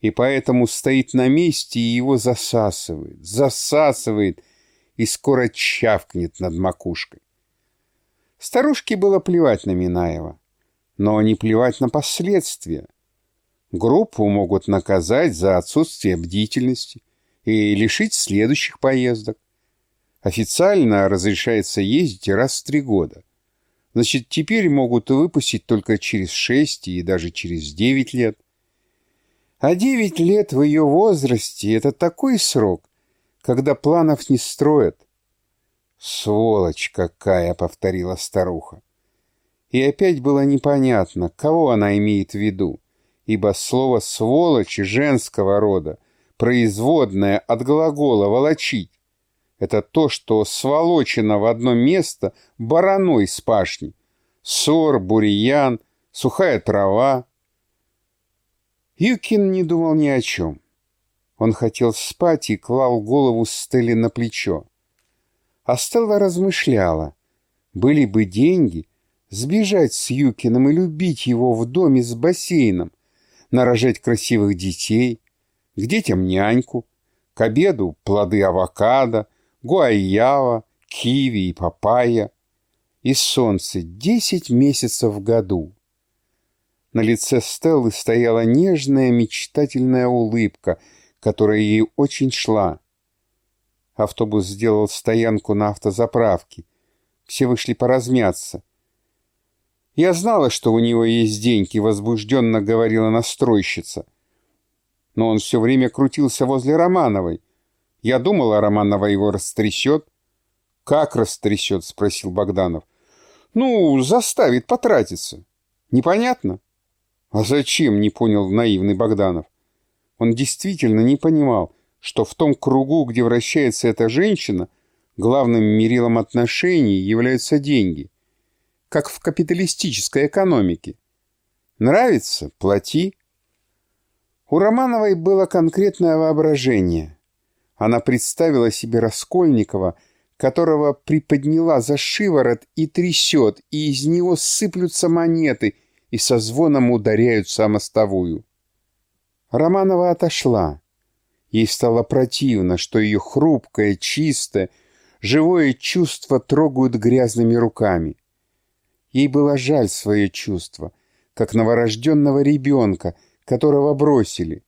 и поэтому стоит на месте и его засасывает, засасывает и скоро чавкнет над макушкой. Старушке было плевать на Минаева, но не плевать на последствия. Группу могут наказать за отсутствие бдительности и лишить следующих поездок. Официально разрешается ездить раз в три года. Значит, теперь могут выпустить только через шесть и даже через девять лет. А девять лет в ее возрасте — это такой срок, когда планов не строят. «Сволочь какая!» — повторила старуха. И опять было непонятно, кого она имеет в виду, ибо слово «сволочь» женского рода, производное от глагола «волочить», это то, что сволочено в одно место бараной с пашни. Сор, бурьян, сухая трава. Юкин не думал ни о чем. Он хотел спать и клал голову Стелле на плечо. А Стелла размышляла. Были бы деньги, сбежать с Юкиным и любить его в доме с бассейном, нарожать красивых детей, к детям няньку, к обеду плоды авокадо, гуайява, киви и папайя. И солнце десять месяцев в году. На лице Стеллы стояла нежная мечтательная улыбка, которая ей очень шла. Автобус сделал стоянку на автозаправке. Все вышли поразмяться. «Я знала, что у него есть деньги», — возбужденно говорила настройщица. Но он все время крутился возле Романовой. Я думала, Романова его растрясет. «Как растрясет?» — спросил Богданов. «Ну, заставит потратиться. Непонятно?» «А зачем?» — не понял наивный Богданов. Он действительно не понимал, что в том кругу, где вращается эта женщина, главным мерилом отношений являются деньги как в капиталистической экономике. Нравится – плати. У Романовой было конкретное воображение. Она представила себе Раскольникова, которого приподняла за шиворот и трясет, и из него сыплются монеты и со звоном ударяются о мостовую. Романова отошла. Ей стало противно, что ее хрупкое, чистое, живое чувство трогают грязными руками. Ей было жаль свое чувство, как новорожденного ребенка, которого бросили.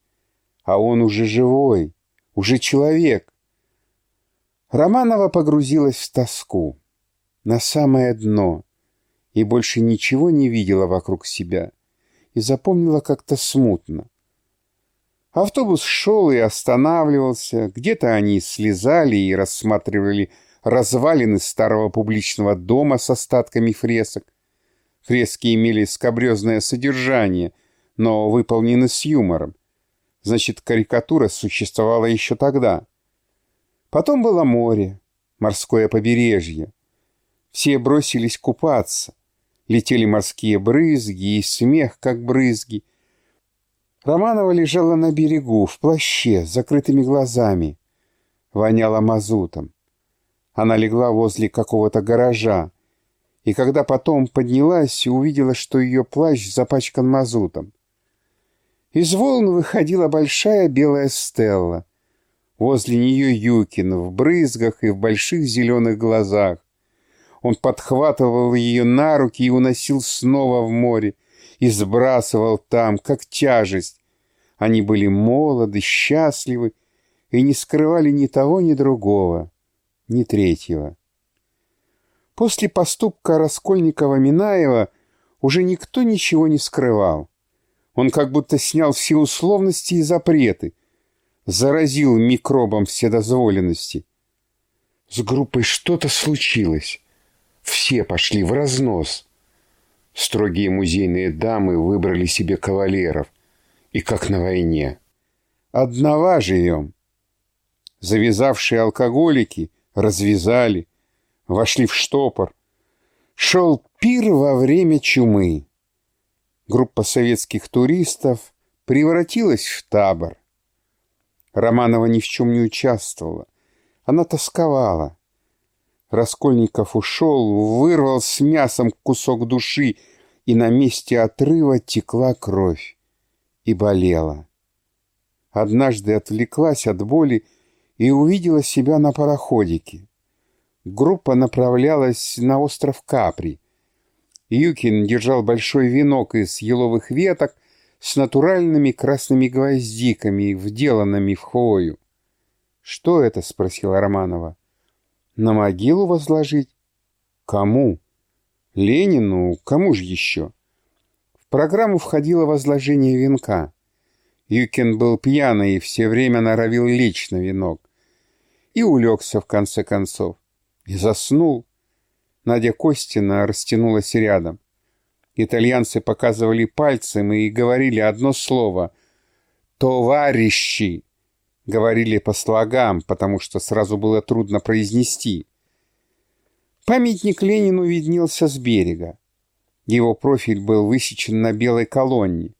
А он уже живой, уже человек. Романова погрузилась в тоску, на самое дно, и больше ничего не видела вокруг себя, и запомнила как-то смутно. Автобус шел и останавливался, где-то они слезали и рассматривали развалины старого публичного дома с остатками фресок, Фрески имели скобрезное содержание, но выполнены с юмором. Значит, карикатура существовала еще тогда. Потом было море, морское побережье. Все бросились купаться. Летели морские брызги и смех, как брызги. Романова лежала на берегу, в плаще, с закрытыми глазами. Воняла мазутом. Она легла возле какого-то гаража, и когда потом поднялась увидела, что ее плащ запачкан мазутом. Из волн выходила большая белая стелла. Возле нее Юкин в брызгах и в больших зеленых глазах. Он подхватывал ее на руки и уносил снова в море, и сбрасывал там, как тяжесть. Они были молоды, счастливы и не скрывали ни того, ни другого, ни третьего. После поступка Раскольникова-Минаева уже никто ничего не скрывал. Он как будто снял все условности и запреты, заразил микробом вседозволенности. С группой что-то случилось. Все пошли в разнос. Строгие музейные дамы выбрали себе кавалеров. И как на войне. Одного живем. Завязавшие алкоголики развязали, вошли в штопор. Шел пир во время чумы. Группа советских туристов превратилась в табор. Романова ни в чем не участвовала. Она тосковала. Раскольников ушел, вырвал с мясом кусок души, и на месте отрыва текла кровь и болела. Однажды отвлеклась от боли и увидела себя на пароходике группа направлялась на остров Капри. Юкин держал большой венок из еловых веток с натуральными красными гвоздиками, вделанными в хвою. «Что это?» — спросила Романова. На могилу возложить? Кому? Ленину? Кому же еще? В программу входило возложение венка. Юкин был пьяный и все время норовил лечь на венок. И улегся в конце концов. И заснул. Надя Костина растянулась рядом. Итальянцы показывали пальцем и говорили одно слово «товарищи». Говорили по слогам, потому что сразу было трудно произнести. Памятник Ленину виднелся с берега. Его профиль был высечен на белой колонне,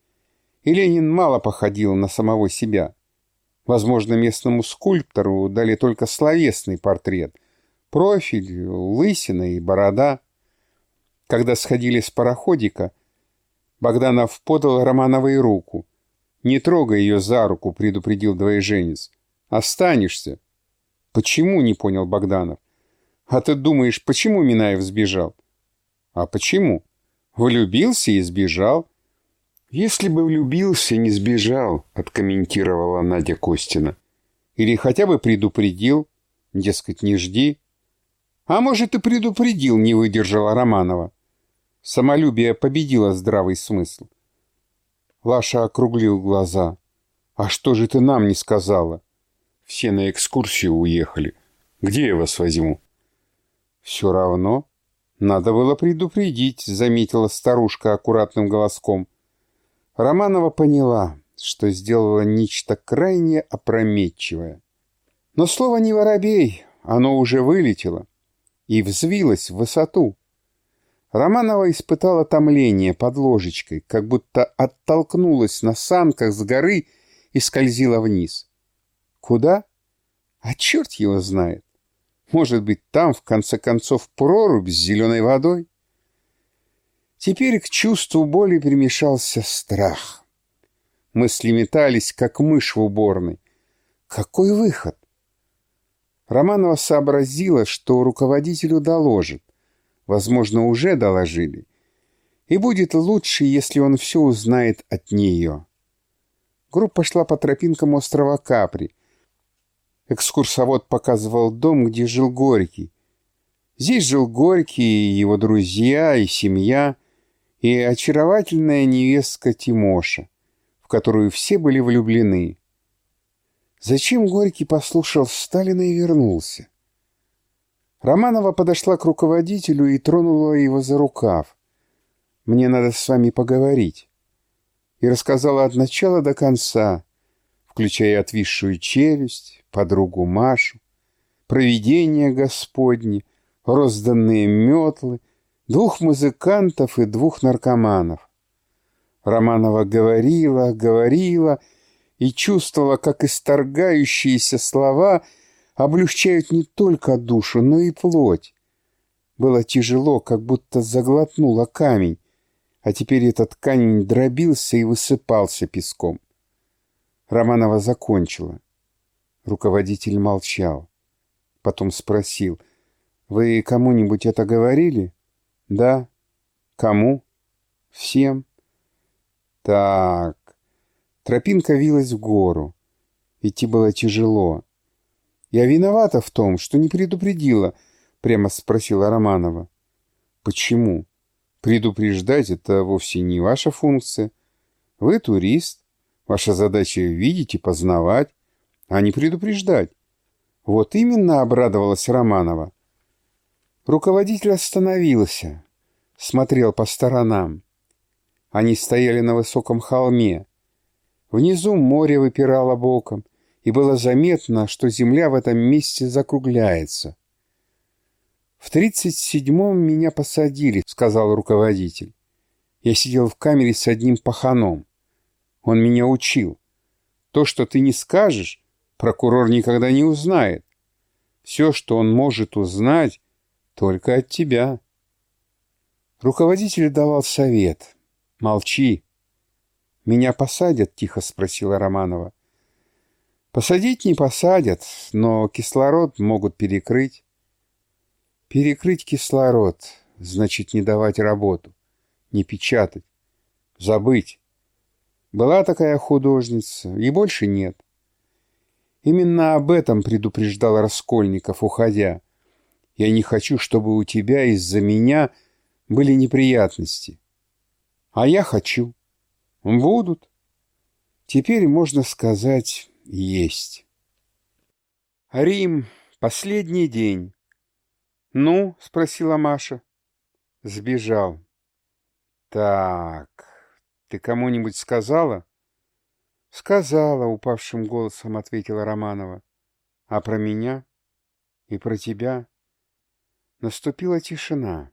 и Ленин мало походил на самого себя. Возможно, местному скульптору дали только словесный портрет. Профиль, лысина и борода. Когда сходили с пароходика, Богданов подал Романовой руку. «Не трогай ее за руку», — предупредил двоеженец. «Останешься». «Почему?» — не понял Богданов. «А ты думаешь, почему Минаев сбежал?» «А почему?» «Влюбился и сбежал». «Если бы влюбился, не сбежал», — откомментировала Надя Костина. «Или хотя бы предупредил, дескать, не жди». «А может, и предупредил», — не выдержала Романова. Самолюбие победило здравый смысл. Лаша округлил глаза. «А что же ты нам не сказала?» «Все на экскурсию уехали. Где я вас возьму?» «Все равно. Надо было предупредить», — заметила старушка аккуратным голоском. Романова поняла, что сделала нечто крайне опрометчивое. Но слово не воробей, оно уже вылетело и взвилось в высоту. Романова испытала томление под ложечкой, как будто оттолкнулась на санках с горы и скользила вниз. Куда? А черт его знает. Может быть, там, в конце концов, прорубь с зеленой водой? Теперь к чувству боли примешался страх. Мысли метались, как мышь в уборной. Какой выход? Романова сообразила, что руководителю доложит. Возможно, уже доложили. И будет лучше, если он все узнает от нее. Группа шла по тропинкам острова Капри. Экскурсовод показывал дом, где жил Горький. Здесь жил Горький, и его друзья, и семья — и очаровательная невестка Тимоша, в которую все были влюблены. Зачем Горький послушал Сталина и вернулся? Романова подошла к руководителю и тронула его за рукав. «Мне надо с вами поговорить». И рассказала от начала до конца, включая отвисшую челюсть, подругу Машу, провидение Господне, розданные метлы, двух музыкантов и двух наркоманов. Романова говорила, говорила и чувствовала, как исторгающиеся слова облегчают не только душу, но и плоть. Было тяжело, как будто заглотнула камень, а теперь этот камень дробился и высыпался песком. Романова закончила. Руководитель молчал. Потом спросил, «Вы кому-нибудь это говорили?» Да. Кому? Всем. Так. Тропинка вилась в гору. Идти было тяжело. Я виновата в том, что не предупредила, прямо спросила Романова. Почему? Предупреждать — это вовсе не ваша функция. Вы турист. Ваша задача — видеть и познавать, а не предупреждать. Вот именно обрадовалась Романова. Руководитель остановился, смотрел по сторонам. Они стояли на высоком холме. Внизу море выпирало боком, и было заметно, что земля в этом месте закругляется. «В тридцать седьмом меня посадили», — сказал руководитель. «Я сидел в камере с одним паханом. Он меня учил. То, что ты не скажешь, прокурор никогда не узнает. Все, что он может узнать, только от тебя. Руководитель давал совет. Молчи. Меня посадят? Тихо спросила Романова. Посадить не посадят, но кислород могут перекрыть. Перекрыть кислород значит не давать работу, не печатать, забыть. Была такая художница, и больше нет. Именно об этом предупреждал Раскольников, уходя. Я не хочу, чтобы у тебя из-за меня были неприятности. А я хочу. Будут. Теперь, можно сказать, есть. Рим. Последний день. «Ну?» — спросила Маша. Сбежал. «Так, ты кому-нибудь сказала?» «Сказала», — упавшим голосом ответила Романова. «А про меня? И про тебя?» Наступила тишина.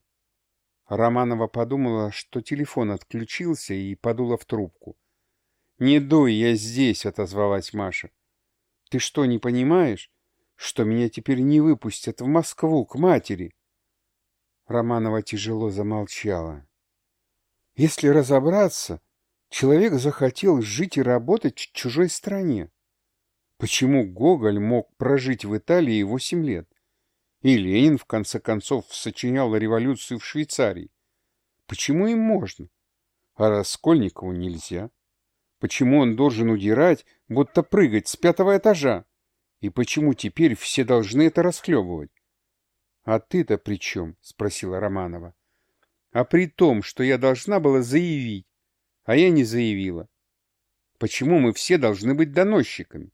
Романова подумала, что телефон отключился и подула в трубку. «Не дуй, я здесь», — отозвалась Маша. «Ты что, не понимаешь, что меня теперь не выпустят в Москву к матери?» Романова тяжело замолчала. «Если разобраться, человек захотел жить и работать в чужой стране. Почему Гоголь мог прожить в Италии восемь лет? И Ленин, в конце концов, сочинял революцию в Швейцарии. Почему им можно, а Раскольникову нельзя? Почему он должен удирать, будто прыгать с пятого этажа? И почему теперь все должны это расхлебывать? — А ты-то при чем? — спросила Романова. — А при том, что я должна была заявить, а я не заявила. Почему мы все должны быть доносчиками?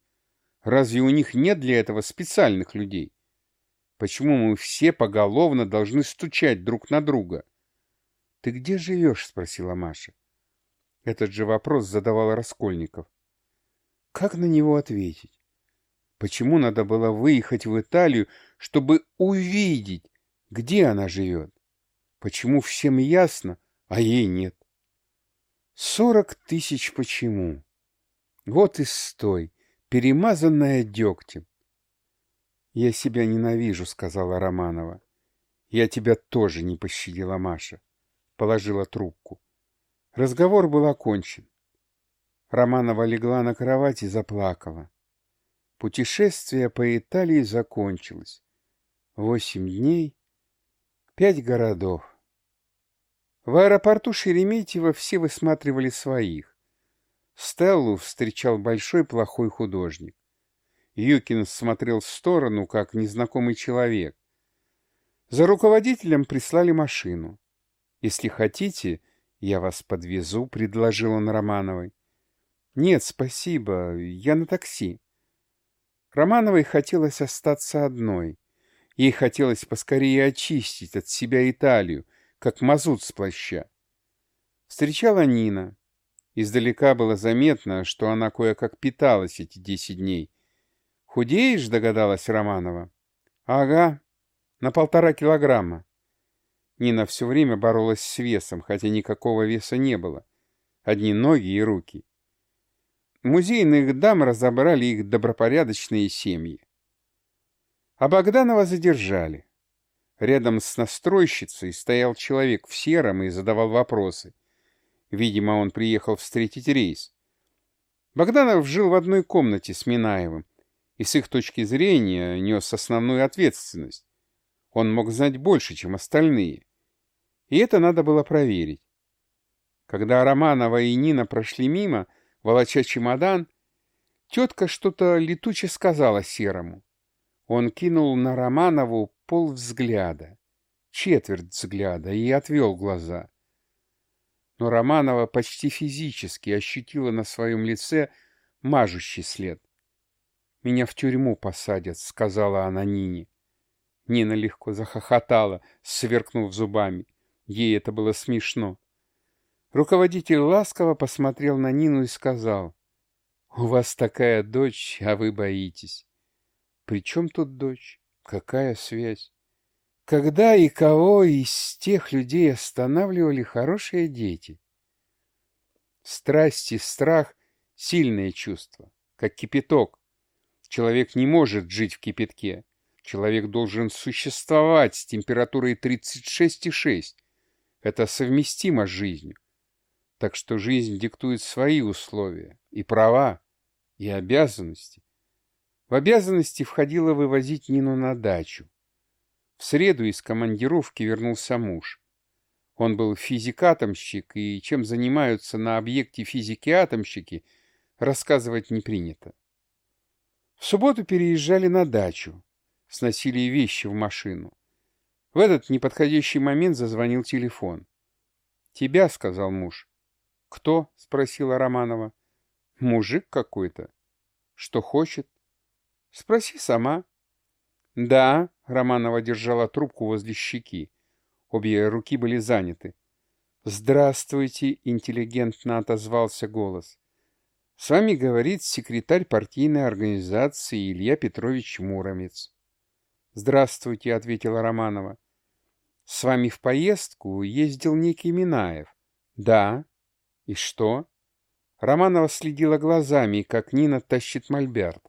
Разве у них нет для этого специальных людей? Почему мы все поголовно должны стучать друг на друга? — Ты где живешь? — спросила Маша. Этот же вопрос задавал Раскольников. Как на него ответить? Почему надо было выехать в Италию, чтобы увидеть, где она живет? Почему всем ясно, а ей нет? Сорок тысяч почему? Вот и стой, перемазанная дегтем. «Я себя ненавижу», — сказала Романова. «Я тебя тоже не пощадила, Маша», — положила трубку. Разговор был окончен. Романова легла на кровать и заплакала. Путешествие по Италии закончилось. Восемь дней, пять городов. В аэропорту Шереметьево все высматривали своих. Стеллу встречал большой плохой художник. Юкин смотрел в сторону, как незнакомый человек. За руководителем прислали машину. «Если хотите, я вас подвезу», — предложил он Романовой. «Нет, спасибо, я на такси». Романовой хотелось остаться одной. Ей хотелось поскорее очистить от себя Италию, как мазут с плаща. Встречала Нина. Издалека было заметно, что она кое-как питалась эти десять дней — «Худеешь?» — догадалась Романова. «Ага, на полтора килограмма». Нина все время боролась с весом, хотя никакого веса не было. Одни ноги и руки. Музейных дам разобрали их добропорядочные семьи. А Богданова задержали. Рядом с настройщицей стоял человек в сером и задавал вопросы. Видимо, он приехал встретить рейс. Богданов жил в одной комнате с Минаевым, и с их точки зрения нес основную ответственность. Он мог знать больше, чем остальные. И это надо было проверить. Когда Романова и Нина прошли мимо, волоча чемодан, тетка что-то летуче сказала Серому. Он кинул на Романову пол взгляда, четверть взгляда, и отвел глаза. Но Романова почти физически ощутила на своем лице мажущий след. Меня в тюрьму посадят, — сказала она Нине. Нина легко захохотала, сверкнув зубами. Ей это было смешно. Руководитель ласково посмотрел на Нину и сказал, «У вас такая дочь, а вы боитесь». «При чем тут дочь? Какая связь?» Когда и кого из тех людей останавливали хорошие дети? Страсть и страх — сильные чувства, как кипяток, Человек не может жить в кипятке. Человек должен существовать с температурой 36,6. Это совместимо с жизнью. Так что жизнь диктует свои условия, и права, и обязанности. В обязанности входило вывозить Нину на дачу. В среду из командировки вернулся муж. Он был физик-атомщик, и чем занимаются на объекте физики-атомщики, рассказывать не принято. В субботу переезжали на дачу, сносили вещи в машину. В этот неподходящий момент зазвонил телефон. «Тебя», — сказал муж. «Кто?» — спросила Романова. «Мужик какой-то». «Что хочет?» «Спроси сама». «Да», — Романова держала трубку возле щеки. Обе руки были заняты. «Здравствуйте», — интеллигентно отозвался голос. «С вами говорит секретарь партийной организации Илья Петрович Муромец». «Здравствуйте», — ответила Романова. «С вами в поездку ездил некий Минаев». «Да». «И что?» Романова следила глазами, как Нина тащит мольберт.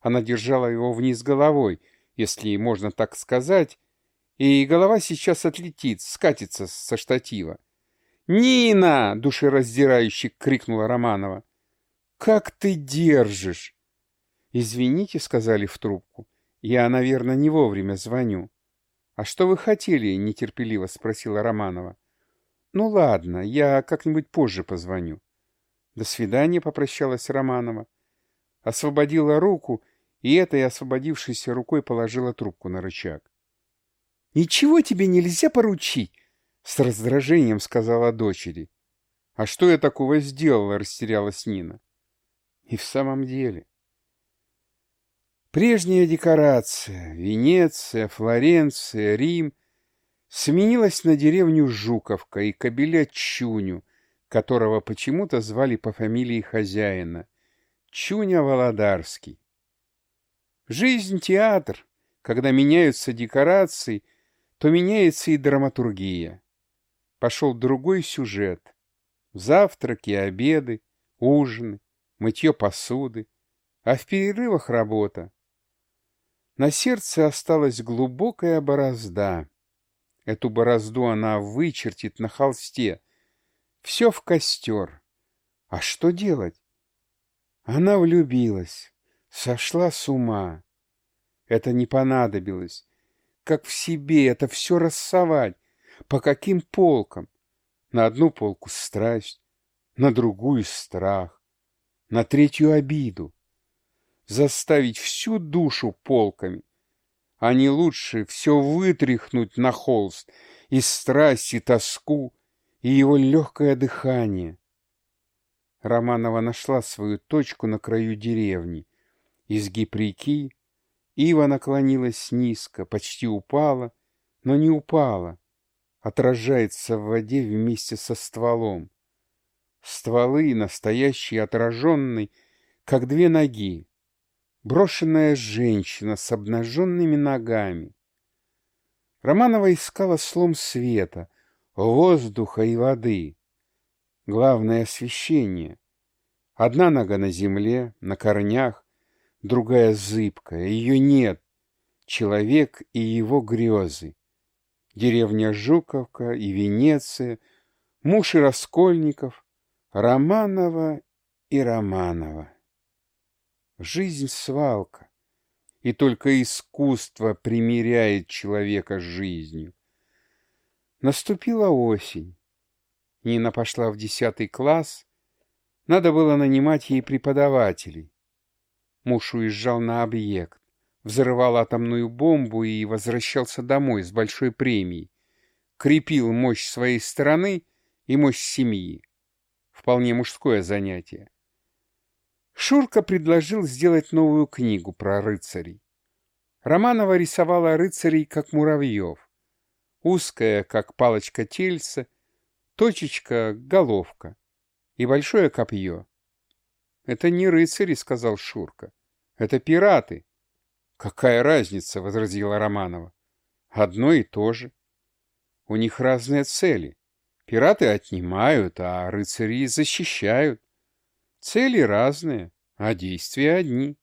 Она держала его вниз головой, если можно так сказать, и голова сейчас отлетит, скатится со штатива. «Нина!» — душераздирающе крикнула Романова. «Как ты держишь?» «Извините», — сказали в трубку. «Я, наверное, не вовремя звоню». «А что вы хотели?» — нетерпеливо спросила Романова. «Ну ладно, я как-нибудь позже позвоню». «До свидания», — попрощалась Романова. Освободила руку, и этой освободившейся рукой положила трубку на рычаг. «Ничего тебе нельзя поручить!» — с раздражением сказала дочери. «А что я такого сделала?» — растерялась Нина. И в самом деле... Прежняя декорация — Венеция, Флоренция, Рим — сменилась на деревню Жуковка и кобеля Чуню, которого почему-то звали по фамилии хозяина — Чуня Володарский. Жизнь — театр. Когда меняются декорации, то меняется и драматургия. Пошел другой сюжет. Завтраки, обеды, ужины, мытье посуды, а в перерывах работа. На сердце осталась глубокая борозда. Эту борозду она вычертит на холсте. Все в костер. А что делать? Она влюбилась, сошла с ума. Это не понадобилось. Как в себе это все рассовать? По каким полкам? На одну полку страсть, на другую страх, на третью обиду, заставить всю душу полками, а не лучше все вытряхнуть на холст и страсть, и тоску, и его легкое дыхание. Романова нашла свою точку на краю деревни. Изгиб реки, ива наклонилась низко, почти упала, но не упала, отражается в воде вместе со стволом. Стволы настоящие, отраженный, как две ноги. Брошенная женщина с обнаженными ногами. Романова искала слом света, воздуха и воды. Главное — освещение. Одна нога на земле, на корнях, другая зыбкая, ее нет. Человек и его грезы. Деревня Жуковка и Венеция, муж и Раскольников, Романова и Романова. Жизнь свалка, и только искусство примиряет человека с жизнью. Наступила осень. Нина пошла в десятый класс. Надо было нанимать ей преподавателей. Муж уезжал на объект, взрывал атомную бомбу и возвращался домой с большой премией. Крепил мощь своей страны и мощь семьи. Вполне мужское занятие. Шурка предложил сделать новую книгу про рыцарей. Романова рисовала рыцарей, как муравьев. Узкая, как палочка тельца, точечка — головка и большое копье. «Это не рыцари», — сказал Шурка. «Это пираты». «Какая разница?» — возразила Романова. «Одно и то же. У них разные цели. Пираты отнимают, а рыцари защищают. Цели разные, а действия одни.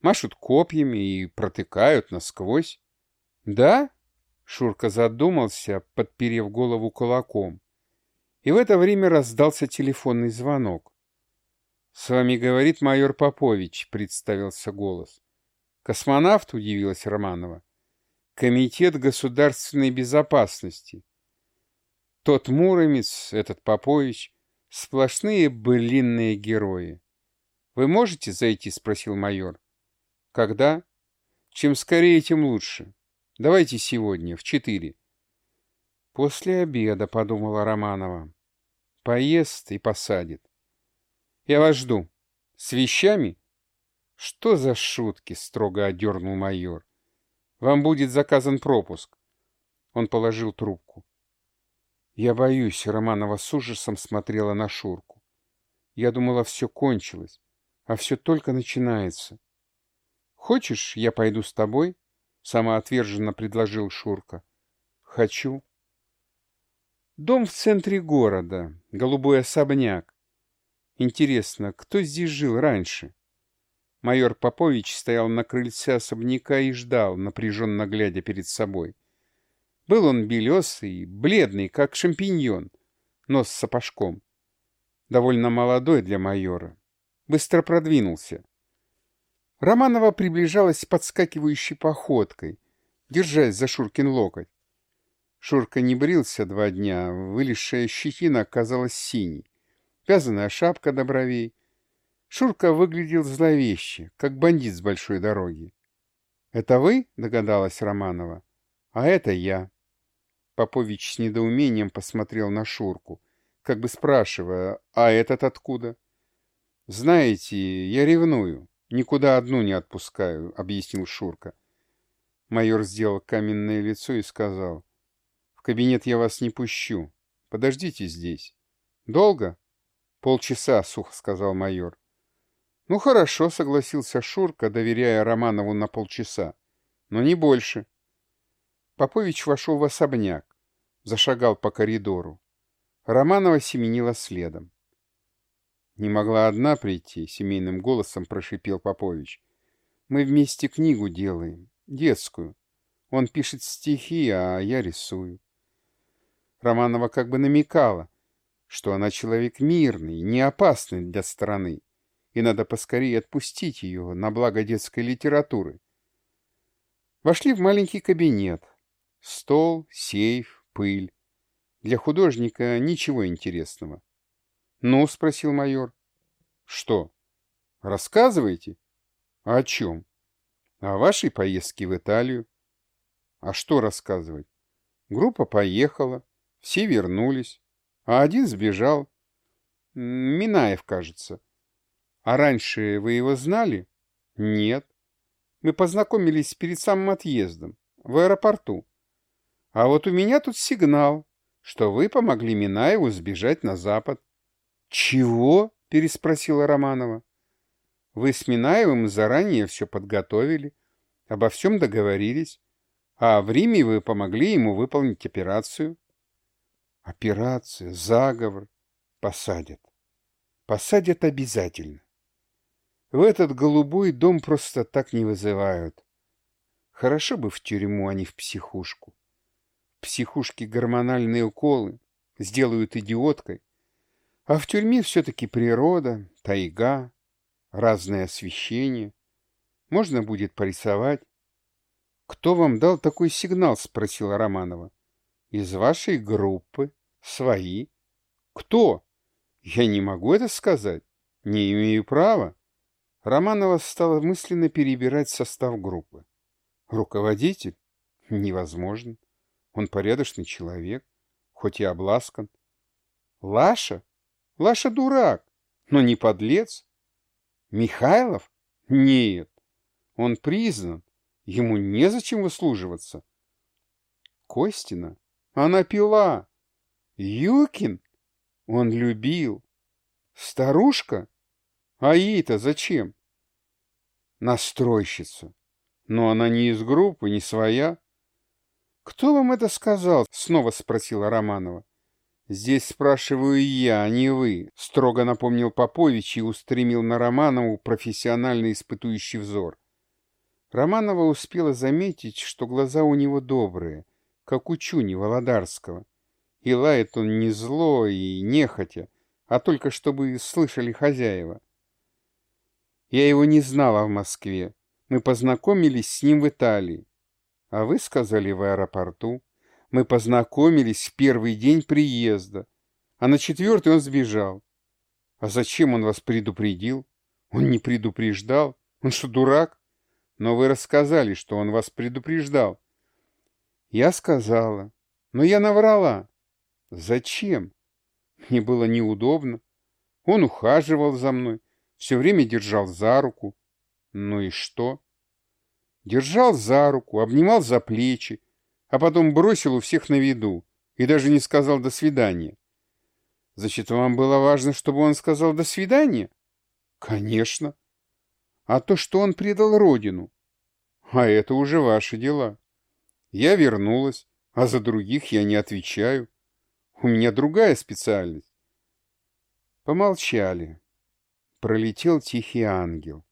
Машут копьями и протыкают насквозь. Да? Шурка задумался, подперев голову кулаком. И в это время раздался телефонный звонок. «С вами говорит майор Попович», — представился голос. «Космонавт?» — удивилась Романова. «Комитет государственной безопасности. Тот Муромец, этот Попович — сплошные былинные герои. «Вы можете зайти?» — спросил майор. «Когда?» «Чем скорее, тем лучше. Давайте сегодня, в четыре. После обеда, подумала Романова. Поест и посадит. Я вас жду. С вещами? Что за шутки? Строго одернул майор. Вам будет заказан пропуск. Он положил трубку. Я боюсь, Романова с ужасом смотрела на Шурку. Я думала, все кончилось, а все только начинается. Хочешь, я пойду с тобой? Самоотверженно предложил Шурка. Хочу. Дом в центре города, голубой особняк. Интересно, кто здесь жил раньше? Майор Попович стоял на крыльце особняка и ждал, напряженно глядя перед собой. Был он белесый, бледный, как шампиньон, но с сапожком. Довольно молодой для майора. Быстро продвинулся. Романова приближалась подскакивающей походкой, держась за Шуркин локоть. Шурка не брился два дня, вылезшая щетина оказалась синей. Вязаная шапка до бровей. Шурка выглядел зловеще, как бандит с большой дороги. «Это вы?» — догадалась Романова. «А это я». Попович с недоумением посмотрел на Шурку, как бы спрашивая, «А этот откуда?» «Знаете, я ревную, никуда одну не отпускаю», — объяснил Шурка. Майор сделал каменное лицо и сказал, в кабинет я вас не пущу. Подождите здесь. Долго? Полчаса, сухо сказал майор. Ну хорошо, согласился Шурка, доверяя Романову на полчаса. Но не больше. Попович вошел в особняк, зашагал по коридору. Романова семенила следом. Не могла одна прийти, семейным голосом прошипел Попович. Мы вместе книгу делаем, детскую. Он пишет стихи, а я рисую. Романова как бы намекала, что она человек мирный, не опасный для страны, и надо поскорее отпустить ее на благо детской литературы. Вошли в маленький кабинет. Стол, сейф, пыль. Для художника ничего интересного. «Ну?» — спросил майор. «Что? Рассказывайте?» «О чем?» «О вашей поездке в Италию». «А что рассказывать?» Группа поехала. Все вернулись, а один сбежал. Минаев, кажется. А раньше вы его знали? Нет. Мы познакомились перед самым отъездом, в аэропорту. А вот у меня тут сигнал, что вы помогли Минаеву сбежать на запад. Чего? переспросила Романова. Вы с Минаевым заранее все подготовили, обо всем договорились, а в Риме вы помогли ему выполнить операцию. Операция, заговор. Посадят. Посадят обязательно. В этот голубой дом просто так не вызывают. Хорошо бы в тюрьму, а не в психушку. Психушке гормональные уколы сделают идиоткой, а в тюрьме все-таки природа, тайга, разное освещение. Можно будет порисовать. «Кто вам дал такой сигнал?» — спросила Романова. Из вашей группы. Свои. Кто? Я не могу это сказать. Не имею права. Романова стала мысленно перебирать состав группы. Руководитель? Невозможно. Он порядочный человек, хоть и обласкан. Лаша? Лаша дурак, но не подлец. Михайлов? Нет. Он признан. Ему незачем выслуживаться. Костина? Она пила. Юкин? Он любил. Старушка? А ей-то зачем? Настройщица. Но она не из группы, не своя. «Кто вам это сказал?» — снова спросила Романова. «Здесь спрашиваю я, а не вы», — строго напомнил Попович и устремил на Романову профессионально испытующий взор. Романова успела заметить, что глаза у него добрые, как у Чуни Володарского. И лает он не зло и нехотя, а только чтобы слышали хозяева. Я его не знала в Москве. Мы познакомились с ним в Италии. А вы сказали в аэропорту. Мы познакомились в первый день приезда, а на четвертый он сбежал. А зачем он вас предупредил? Он не предупреждал. Он что, дурак? Но вы рассказали, что он вас предупреждал. Я сказала. Но я наврала. Зачем? Мне было неудобно. Он ухаживал за мной, все время держал за руку. Ну и что? Держал за руку, обнимал за плечи, а потом бросил у всех на виду и даже не сказал «до свидания». Значит, вам было важно, чтобы он сказал «до свидания»? Конечно. А то, что он предал родину. А это уже ваши дела. Я вернулась, а за других я не отвечаю. У меня другая специальность. Помолчали. Пролетел тихий ангел.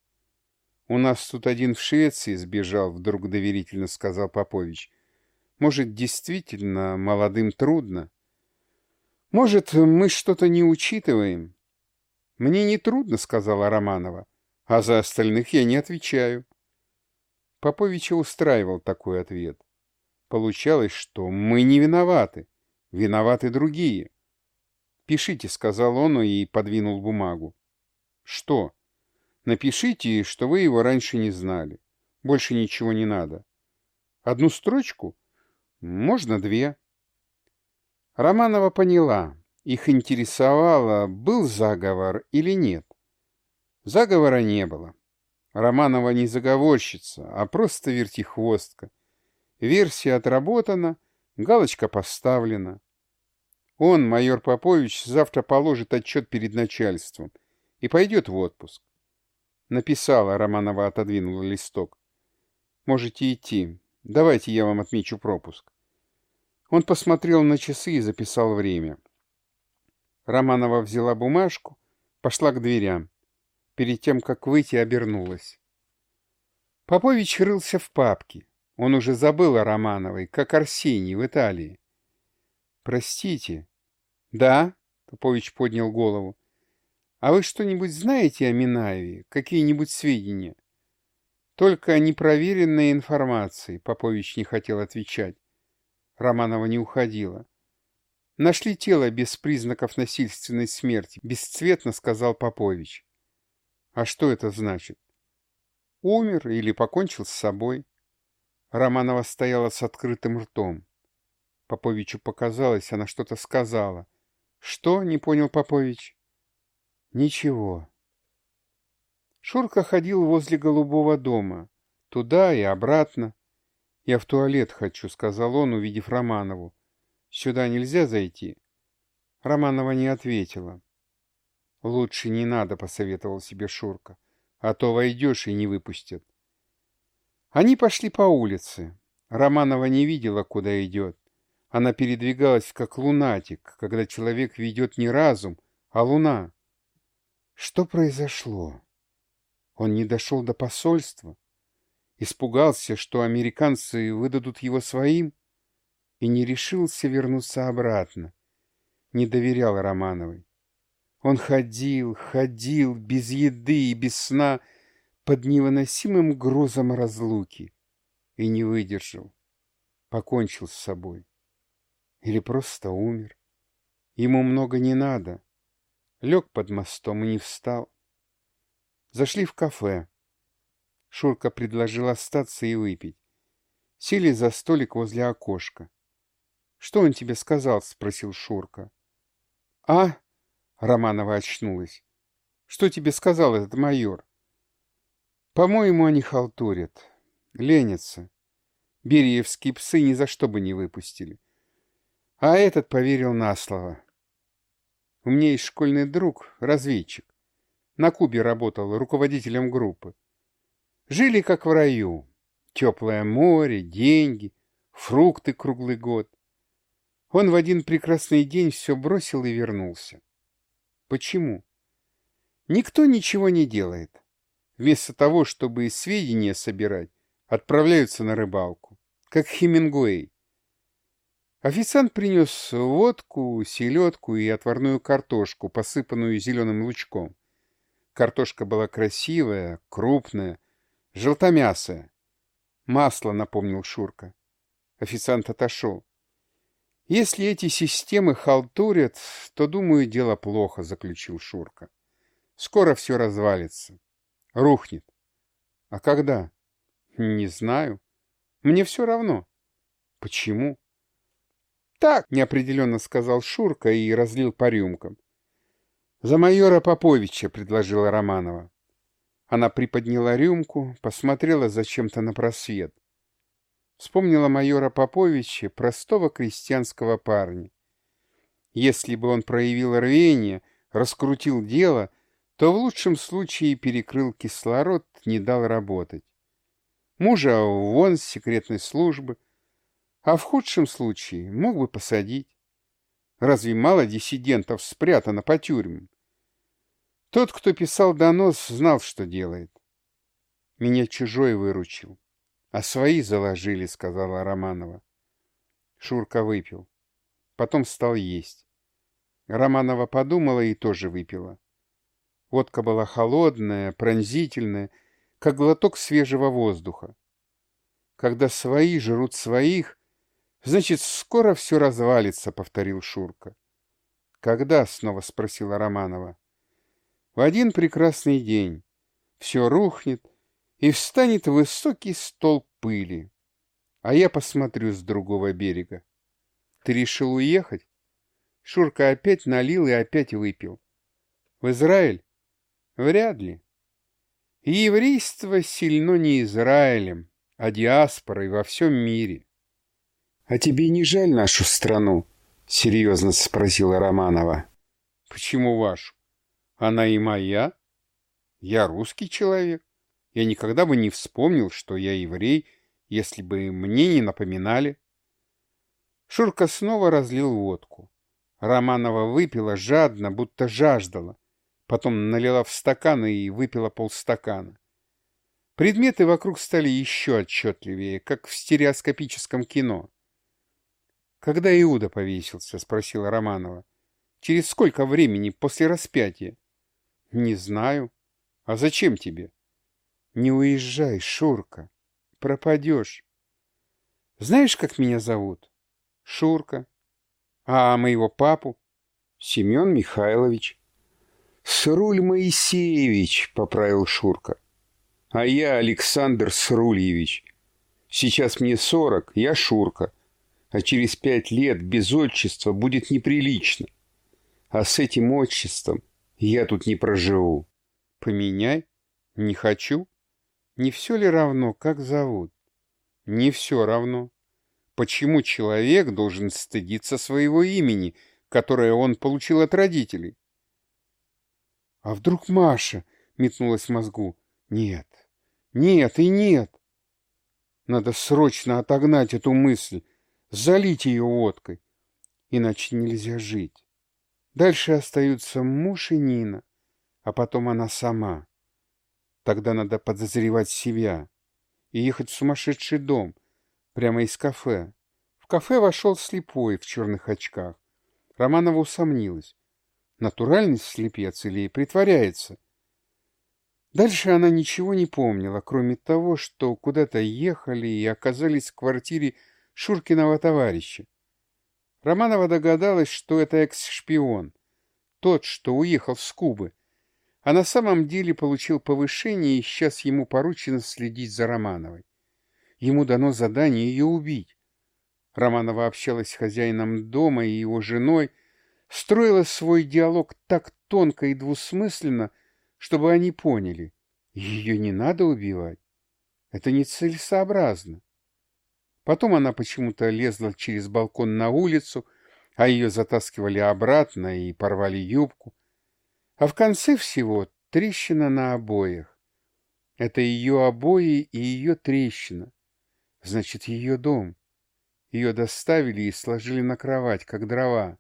«У нас тут один в Швеции сбежал», — вдруг доверительно сказал Попович. «Может, действительно молодым трудно? Может, мы что-то не учитываем?» «Мне не трудно», — сказала Романова, — «а за остальных я не отвечаю». Поповича устраивал такой ответ. Получалось, что мы не виноваты, виноваты другие. «Пишите», — сказал он и подвинул бумагу. «Что?» Напишите, что вы его раньше не знали. Больше ничего не надо. Одну строчку? Можно две. Романова поняла. Их интересовало, был заговор или нет. Заговора не было. Романова не заговорщица, а просто вертихвостка. Версия отработана, галочка поставлена. Он, майор Попович, завтра положит отчет перед начальством и пойдет в отпуск. Написала, Романова отодвинула листок. Можете идти. Давайте я вам отмечу пропуск. Он посмотрел на часы и записал время. Романова взяла бумажку, пошла к дверям. Перед тем, как выйти, обернулась. Попович рылся в папке. Он уже забыл о Романовой, как Арсений в Италии. «Простите». «Да?» — Попович поднял голову. А вы что-нибудь знаете о Минаеве? Какие-нибудь сведения? Только о непроверенной информации, Попович не хотел отвечать. Романова не уходила. Нашли тело без признаков насильственной смерти, бесцветно сказал Попович. А что это значит? Умер или покончил с собой? Романова стояла с открытым ртом. Поповичу показалось, она что-то сказала. Что? Не понял Попович. Ничего. Шурка ходил возле голубого дома, туда и обратно. «Я в туалет хочу», — сказал он, увидев Романову. «Сюда нельзя зайти?» Романова не ответила. «Лучше не надо», — посоветовал себе Шурка, «а то войдешь и не выпустят». Они пошли по улице. Романова не видела, куда идет. Она передвигалась как лунатик, когда человек ведет не разум, а луна. Что произошло? Он не дошел до посольства? Испугался, что американцы выдадут его своим? И не решился вернуться обратно. Не доверял Романовой. Он ходил, ходил, без еды и без сна, под невыносимым грузом разлуки. И не выдержал. Покончил с собой. Или просто умер. Ему много не надо. Лег под мостом и не встал. Зашли в кафе. Шурка предложил остаться и выпить. Сели за столик возле окошка. «Что он тебе сказал?» — спросил Шурка. «А?» — Романова очнулась. «Что тебе сказал этот майор?» «По-моему, они халтурят. Ленятся. Бериевские псы ни за что бы не выпустили. А этот поверил на слово. У меня есть школьный друг, разведчик. На Кубе работал руководителем группы. Жили как в раю. Теплое море, деньги, фрукты круглый год. Он в один прекрасный день все бросил и вернулся. Почему? Никто ничего не делает. Вместо того, чтобы сведения собирать, отправляются на рыбалку, как Хемингуэй. Официант принес водку, селедку и отварную картошку, посыпанную зеленым лучком. Картошка была красивая, крупная, желтомясая. Масло, напомнил Шурка. Официант отошел. Если эти системы халтурят, то, думаю, дело плохо, заключил Шурка. Скоро все развалится. Рухнет. А когда? Не знаю. Мне все равно. Почему? Так, неопределенно сказал Шурка и разлил по рюмкам. За майора Поповича, предложила Романова. Она приподняла рюмку, посмотрела зачем-то на просвет. Вспомнила майора Поповича, простого крестьянского парня. Если бы он проявил рвение, раскрутил дело, то в лучшем случае перекрыл кислород, не дал работать. Мужа вон с секретной службы, а в худшем случае мог бы посадить. Разве мало диссидентов спрятано по тюрьмам? Тот, кто писал донос, знал, что делает. Меня чужой выручил. А свои заложили, сказала Романова. Шурка выпил. Потом стал есть. Романова подумала и тоже выпила. Водка была холодная, пронзительная, как глоток свежего воздуха. Когда свои жрут своих, значит, скоро все развалится, повторил Шурка. Когда? снова спросила Романова. В один прекрасный день все рухнет, и встанет высокий стол пыли. А я посмотрю с другого берега. Ты решил уехать? Шурка опять налил и опять выпил. В Израиль? Вряд ли. И еврейство сильно не Израилем, а диаспорой во всем мире. — А тебе не жаль нашу страну? — серьезно спросила Романова. — Почему вашу? Она и моя. Я русский человек. Я никогда бы не вспомнил, что я еврей, если бы мне не напоминали. Шурка снова разлил водку. Романова выпила жадно, будто жаждала. Потом налила в стаканы и выпила полстакана. Предметы вокруг стали еще отчетливее, как в стереоскопическом кино. «Когда Иуда повесился?» — спросила Романова. «Через сколько времени после распятия?» «Не знаю. А зачем тебе?» «Не уезжай, Шурка. Пропадешь. Знаешь, как меня зовут?» «Шурка. А моего папу?» «Семен Михайлович». «Сруль Моисеевич», — поправил Шурка. «А я Александр Срульевич. Сейчас мне сорок, я Шурка, а через пять лет без отчества будет неприлично. А с этим отчеством я тут не проживу. Поменяй. Не хочу. Не все ли равно, как зовут? Не все равно. Почему человек должен стыдиться своего имени, которое он получил от родителей? А вдруг Маша метнулась в мозгу? Нет, нет и нет. Надо срочно отогнать эту мысль, залить ее водкой, иначе нельзя жить. Дальше остаются муж и Нина, а потом она сама. Тогда надо подозревать себя и ехать в сумасшедший дом, прямо из кафе. В кафе вошел слепой в черных очках. Романова усомнилась, натуральный слепец или притворяется. Дальше она ничего не помнила, кроме того, что куда-то ехали и оказались в квартире Шуркиного товарища. Романова догадалась, что это экс-шпион, тот, что уехал с Кубы, а на самом деле получил повышение, и сейчас ему поручено следить за Романовой. Ему дано задание ее убить. Романова общалась с хозяином дома и его женой, строила свой диалог так тонко и двусмысленно, чтобы они поняли, ее не надо убивать. Это нецелесообразно. Потом она почему-то лезла через балкон на улицу, а ее затаскивали обратно и порвали юбку. А в конце всего трещина на обоях. Это ее обои и ее трещина. Значит, ее дом. Ее доставили и сложили на кровать, как дрова.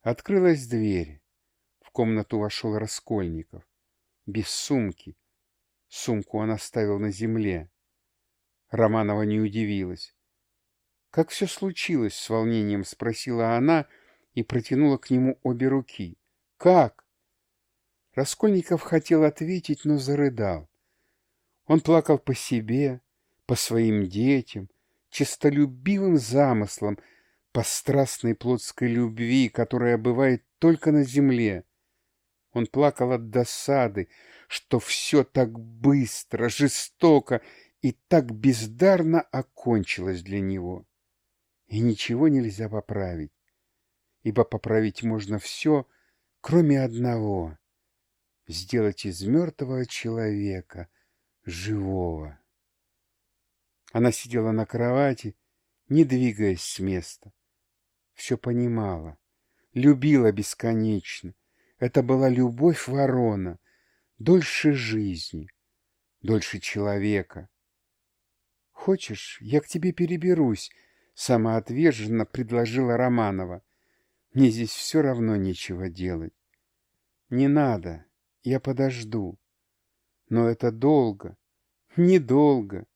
Открылась дверь. В комнату вошел Раскольников. Без сумки. Сумку он оставил на земле. Романова не удивилась. «Как все случилось?» — с волнением спросила она и протянула к нему обе руки. «Как?» Раскольников хотел ответить, но зарыдал. Он плакал по себе, по своим детям, честолюбивым замыслам, по страстной плотской любви, которая бывает только на земле. Он плакал от досады, что все так быстро, жестоко и так бездарно окончилось для него. и ничего нельзя поправить, ибо поправить можно все, кроме одного — сделать из мертвого человека живого. Она сидела на кровати, не двигаясь с места. Все понимала, любила бесконечно. Это была любовь ворона, дольше жизни, дольше человека. «Хочешь, я к тебе переберусь?» — самоотверженно предложила Романова. «Мне здесь все равно нечего делать». «Не надо, я подожду». «Но это долго, недолго.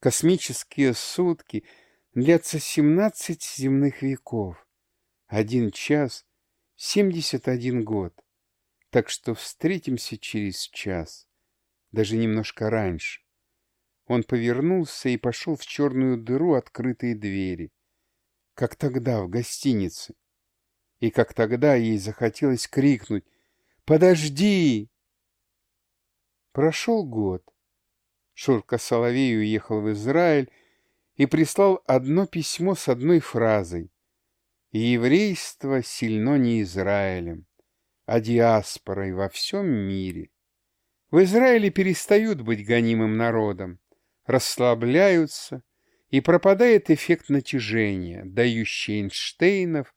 Космические сутки длятся семнадцать земных веков. Один час — семьдесят один год. Так что встретимся через час, даже немножко раньше. Он повернулся и пошел в черную дыру открытой двери. Как тогда, в гостинице. И как тогда ей захотелось крикнуть «Подожди!». Прошел год. Шурка Соловей уехал в Израиль и прислал одно письмо с одной фразой «Еврейство сильно не Израилем, а диаспорой во всем мире». В Израиле перестают быть гонимым народом, расслабляются, и пропадает эффект натяжения, дающий Эйнштейнов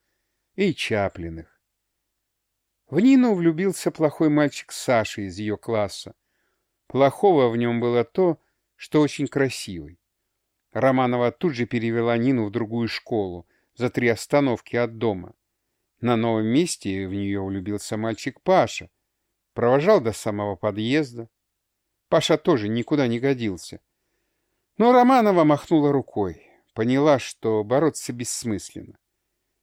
и Чаплиных. В Нину влюбился плохой мальчик Саша из ее класса, Плохого в нем было то, что очень красивый. Романова тут же перевела Нину в другую школу, за три остановки от дома. На новом месте в нее влюбился мальчик Паша. Провожал до самого подъезда. Паша тоже никуда не годился. Но Романова махнула рукой. Поняла, что бороться бессмысленно.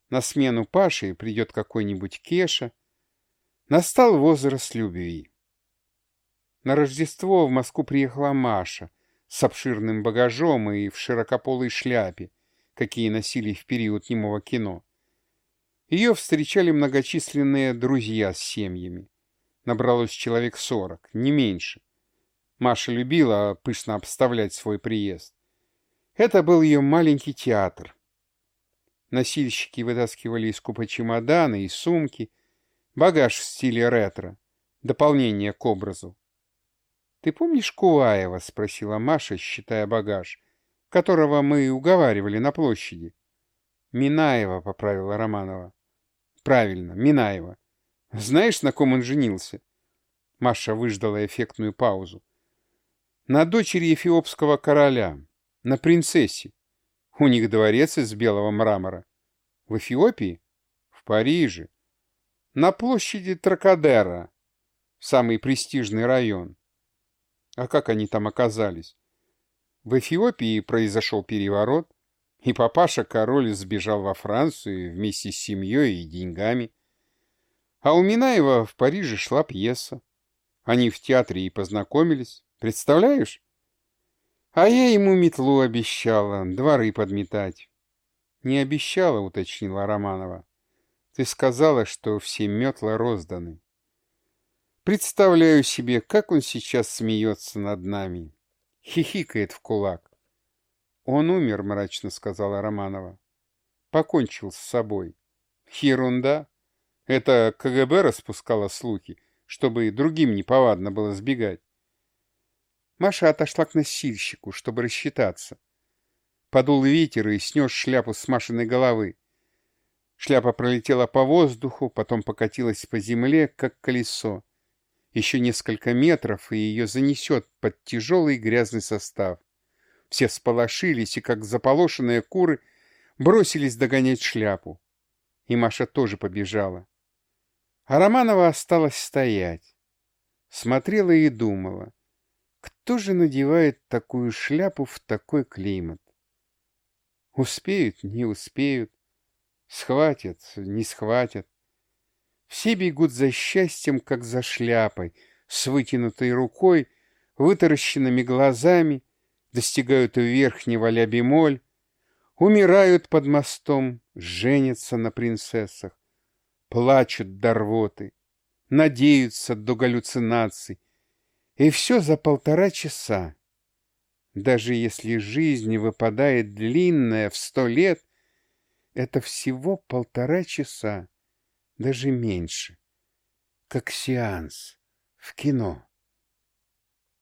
На смену Паши придет какой-нибудь Кеша. Настал возраст любви. На Рождество в Москву приехала Маша с обширным багажом и в широкополой шляпе, какие носили в период немого кино. Ее встречали многочисленные друзья с семьями. Набралось человек сорок, не меньше. Маша любила пышно обставлять свой приезд. Это был ее маленький театр. Носильщики вытаскивали из купа чемоданы и сумки, багаж в стиле ретро, дополнение к образу. «Ты помнишь Куваева?» — спросила Маша, считая багаж, которого мы уговаривали на площади. «Минаева», — поправила Романова. «Правильно, Минаева. Знаешь, на ком он женился?» Маша выждала эффектную паузу. «На дочери эфиопского короля, на принцессе. У них дворец из белого мрамора. В Эфиопии? В Париже. На площади Тракадера, самый престижный район. А как они там оказались? В Эфиопии произошел переворот, и папаша-король сбежал во Францию вместе с семьей и деньгами. А у Минаева в Париже шла пьеса. Они в театре и познакомились. Представляешь? А я ему метлу обещала, дворы подметать. Не обещала, уточнила Романова. Ты сказала, что все метла розданы. Представляю себе, как он сейчас смеется над нами. Хихикает в кулак. Он умер, мрачно сказала Романова. Покончил с собой. Ерунда. Это КГБ распускало слухи, чтобы другим неповадно было сбегать. Маша отошла к носильщику, чтобы рассчитаться. Подул ветер и снес шляпу с Машиной головы. Шляпа пролетела по воздуху, потом покатилась по земле, как колесо. Еще несколько метров, и ее занесет под тяжелый грязный состав. Все сполошились и, как заполошенные куры, бросились догонять шляпу. И Маша тоже побежала. А Романова осталась стоять. Смотрела и думала, кто же надевает такую шляпу в такой климат? Успеют, не успеют. Схватят, не схватят. Все бегут за счастьем, как за шляпой, с вытянутой рукой, вытаращенными глазами, достигают верхнего ля-бемоль, умирают под мостом, женятся на принцессах, плачут до рвоты, надеются до галлюцинаций. И все за полтора часа. Даже если жизнь выпадает длинная в сто лет, Это всего полтора часа, даже меньше. Как сеанс в кино.